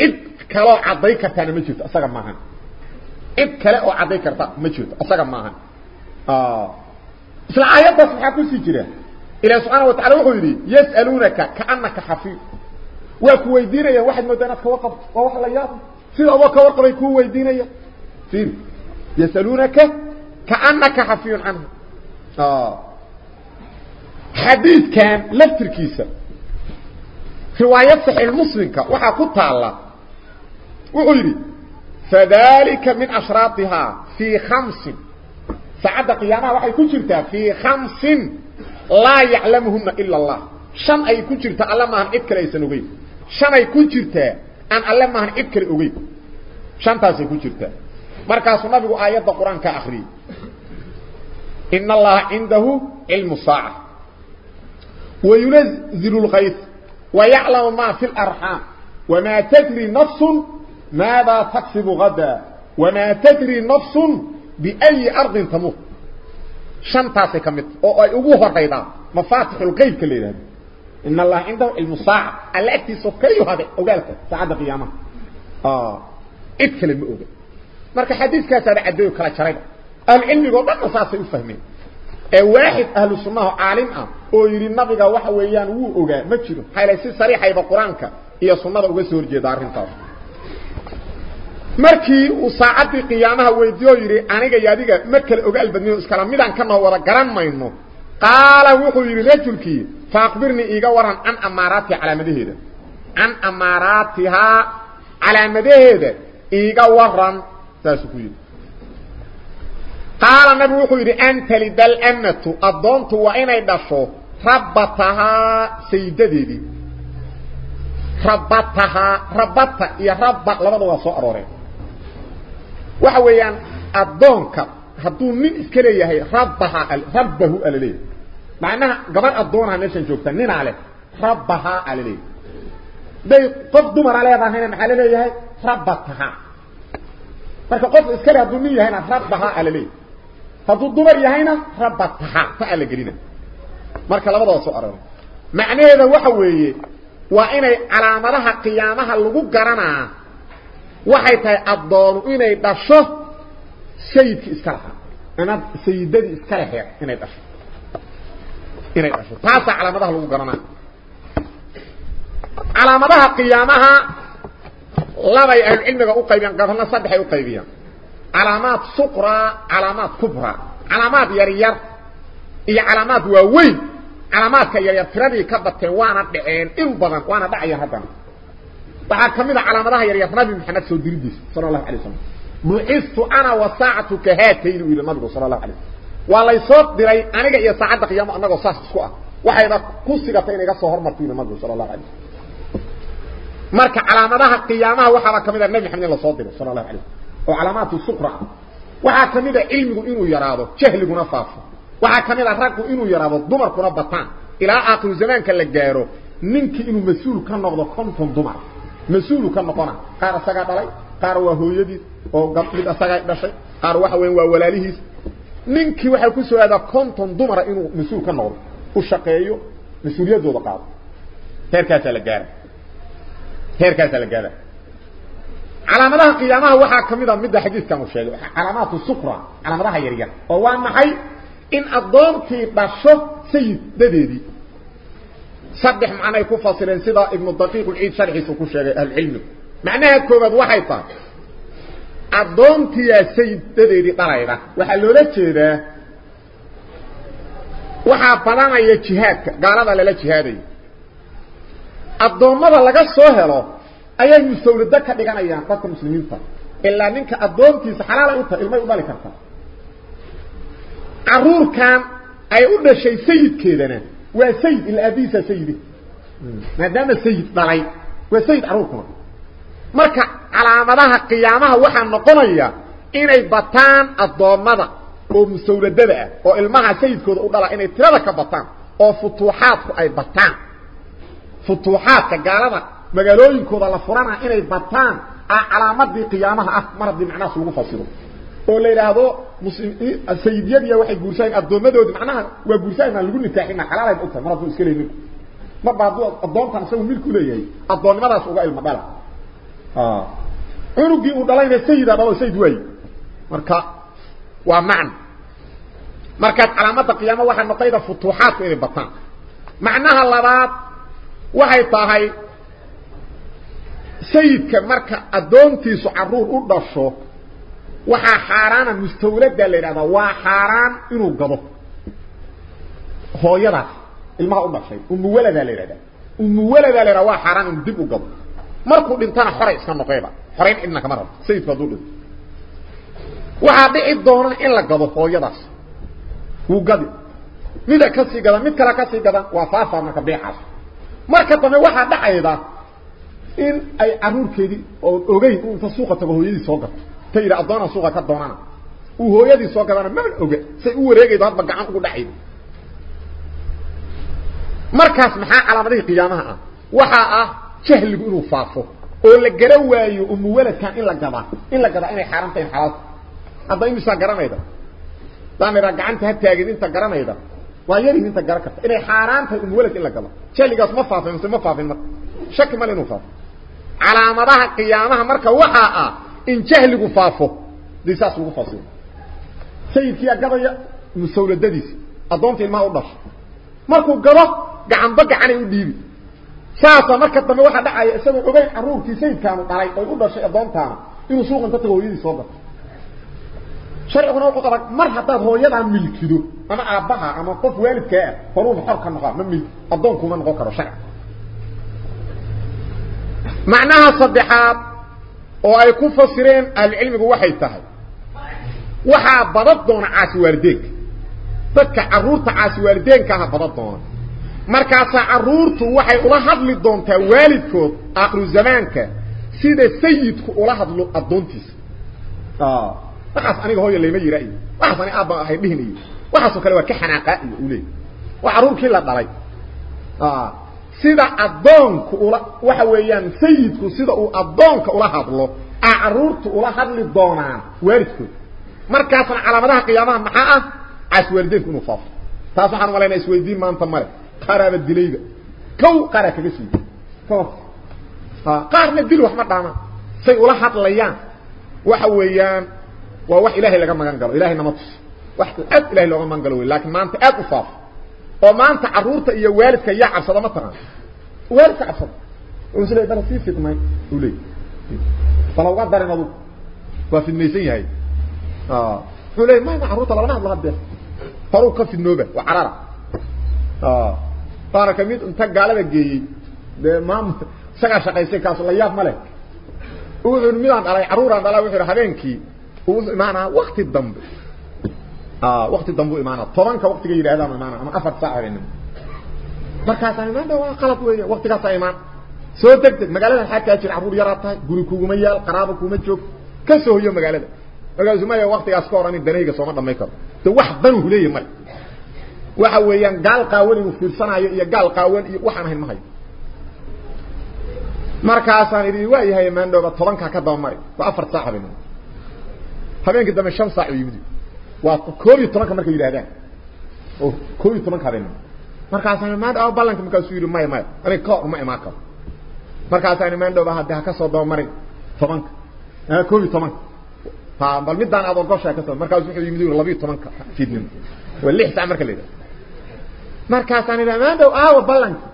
إذ كلام عضيكا تاني مجيوت أساقا ماهان إذ كلام عضيكا تاني مجيوت أساقا ماهان آه. اسلا آيات بصحة كسيجرة إلا سبحانه وتعالى وحيري يسألونك كأنك حفيف وكويدين يا واحد مدنك وقف. ووحى الأيام سيد أباك ورقب يكون ويدين يا. سيد. يسألونك كأنك حفيف عنه. آه. حديث كان لفتر في رواية صحيح المسلم وحا قطع الله وحيري فذلك من أشراطها في خمسين سعادة قيامة وحي كنشرت في خمس لا يعلمهم إلا الله. شم أي كنشرت ألمهن إذكر إيسان أغيب شم أي كنشرت أن ألمهن إذكر أغيب شم تاسي كنشرت مركز نبيه آيات القرآن كأخري. إن الله عنده علم الصاع وينزل الغيث ويعلم ما في الأرحام. وما تدري نفس ماذا تكسب غدا. وما تدري نفس بأي أرض تموت. شنطاسي كمت. أو أبوه الرئيضة مفاتح الغيب كلينا إن الله عنده المصاعب التي سكيه هذا أقالك سعادة قيامة. آه. اتكلم بأوغل مركا حديث كاسا عدوه كلا شريبا العلم يقول ما نصاصي يفهمين واحد أهل السنة waxa weeyaan wuu ogaa ma jiro xayla si sariix ay quraanka iyo sunnada uga soo horjeeda arrintaas markii uu saacadii qiyaamaha weydiyo yiri aniga iyo adiga ma kala ogaal badniyo iskala midaan ka noo wada garan mayno qaala wuxuu yiri rajulkii faaqbirni iga waran an amaaraati calaamadaheeda an amaaraatiha calaamadaheeda iga waran taas ku yiri qaala nabi wuxuu yiri anta lidal amatu adoontu waa inay dhasho rabbataha sayyidadeedii rabbataha rabbata iyo rabba labada waa soo arooreen waxa weeyaan adoonka hadduu nin iska leeyahay rabbaha rabbahu alaleey macnaha gabar adoonha meeshan joogta ninaa leh rabbaha alaleey day qof dumara leedahayna maxaa leeyahay rabbataha marka qof iska leh hadduu nin yahayna rabbaha alaleey hadduu dumar yahayna rabbataha ta ala gelina marka labadaba soo arooray macnaheeda waxa weeye waa inay calaamadaha qiyaamaha lagu garanaa waxay tahay adoonu inay dhasho sayidki iska lahaa ina sayidadii iska laheed inay dhasho inay dhasho taasaa calaamadaha lagu garanaa calaamadaha qiyaamaha labay ahlucilmiga u qaybiyaan gabalna saddexay u qaybiyaan calaamaad suqra calaamaad kubra calaamaad yar yar iyo calaamaad waaweyn calaamaadka yaryar tiradii ka bateen waana dhaceen in badan waana dhacayaan haddana waxaa ka mid a calaamadaha yaryar nabi maxamed soo diridiisa sala allahu alay wasalam bucistu ana wa saacatu ka haatayni uu yidhi nabigu sala allahu alay wasalam waa laysoo diray aniga iyo saacadda qiyaamo annagoo saas isku ah waxayna ku sigatay inay iga soo hormarto yidhi nabigu sala allahu alay wasalam marka calaamadaha qiyaamaha waxaaba ka mid a nabi maxamed in lasoo diray sala allahu alay wasalam oo calaamaatu suqra ah waxaa ka mid a cilmigu inuu yaraado jahliguna faafo waxaa ka mid a raggu inuu yaraado dumarkuna bataan ilaa aakhiru zamaanka la gaaro ninkii inuu mas-uul ka noqdo konton dumar mas-uulu ka noqona qaar asagaa dhalay qaar waa hooyadiis oo mid asagaa dhashay qaar waxa weyan waa walaalihiis ninkii waxay ku soo aadaa konton dumara inuu mas-uul ka noqdo u shaqeeyo mas-uuliyaddooda qaado heerkaasaa la gaara heerkaasaa la gaara calaamadaha qiyaamaha waxaa ka mid xadiidkan uu sheegay calaamaatu sukra calaamadaha yaryar oo waa maxay in addoontii dhasho sayidadeedii صدح معنى يكون فاصلين سيدا ابن الدقيق العيد شرحي سكوش العلم. معنى يكون هذا وحيطا عدونتي يا سيد تذيري طرائبا وحلو لكي ده وحافلان اي اجهادك قال هذا للاجهادي عدون ماذا لقى الصوهر إيه المستولد دكا ديقان إيه قدت المسلمين إلا منك عدونتي سحلالا قدت إلما يبالي كرتا عرور كان أي قد شي سيد كيدنا وسيد الأبيس سيده. ما دام السيد ضلعي وسيد عروفه مركع على مضاها قيامها وحن قنية إنه بطان الضومضة ومسورة دبعة وإلمها سيد كود أقول إنه ترادك بطان وفتوحاتك أي بطان. فتوحاتك قالبا مقالوين كود الله فرانا إنه بطان على مضي قيامها أه، أخ مرد بمعناس ونفصله وليل هذا sayidyadiya waxay guursahayn addoommadoodi macnaha waa guursahayn aan lagu nikaaxina xalaalayba u tahay mar hadduu iska leey marba hadduu addoontan isagu milku leeyahay addoonnimadaas uga ilmo dhala cunugii uu dhalayna sayida dhalo sayid waayi marka waa macna markaas calaamada qiyaama waxay noqonayda futuuxaadku inay bataan macnaha labaad waxay tahay sayidka marka addoontiisu caruur u dhasho waxaa xaaraana mustawlada la yidhahdaa waa xaaraan inuu gado hooyadaas ilmaha u dhashay umuwaladaa la yidhahdaa umuwaladaa la yidhahda waa xaaraan inuu dib u gado markuu dhintana xoray iska noqeyba xorayn cidna kama rabo sayidku hadduu dhinto waxaa dhici doona in la gado hooyadaas wuu gadi mida kasii gadan mid kale kasii gadan waa faafaa marka beecaas marka dambe waxaa dhacayda in ay caruurkeedii oo ogeyn uu inta suuqa tago hooyadii soo gato ta yidhi addoona suuqa ka doonana uu hooyadii soo gadana maban oga say u wareegaydo hadba gacan ugu dhacaydo markaas maxaa calaamadihii qiyaamaha ah waxaa ah jahligu inuu faafo oo la gara waayo umuwaladkan in la gadaa in la gadaa inay xaaraan tahay xalaalta hadda imisaa garanayda daan idhaa gacanta ha taagin inta garanayda waa yarihin inta garan karta inay xaaraan tahay umuwaladka in la gado jahligaas ma faafin ma faafin marka shaki male inuu faafo calaamadaha qiyaamaha marka waxaa ah إن جهل قفافه. دي ساس مقفاصل سيد فيها قضية مستولة دديس أضوان الماء والنفس. ماركو قضاه قعن بقى عني وديبي ساسا مركض من واحد دعا يأسامي قبين عروق تي سيد كان قلعي قلعي قلعي أضوان تانا إنه سوق انت تغويني صوبة. شرع هنا وقلت لك مرحبا هو يدعى ملك دو. أنا أعبها أما قف والد كان فروض حركة النقاء من ملك. أضوانكم من غكر وشرع معناها صدحات oo ay ku fasireen ahlucilmigu waxay tahay waxaa badan doona caasi waalideenka dadka caruurta caasi waalideenka aha badan doona markaasaa caruurtu waxay ula hadli doontaa waalidkood aakhiru zamaanka sida sayidku ula hadlo addoontiisa waxaas aniga hooya layma yira iyo waxaas ani aabba ahay dhihin iyo waxaasoo kale waa ka xanaaqaa uu leey waa carruurkii la dhalay sida addoonku ula waxa weeyaan sayidku sida uu addoonka ula hadlo a caruurtu ula hadli doonaan waalidkood markaasna calaamadaha qiyaamaha maxaa ah caas waalideenku inuu faafo taas waxaan umalaynaa isweydiin maanta male qaaraaba dilayba kow qaaraa kaga sii qaarna dil wax ma dhaamaan say ula hadlayaan waxa weeyaan waa wax ilaahay laga magan galo ilahay nama tus wax aad ilahay looga magan galo wey laakiin maanta aad u faafo oo maanta caruurta iyo waalidka yaa cabsada ma taqaan waalidka cabsada oo isle bal sii fidmay uu leey bal uga darin waa fidmaysan yahay ah wuxuu leey ma caruurta lama hadlo hadda horu ka fidnooba waa carara ah qaar kamid inta gaalada geeyay de maam isaga shaqaysay kaas la yaab male wuxuu midaan dhalay caruuraan dhalay wuxuu habeenkii uu imaanaa waqti dambe ama afar saac habeenimo markaas ay imaan waa qalad weeye waqtigaas ay imaan soo degdeg magaalada xataa ka jira caruur yaraa tahay guri kuuma yaal qaraabo kuuma joog ka soo hoyo magaalada magaalada ma waqtigaas ka horan danayga sooma dhamay karo de wax dan uu leeyahay mar waxa weeyaan gaal qaawan uu fiirsanayo iyo gaal qaawan iyo waxaan ahayn ma hayo markaasaan idhi waa yahay maandhooba tobanka ka daba mari waa afar saac habeenimo habeenkii dambe shan saac u yimid yidhahdaan oo koob iyo tobanka habeen markaasaan maandhooba ballanka markaasuu yidhi maya maya aniga ka hor ma imaan karo markaasaan maandhooba hadda ha ka soo daba marin tobanka ah koobi tobanka ha bal midaan aad ogoshaa ka soo markaas wuxuu yimid labiyo tobanka fiidnimo waa lix saac marka la yidhaha markaasaan idhaha maandow aawa ballanka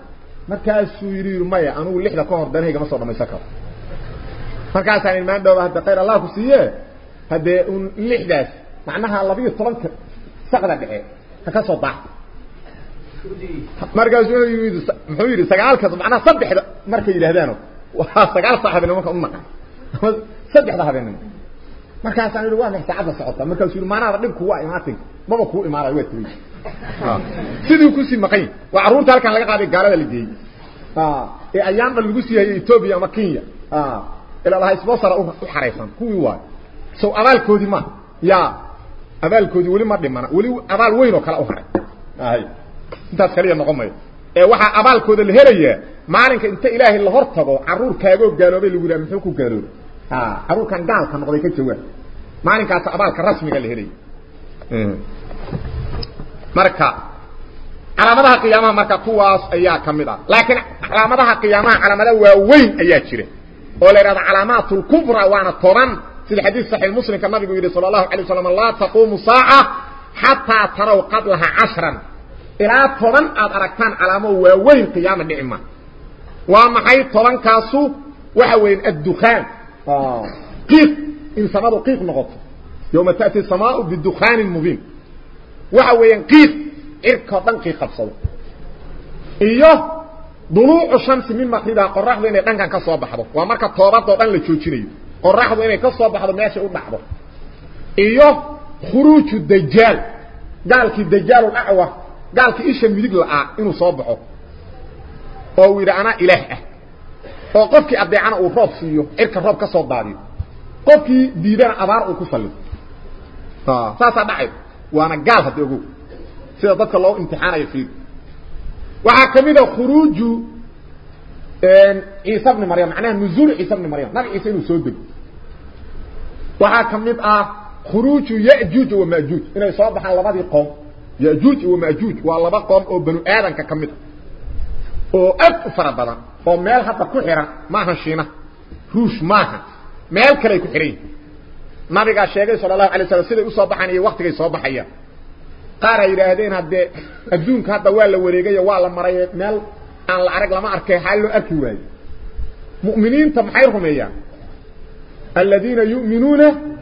markaasuu yidhi yidhi maya anugu lixda ka hor danahayga ma soo dhamaysan karo markaasaan idhi maandow hadda khayr allah ku siiye haddee un lixdaas معناها لبي طلنت صقر دحه تكسو باح مركز يريد مخير سغالك معناها صدخ مرك يلهدانو وا سغال صاحب أمك أمك صدخ ذهب منه مركز أنا لو واحد تعب صوته مركز يقول ما أنا دبك واي ما تي ما بو كو اماره ويت ها آه. سيدي كو سي مقي وعرون تلك كان لا قادي غاره لا دي ها اي أيام لو سي إيتوبيا ما كينيا آه. ها إلى الله يسبصر أو حريصان كو واي. سو اوال كودي ما. يا. Abaalkoodii weli ma dhimana weli abaal weyn oo kale u haray hay intaas kaliya noqon ee waxaa abaalkooda la helayaa maalinka inta ilaahay la hor tago carruurkaagoo gaaloobay lagu yidhaha muxuu ku gaaloobay carruurkan gaalka noqday ka jawaab maalinkaas abaalka rasmiga la helaya marka calaamadaha qiyaamaha marka kuwaas ayaa ka mid ah laakiin calaamadaha qiyaamaha calaamada waaweyn ayaa jira oo la yidhahdo calaamaat lkubra waana toban في الحديث صحيح المسلم كما يقول صلى الله عليه وسلم لا تقوم ساعة حتى تروا قبلها عشرا. إلا طبان أدركتان على موهوين قيام النعمة. وما حي طبان كاسو وحوين الدخان. آه. قيق إنسان هذا قيق نغطه يوم تأتي السماء بالدخان المبين وحوين قيق إركا طنقي خبصه إيوه. ضلوع الشمس من مقربها قرح لأنه لن كان كسوا بحبه ومركا طوابات وطن لكيو qoraxdu inay ka soo baxdo meeshay u dhacdo iyo khuruuju dajaal gaalkii dajaalul acwa gaalkii isha midig la'aa inuu soo baxo oo uu yidhi anaa ilaah ah oo qofkii adeecana uu roob siiyo cirka roob ka soo daadiyo qofkii diidana abaar uu ku sallido saasaa dhacay waana gaal hadda ogow sida dadka loo imtixaanayo fiid waxaa ka mid a khuruuju ciisa bni maryam macnaha nuzuulu ciisa bni maryam nabi ciise inuu soo dego وحا كمد آه خروج ياجوج وماجوج ان يصابح لبدي قوم ياجوج وماجوج ولبا قوم أو بنو آدم كمد أو اكفر بدا فمال حتى كخيره ما هشينا روش ما مال كلي كخيرين ما بقى شيخ صلى الله عليه وسلم سيده يصابحني وقتي يصابحيا قاره يرهدين هدي ادون كدا ولا وريغه وا لا مريا مال ان لا ارق لما اركي حالو اركي واي مؤمنين تبحيرهم اياه الذين يؤمنون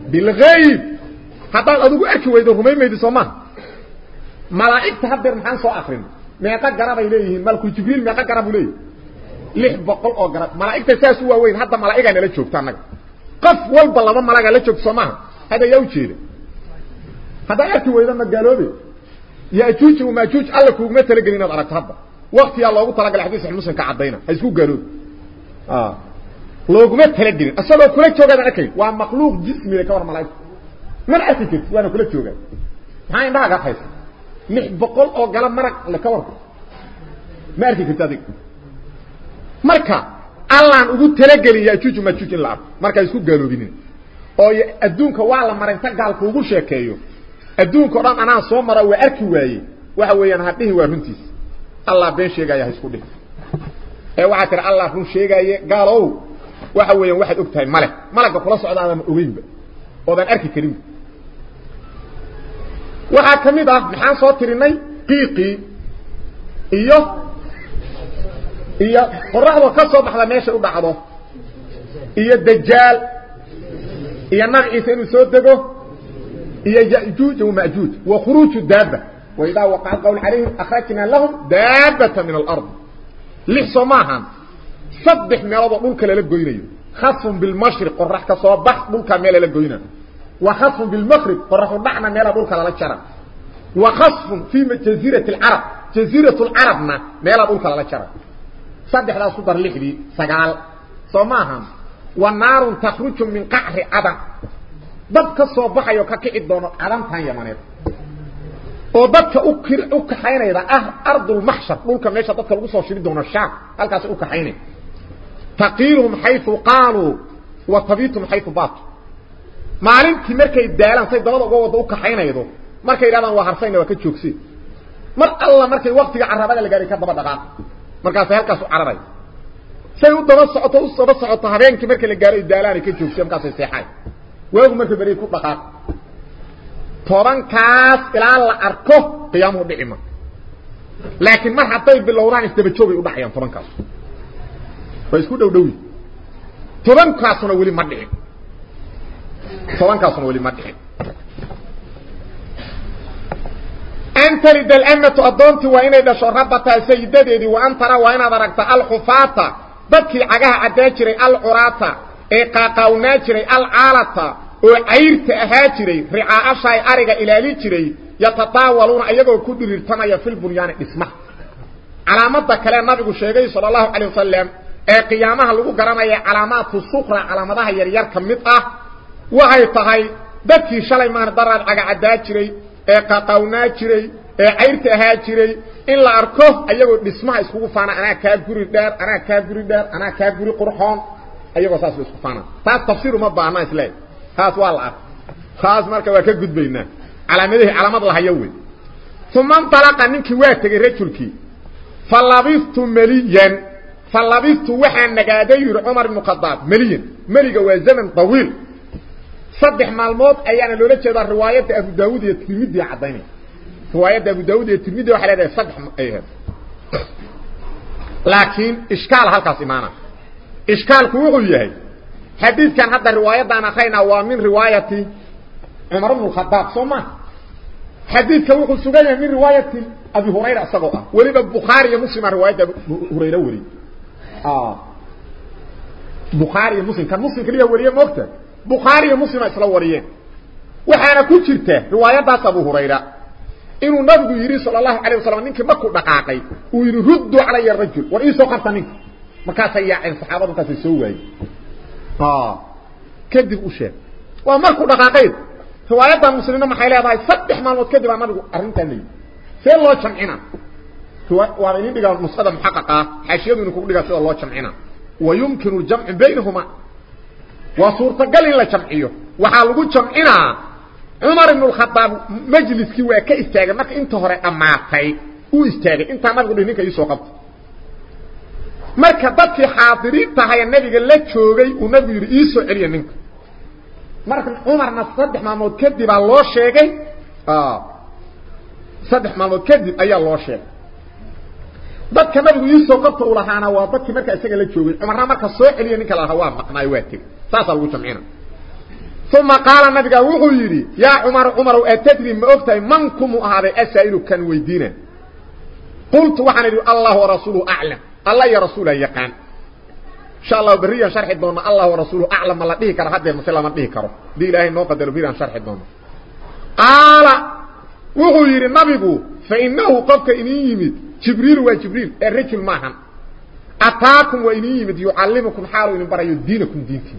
بالغيب. حتى أدوك أكي ويدو همين ميدي سوما. ملائك تحبير محان سو آخرين. ميقا قرب إليه. ملك جبريل ميقا قرب إليه. لح بقل أو قرب ملائك تساسوا وين حتى ملائك أنا لتشوف تانك. قف والبالله ملائك أنا لتشوف سوما. هذا يوجيه هذا أكي ويدو مقالو بي يا جوج وما جوج ألا كوكمة تلقلين أدارك هذا وقت يا الله أقول تلقل حديث عن نسان كعدينا هزكو قالو آه. Looguma talagelin isagoo kula joogaadan arkayn waa makhluuq jismiga ka war malaa'igta mana arki karti waana kula joogaa maxaa indhaha gaa haysta lix boqol oo gala marag le ka warka ma arki karti adiga marka allaan ugu talagelin yajuuj maajuuj in la arko markaa isku gaaloobinin oo adduunka waa la maray inta gaalka ugu sheekeeyo adduunka o dhan anaa soo mara waa arki waaye waxa weeyaan hadhihi waa runtiis allah been sheegaya ha isku dhih ee waxaa tiri allah run sheegaaye gaalow waxa weeyaan waxaad og tahay male malagga kula socda adama ogeynba oodaan arki karinba waxaa ka mid ah maxaan soo tirinay qiiqii iyo iyo qoraxdoo ka soo baxda meeshay u dhacdo iyo dajaal iyo nabi ciise inuu soo dego iyo yajuuj wamajuuj wa khuruuju daaba waidaa waqaca qawl calayhim akhrajnaa lahum daabata min alard lix soo maahan صبح ميلاد ملك لا غوينيو خاص بالمشرق قرح كصبح ملك ميل لا غوينن وخاص بالمغرب قرح بحنا ميلاد ملك لا جرى وخاص في جزيرة العرب. جزيرة العرب ما ميلاد ملك لا جرى صدح لا سوبر لخدي سغال صومهم ونار تخرج من قعر أبا. دب كصبح يو كك ادون ارنت يمنيت oo dadka u kir u kaxaynayda ah ardul mahshar dulka meesha dadka lagu soo shiri doono shaac تقيلهم حيث قالوا وطبيتهم حيث باطوا ما علمك مركا يدالان سيد دمضا قوة دوك حين يدو. مركا يرادان وحرسين وكتشوكسي مر الله مركا يوقف عربا لقاري كدبا دقاق. مركا سيهلكا سوء عربي. سيود دمضا سعطو سعطو سعطو هبينك مركا لقاري يدالان كتشوكسي مركا سيحاي. ويوغ مركا بريكو دقاق. طوران كاس إلا الله قيامه بإيمان. لكن مر حطيب باللوران استبتشوبي أبحيان طوران كاس. Way isku dhow dhowi tobankaasuna weli ma dhicin tobankaasuna weli ma dhicin an talid alamatu addoontii waa inay dhasho rabbataa sayidadeedii wa an tara waa inaad aragta alxufaata dadkii cagaha caddaa jiray alcuraata ee qaaqaawnaa jiray alcaalata oo cayrta ahaa jiray ricaa'ashaay ariga ilaali jiray yatataawaluuna ayagoo ku dhirirtamaya filbunyaani dhismaha calaamada kale ee qiyaamaha lagu garanaya calaamaatu sukra calaamadaha yaryar ka mid ah waxay tahay dadkii shalay maan daraad cagacaddaa jiray ee qaqawnaa jiray ee cayrta ahaa jiray in la arko ayagoo dhismaha iskugu faana anaa kaa guri dheer anaa kaa guri dheer anaa kaa guri qurxoon ayagoo saas isku faana taas tafsiir uma baahna isle taas waa la taas marka waa ka gudbaynaa calaamadihii calaamad lahayo wey uma intalaqa ninkii waa tegey rajulkii fa labistu فلبثت وحان نقاده يرى عمر بن قضاب مليين مليقه وزمن طويل صدح مالموت ايانا لو لاتشه ده رواية ابو داود يتلمد يا عضاني رواية ابو داود يتلمد وحالي ده صدح ايها لكن اشكال هالكاس امانا اشكال كوهو يهي حديث كان هذا الرواية دانا خينا ومن رواية عمر بن قضاب صمع حديث كان يقول سبيل من رواية ابو هريرة صغوة ولبا بخاري مسلم رواية ابو هريرة وليه iyo muslim kan muslim kaliya wariye moogta bukhaari iyo muslima isla wariyeen waxaana ku jirta riwaayadaas abu hurayra inuu nabigu yidhi sala allahu alayh wasalam ninkii markuu dhaqaaqay uu yidhi ruddu calaya rajul war ii soo qabta ninka markaasay yaaceen saxaabadu markaasay soo waayey kadib u sheeg waa markuu dhaqaaqayd riwaayadda muslimna maxay leedahay saddex maalmood kadib nabigu arrintaan layidhi see loo jamcina وارين دغا مصدر محقق حاشيه من كوغ دغا سو لو جمعنا ويمكن الجمع بينهما وصورت قال لي جمعيه وها لو جمعنا عمر بن الخطاب مجلس كي وكا استاغ ما انت هره اماتاي أو استاغ انت ما غدي نيكا يسو قبط marka dadki haadirin tahay nabiga لك joogay uu nabiga iiso celiye ninka. Marka umar na sadex maamood kadib aan loo sheegay ah sadex maamood kadib ayaa loo sheegay. Dadka nabigu iisoo qabta u lahaana waa dadkii markaa isaga la joogay cumarna marka soo celiya ninka lahaa waa maqnaayo waa tegey saasaa lagu jamcina uma qaala nabiga wuxuu yidhi yaa cumaru cumarow atadri ma ogtahay man kumuu ahaaday asaa'ilu kan weydiina qultu waxaan idhi allah warasuuluhu aclam alla iyo rasuula yaqaan insha allahu berriyaan sharxi doona allah warasuuluhu aclam ma la dhihi karo haddeer mase lama dhihi karo hadii ilaahay noo qadaro berriyaan sharxi doona qaala وهو يري نبيغو فإنه قفك إني يمد جبريل وجبريل الرجل ماهن أتاكم وإني يمد يعلمكم حالو إن برا يدينكم دينكم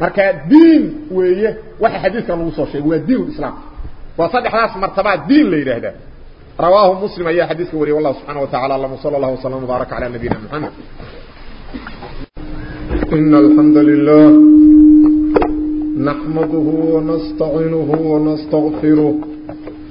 مركا دين ويه وحي حديث كان نوصر شيء ويدين الإسلام. وصدح لاس مرتبع دين ليه ده رواه مسلم أي حديث كوري والله سبحانه وتعالى اللهم صلى الله وسلم مبارك على النبينا محمد. إن الحمد لله نحمده ونستعينه ونستغفره.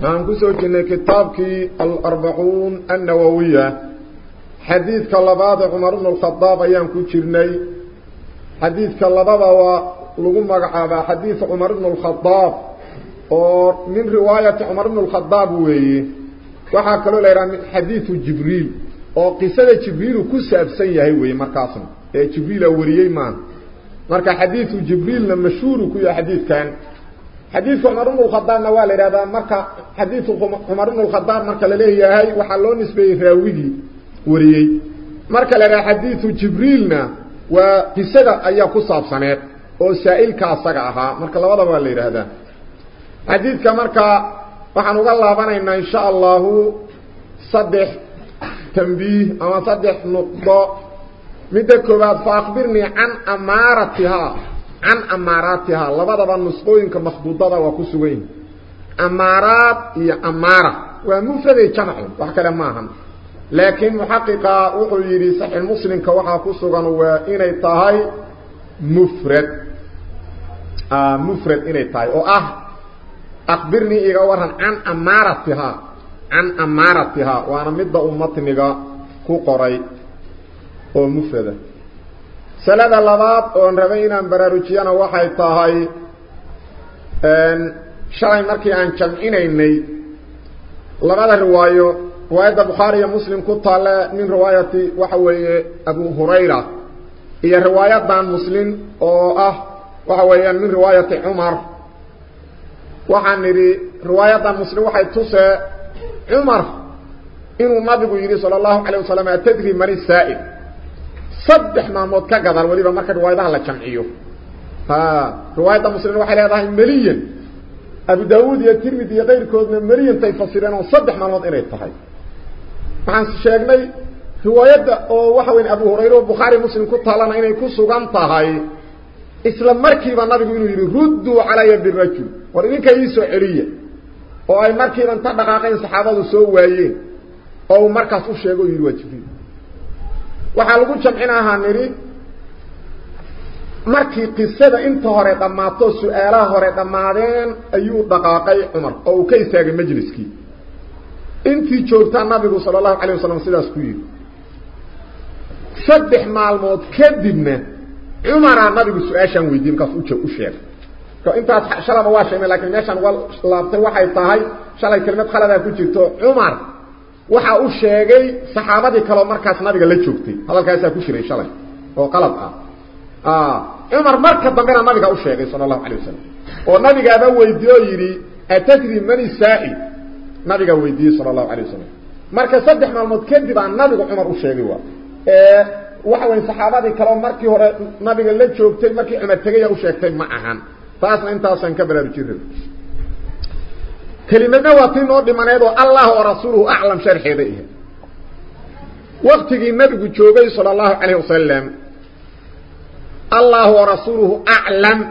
فهم كسو جنة كتابك الأربعون النووية حديث كاللباد عمر بن الخطاب أيام كتيرني حديث كاللباد ولغم مقعبا حديث عمر بن الخطاب. ومن رواية عمر بن الخطاب وحاك له ليران حديث جبريل. وقصة جبريل كسا بسيا هيوه مركاسم إيه، جبريل وريي مان مركا حديث جبريل لما شورو كيا حديث كان حديث عمر بن الخطاب نوال يرادا مركا حديث عمر بن الخطاب مركا ليه ياهي وحا لو نسبي راويي وريي. مركا لرا حديث جبريلنا وقصده أيا كوسابسنه أو سائل كاسغا أها. مركا لبدا با ليرادا حديث كمركا وحن اوغ لابن إن شاء الله صدح تنبيه أو صدح نقطة. متى كوبات فأخبرني عن أمارتها. Amaara waa mufraday jamcu wax kale maahan laakiin muxaqiqa wuxuu yidhi saxiix muslimka waxaa ku sugan waa inay tahay mufrad mufrad inay tahay oo ah akbirnii iga waran can amaaratihaa can amaaratihaa waana midda uu matniga ku qoray oo mufrada سلد اللباط وان ربينا براروتيانا وحي طاهاي شرعي مركي عن جمعينيني لبدا الروايو رواية بخاري مسلم كتالة من رواية وحوي أبو هريرة. هي رواية بان مسلم أه وحوي من رواية عمر. وحن نري رواية مسلم وحي توسى عمر. إنه ما بيقول يري صلى الله عليه وسلم تدري من السائل saddex maalmood ka gadaan weliba marka riwaayadaha la jamciyo riwaayadda muslim waxay leedahay meliyan abu daawuud iyo tirmidi iyo kayrkoodna meliyantay fasireen oo saddex maalmood inay tahay waxaan sheegnay riwaayadda oo waxa weya abu hurayre oo bukhaari muslim ku taalana inay ku sugan tahay isla markiiba nabigu inuu yidhi rudduu calaya birajul war idinka ii soo celiya oo ay markiiba inta dhaqaaqeen saxaabadu soo waayeen oo markaas u sheego o yidhi waa jibriil waxaa lagu jamcinahaa nidhi markii qisada inta hore dhammaato su-aalaha hore dhammaadeen ayuu dhaqaaqay cumar oo uu ka istaagay majliskii intii joogtaa nabigu sala allahu alay wasalam sidaas ku yidhi saddex maalmood kadibna cumaraa nabigu su-aashaan weydiiyey markaas u sheegay intaas shalaba waa sheegnay lakiin meeshaan waa laabtay waxay tahay shalay kelimad khaladaa ku jirto cumar waxa uu sheegay saxaabadii kaleo markaas nabiga la joogtay hadalkaasaa ku jiray shalay oo qalad ah cumar marka dambena nabiga u sheegay sala allahu alay wasalam oo nabigaaba weydiiye oo yidhi atadri mani saa'il nabigaa weydiiyey sala allahu alay wasalam marka saddex maalmood kadib aa nabigu cumar u sheegay waa waxa weya saxaabadii kaleo markii hore nabiga la joogtay markii cumar tegaya u sheegtay ma ahan taasna intaasaan ka baraarujin كلمه واتين أو دمانيد أو الله ورسوله اعلم شرح هذا وقت وقتي النبي جوغي صلى الله عليه وسلم الله ورسوله اعلم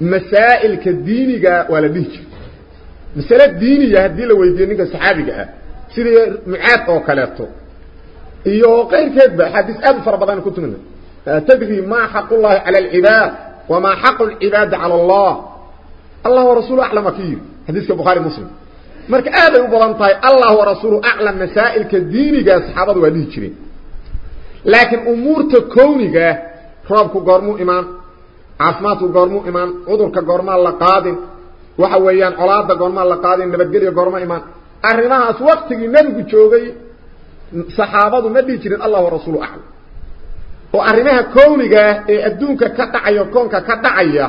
مسائل كدينك ولا ديك مسائل دينيه هدي لو ويدينك صحابك سيدي معاد وكالاته كلاته ايو غير كذب حديث ابي فربضان كنت منه تدري ما حق الله على العباد وما حق العباد على الله الله ورسوله اعلم فيه حديثك بخاري مسلم مرك آبا يبضانطاي الله ورسوله أعلم مسائل كالدينيك أصحابه وليه جرين لكن أمور تكونيك ربك قرمو إمان عصماته قرمو إمان عدرك قرمو الله قادم وحويان علادة قرمو الله قادم نبقلية قرمو إمان أرناها سوقتك نبي كتشوغي صحابة نبي جرين الله ورسوله أعلم. وأرناها كونيك إيه، أدونك كتعي وكونك كتعي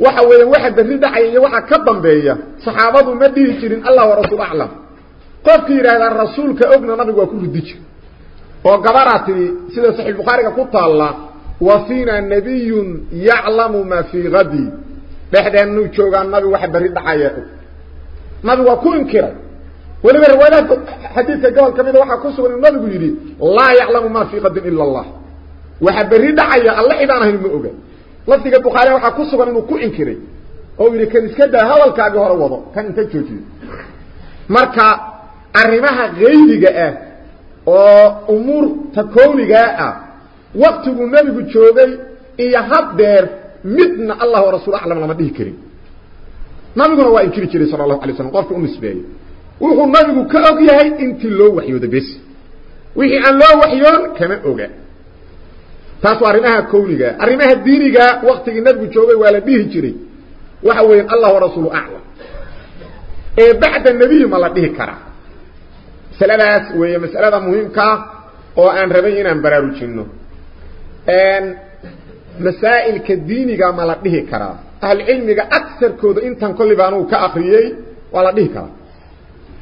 waxa weeyaan waxa berri dhacaya iyo waxa ka dambeeya saxaabadu ma dhihi jirin allah warasuul aclam qofkii yidhaahdaa rasuulka ogna nabigu waa ku jir oo gabaraa tidhi sida saxiix bukhaariga ku taalla wa fiina nabiyun yaclamu maa fii hadi dhexdeennu joogaan nabi waxa berri dhacaya og nabigu waa ku inkiray weliba riwaayadaha xadiidka gobol ka mida waxaa ku sugan nabigu yidhi laa yaclamu maa fii qadin ila allah waxa berri dhacaya alle cidaan ahayn ma oga ku sugan inuu ku inkiray oo yidhi kan iska daa hadalkaagii hore wado kan inta joojiyo marka arrimaha haybiga ah oo umuurta kownigaa ah waktiguu nebigu joogay iyo haddeer midna allah rasuul aclam lama dhihi karin nabiguna waa inkiri jiray sala allahu alay slam qofka u nisbeeyey wuxuu nabigu ka og yahay intii loo waxyooda bes wixii aan loo waxyoon kama oga taas waa arrimaha kowniga arrimaha diiniga waktigii nabigu joogay waa la dhihi jiray waxa weeyaan allah warasuulu aclam ee bacda nebiyi ma la dhihi karaa masaladaas weeye masalada muhiimkaa oo aan rabay inaan baraarujinno masaa'ilka diiniga ma la dhihi karaa ahlucilmiga agarkooda intan kolliba anugu ka akriyey waa la dhihi karaa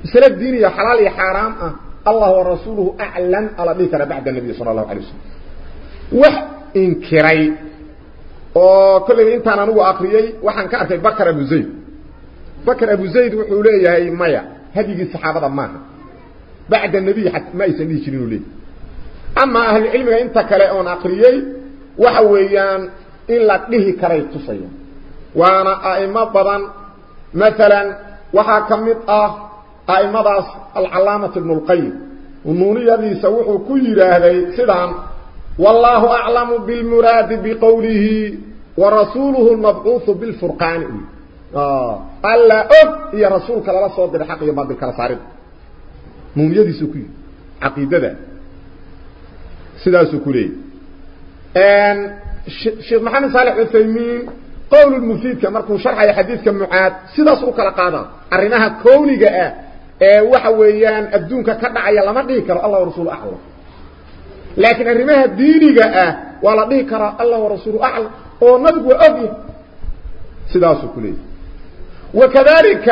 masale diiniya xalaal iyo xaaraam ah allah warasuuluhu aclam aa la dhihi karaa bacda nebiy sala allahu alay wasalam wax inkiray oo kollayba intaan anigu akriyey waxaan ka arkay bakr abu zayd bakr abu zayd wuxuu leeyahay maya hadyigii saxaabada maaha bacda nebiy ma aysan dhihi jirin uu leeyahy ama ahlu cilmiga inta kale oon aqriyey waxa weeyaan in la dhihi karay tusaya waana a'imo badan maalan waxaa ka mid ah a'imadaas alcalaamatu ibnu lqayim nuuniyadiisa wuxuu ku yidhaahday sidaan والله أعلم بالمراد بقوله ورسوله المبعوث بالفرقان. آه. ألا أب يا رسولك لا صوت الحق يا بعض الكرسارد مم يدي سكي عقيدة سدا سكري أن الشيخ محمد صالح الثيمين قول المفيد كما كمركم شرح يا حديث كمعاد. سدا سوك لقادة أرناها كوني جاء. إيه، وحويان الدون كقدع يا لمقيك الله ورسوله أحوه لكن الرماه الديني جاء ولا ذكر الله ورسوله أعلى ونبي أبي سداس كله وكذلك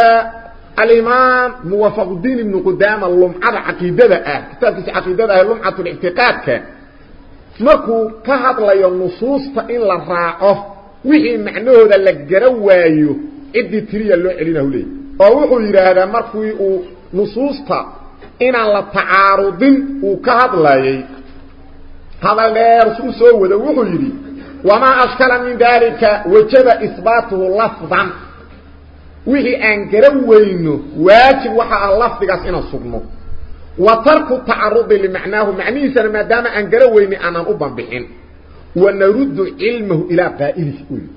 الإمام موفق الدين من قدام اللهم على عقيدة كتابة عقيدة اللهم على الاعتقاد كان مكو كهد لي النصوص فإن لرعه وهي معنوه ذا لقرويه إدي تريا اللي أعلنه لي أوحو إلى هذا مرفوي نصوصة إن الله تعارض وكهد لي hadal dheer suu soo wado wuxuu yidhi wamaa ashkala min dalika wajaba isbaatuhu lafdan wixii aan gara weyno waajib waxa ah lafdigaas inaan sugno wa tarku tacarudi limacnaahu macnihiisana maadaama aan gara weyni aanaan u banbixin wanaruddu cilmahu ilaa qaa'ilihi u yidhi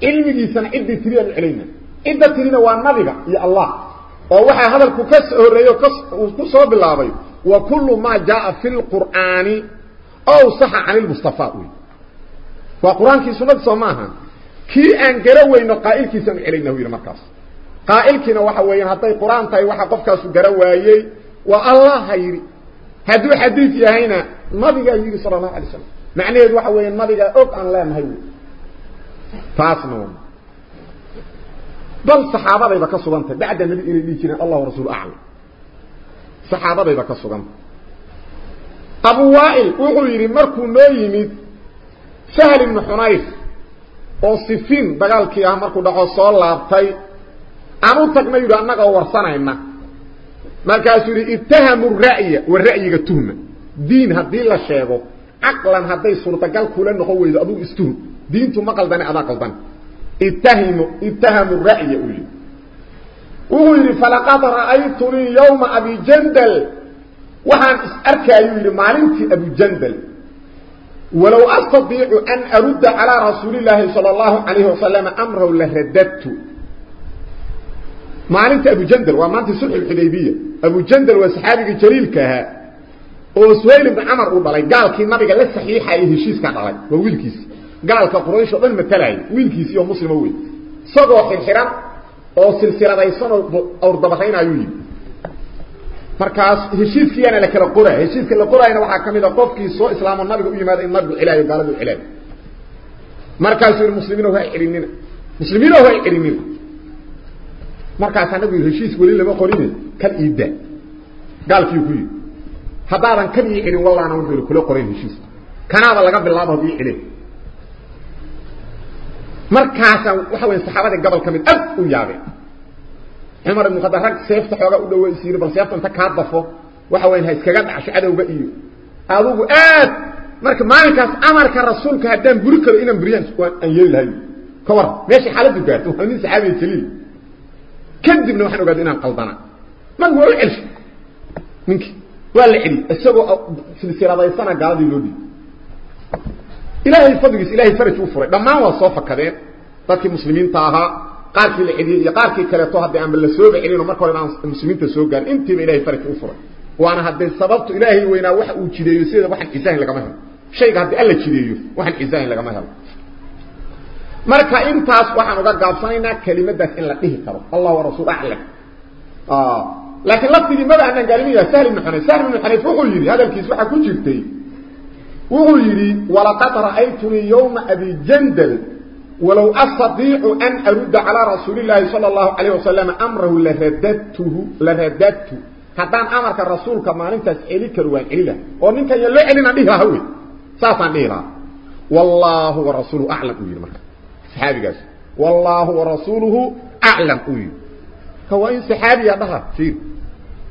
cilmigiisana ciddii tiriyaanu celayna cidda tirina waa nabiga iyo allah oo waxaa hadalku ka horreeyo uu ku أو صح عن المصطفى وي وقرآن كي سنة صماها كي أن قروينا قائل كي سنة إلينا هو المركز قائل كينا وحوين هطي قرآن تاي وحقف كاسو قروي والله هيري هدو حديث يهينا مضيقا يجي صلى الله عليه وسلم. معنى هدو حوين مضيقا أوك أن لا مهي فاسنون بل صحابة بيبا كسو بنت بعد ان اللي كينا الله ورسول أعلم. صحابة بيبا كسو بنت أبو وائل؟ وغيري مركو نويمد سهل من حنيف. وصفين بغال كياه مركو دخو صلى الله أمو تقنى يدو أنك ورسانا إما مالك أسوري اتهم الرأي والرأي يتهم دين هدين لشيغو أقلا هدين سنتقال كولان نخوه إذا أبو استهم. دين تمقل داني أداقل دان اتهم, اتهم الرأي أولي وغيري فلقد رأيتني يوم أبي جندل. Waxaan is arkaayuu yidhi maalintii abujandal walow astadiicu an arudda calaa rasuuli illaahi sala allahu calayhi wasalama amrahu la radadtu maalinta abujandal waa maanta sulxu lxudaybiya abujandal waa saxaabigii jaliilka ahaa oo suhayl ibn camar uu dhalay gaalkii nabiga la saxiixayay heshiiskaa dhalay waa wiilkiisi gaalka quraysh oo dhan matalayay wiilkiisii oo muslima wey isagoo xirxiran oo silsiladaysan oo awrdabaraynayuu yimi markaas heshiiskiyaana la kala qoraa heshiiska la qoraayana waxaa ka mid a qofkii soo islaamo nabiga u yimaada in nabigu celaayo gaaladu celaayo markaasuu yihi muslimiino ha celinina muslimiino ha celinina markaasaa nabigu heshiis weli lama qorine kan iidda gaalkii ku yidhi haddaadan kan ii celin wallaana wuxuu yidhi kula qorayn heshiis kanaaba laga bilaabo haddii celin markaasaa waxa weya saxaabadii gobol ka mid aad u yaabeen عمر بن الخطاب رك سيف تخوغه ودوه يسير بل سيفته انت كادفو وحا وين هي اسكغه دعش ادو بايو ادو اد مرك ما انكاس أمر كان رسول كهدان بركل ان بريانس وان ان يلي هي كبر ماشي حالته جات وهم صحابي جليل كد ابن وحنا قاعدين ان قلبنا ما هو علش منك ولا علي اسبو سلسله ضيسنا قاعدين لودي إلهي فضل إلهي فرج وفرج لما هو صوفة كذير ذاتي مسلمين طاها قال في الحديث يقال في كرتها بأمر السوب حين ما قال المسلمين تسوق قال أنت من إلهي فرك أفرى وأنا هذا السبب إلهي وين وح وشديه يصير وح إزاه لك مهلا شيء قال بألا شديه وح إزاه لك مهلا مركا أنت أصبح هذا قاصينا كلمة ده إن لقيه ترى. الله ورسوله أعلم. آه. لكن لا تدري ماذا أن قال لي؟ سهل من حنيف سهل من حنيف وقول لي هذا الكيس وح كل شيء وقول لي ولقد رأيتني يوم أبي جندل ولو أستطيع أن أرد على رسول الله صلى الله عليه وسلم أمره لهددته لهددته. حتى أن أمرك الرسول كما أنت تسألي كروان إلا وأنك يلي أعلن بها هو ساسا نيرا والله ورسوله أعلم أوي. المرك سحابي قاس. والله ورسوله أعلم أوي. كوين سحابي يا بها. سير.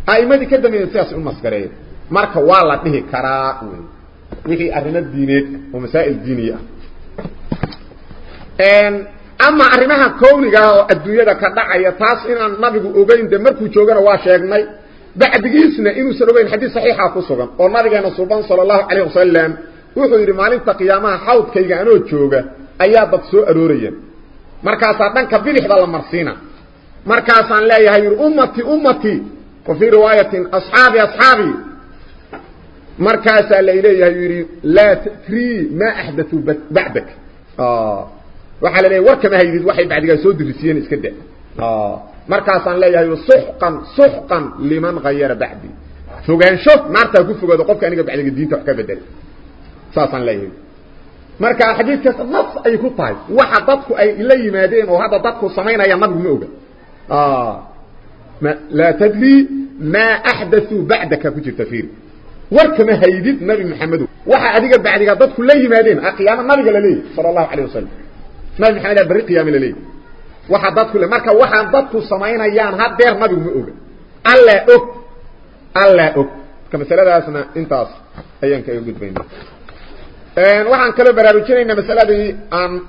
أي مدي كده من سياس المسكرية مرك والله به كراء نكي أرنا الدينيك ومسائل دينيه ama arrimaha kowniga oo adduunyada ka dhacaya taas inaan nabigu ogeyn de markuu joogana waa sheegnay bacdigiisna inuusan ogeyn xadiis saxiixa ku sugan oo nabigeena suban sala allahu calayh wasalam wuxuu yidhi maalinta qiyaamaha xawdkayga anoo jooga ayaa dad soo arooraya markaasaa dhanka bidixda la marsiina markaasaan leeyahay yidhi ummati ummati wa fii riwaayatin asxaabi asxaabi markaasaa laleeyahay yidhi laa trii maa axdatuu bacdak waxaa la leeyahy war kama haydid waxay bacdigaa soo dirisiyeen iska da markaasaan leeyahay suxqan suxqan liman hayara bacdi fogaansho naartaa ku fogaado qofka aniga bacdiga diinta wax ka bedela saasaan leeyahay marka xadiidkaas nas ay ku tahay waxa dadku ay la yimaadeen oo hadda dadku samaynaya nabigu ma oga laa tadri maa axdaثuu bacdaka ku jirta fiiri war kama haydid nabi maxamedo waxa adiga bacdiga dadku la yimaadeen qiyaamo nabiga la leeyahy sala allahu alayh wasalam ماذا حالة بريق يا من الليل. واحد ضد كله. مركب واحد ضد السماعين ايان هاد دير مبي مؤول ألا أك ألا أك كما سألت أسنا انت أصف ايان كي يوجد بينا واحد كله براروكين ان مسألة دي عن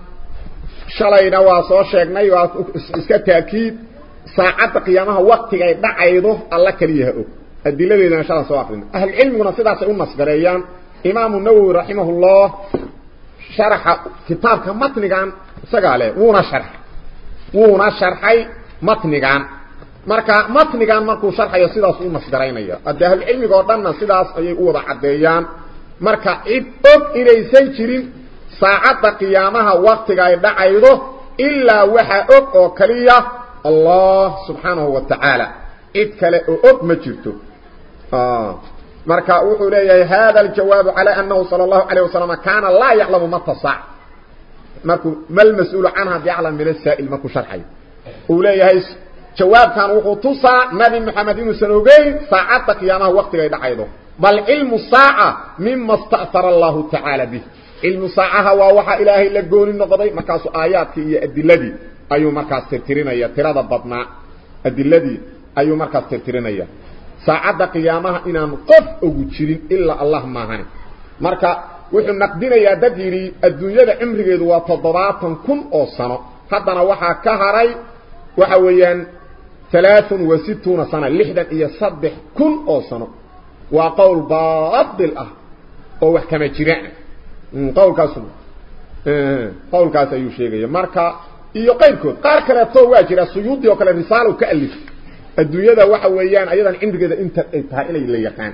شلعين واسو شاقنا إسكا تأكيد. ساعة قيامها وقت قيامها عيضه الله كريه أك الدلال اللي أنا شاء سواقنا أهل العلم ونصيد عصي أمس براريان إمام النووي رحمه الله شرح كتاب كمتنقان isagaa leh wuuna sharxay wuuna sharxay matnigan marka matnigan markuu sharxayo sidaas u nasgaraynaya hadde ahlucilmiga oo dhanna sidaas ayay u wada caddeeyaan marka cid og inaysan jirin saacadda qiyaamaha waktiga ay dhacaydo ilaa waxaa og oo kaliya allah subxaanahu wa tacaala cid kale oo og ma jirto marka wuxuu leeyahay hada aljawaabu calى anahu salى اlahu alيه wasalam kaana laa yaclamu mata saac مركو ما المسؤول عنها بيعلم من السائل مركو شرحي ولا يهيس جواب كان وقتصا نبي محمد سنوغي ساعات قيامه وقت قيد عيده بل علم الساعة مما استأثر الله تعالى به علم الساعة هو وحا إلهي لقون ما مركاس آيات كي يأدي الذي أيو مركاس ترترين أيا ترادة بطناء أدي الذي أيو مركاس ترترين أيا ساعة قيامه إنام قف أو تشيرين إلا الله ماهن مركا wuxuu naqdinayaa dad yidhi adduunyada cimrigeedu waa toddobaatan kun oo sano haddana waxaa ka haray waxa weeyaan alaaun wa situuna sana lixdan iyo saddex kun oo sano waa qowl baatil ah oo wax kama jiraan qawlkaas qawlkaas ayuu sheegaya marka iyo qayrkood qaar kaleeto waa jira suyuudi oo kale risaalo ka alif adduunyada waxa weeyaan ayadan cimrigeeda inta ay tahay inay la yaqaan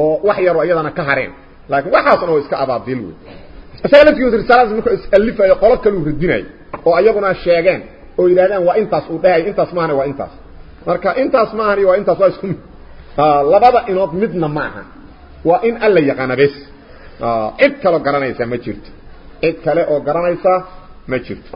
oo wax yaroo ayadana ka hareen laakiin waxaasna waa iska abaadil wey isaga laftigiisa risaaladaas markuu is-alifayo qolo kaluu radinayo oo ayaguna sheegeen oo yidhahdaan waa intaas uu dhahay intaas maahane waa intaas marka intaas maahani waa intaas waa isku labada inood midna ma aha waa in alla yaqaana bes cid kaloo garanaysa ma jirto cid kale oo garanaysa ma jirto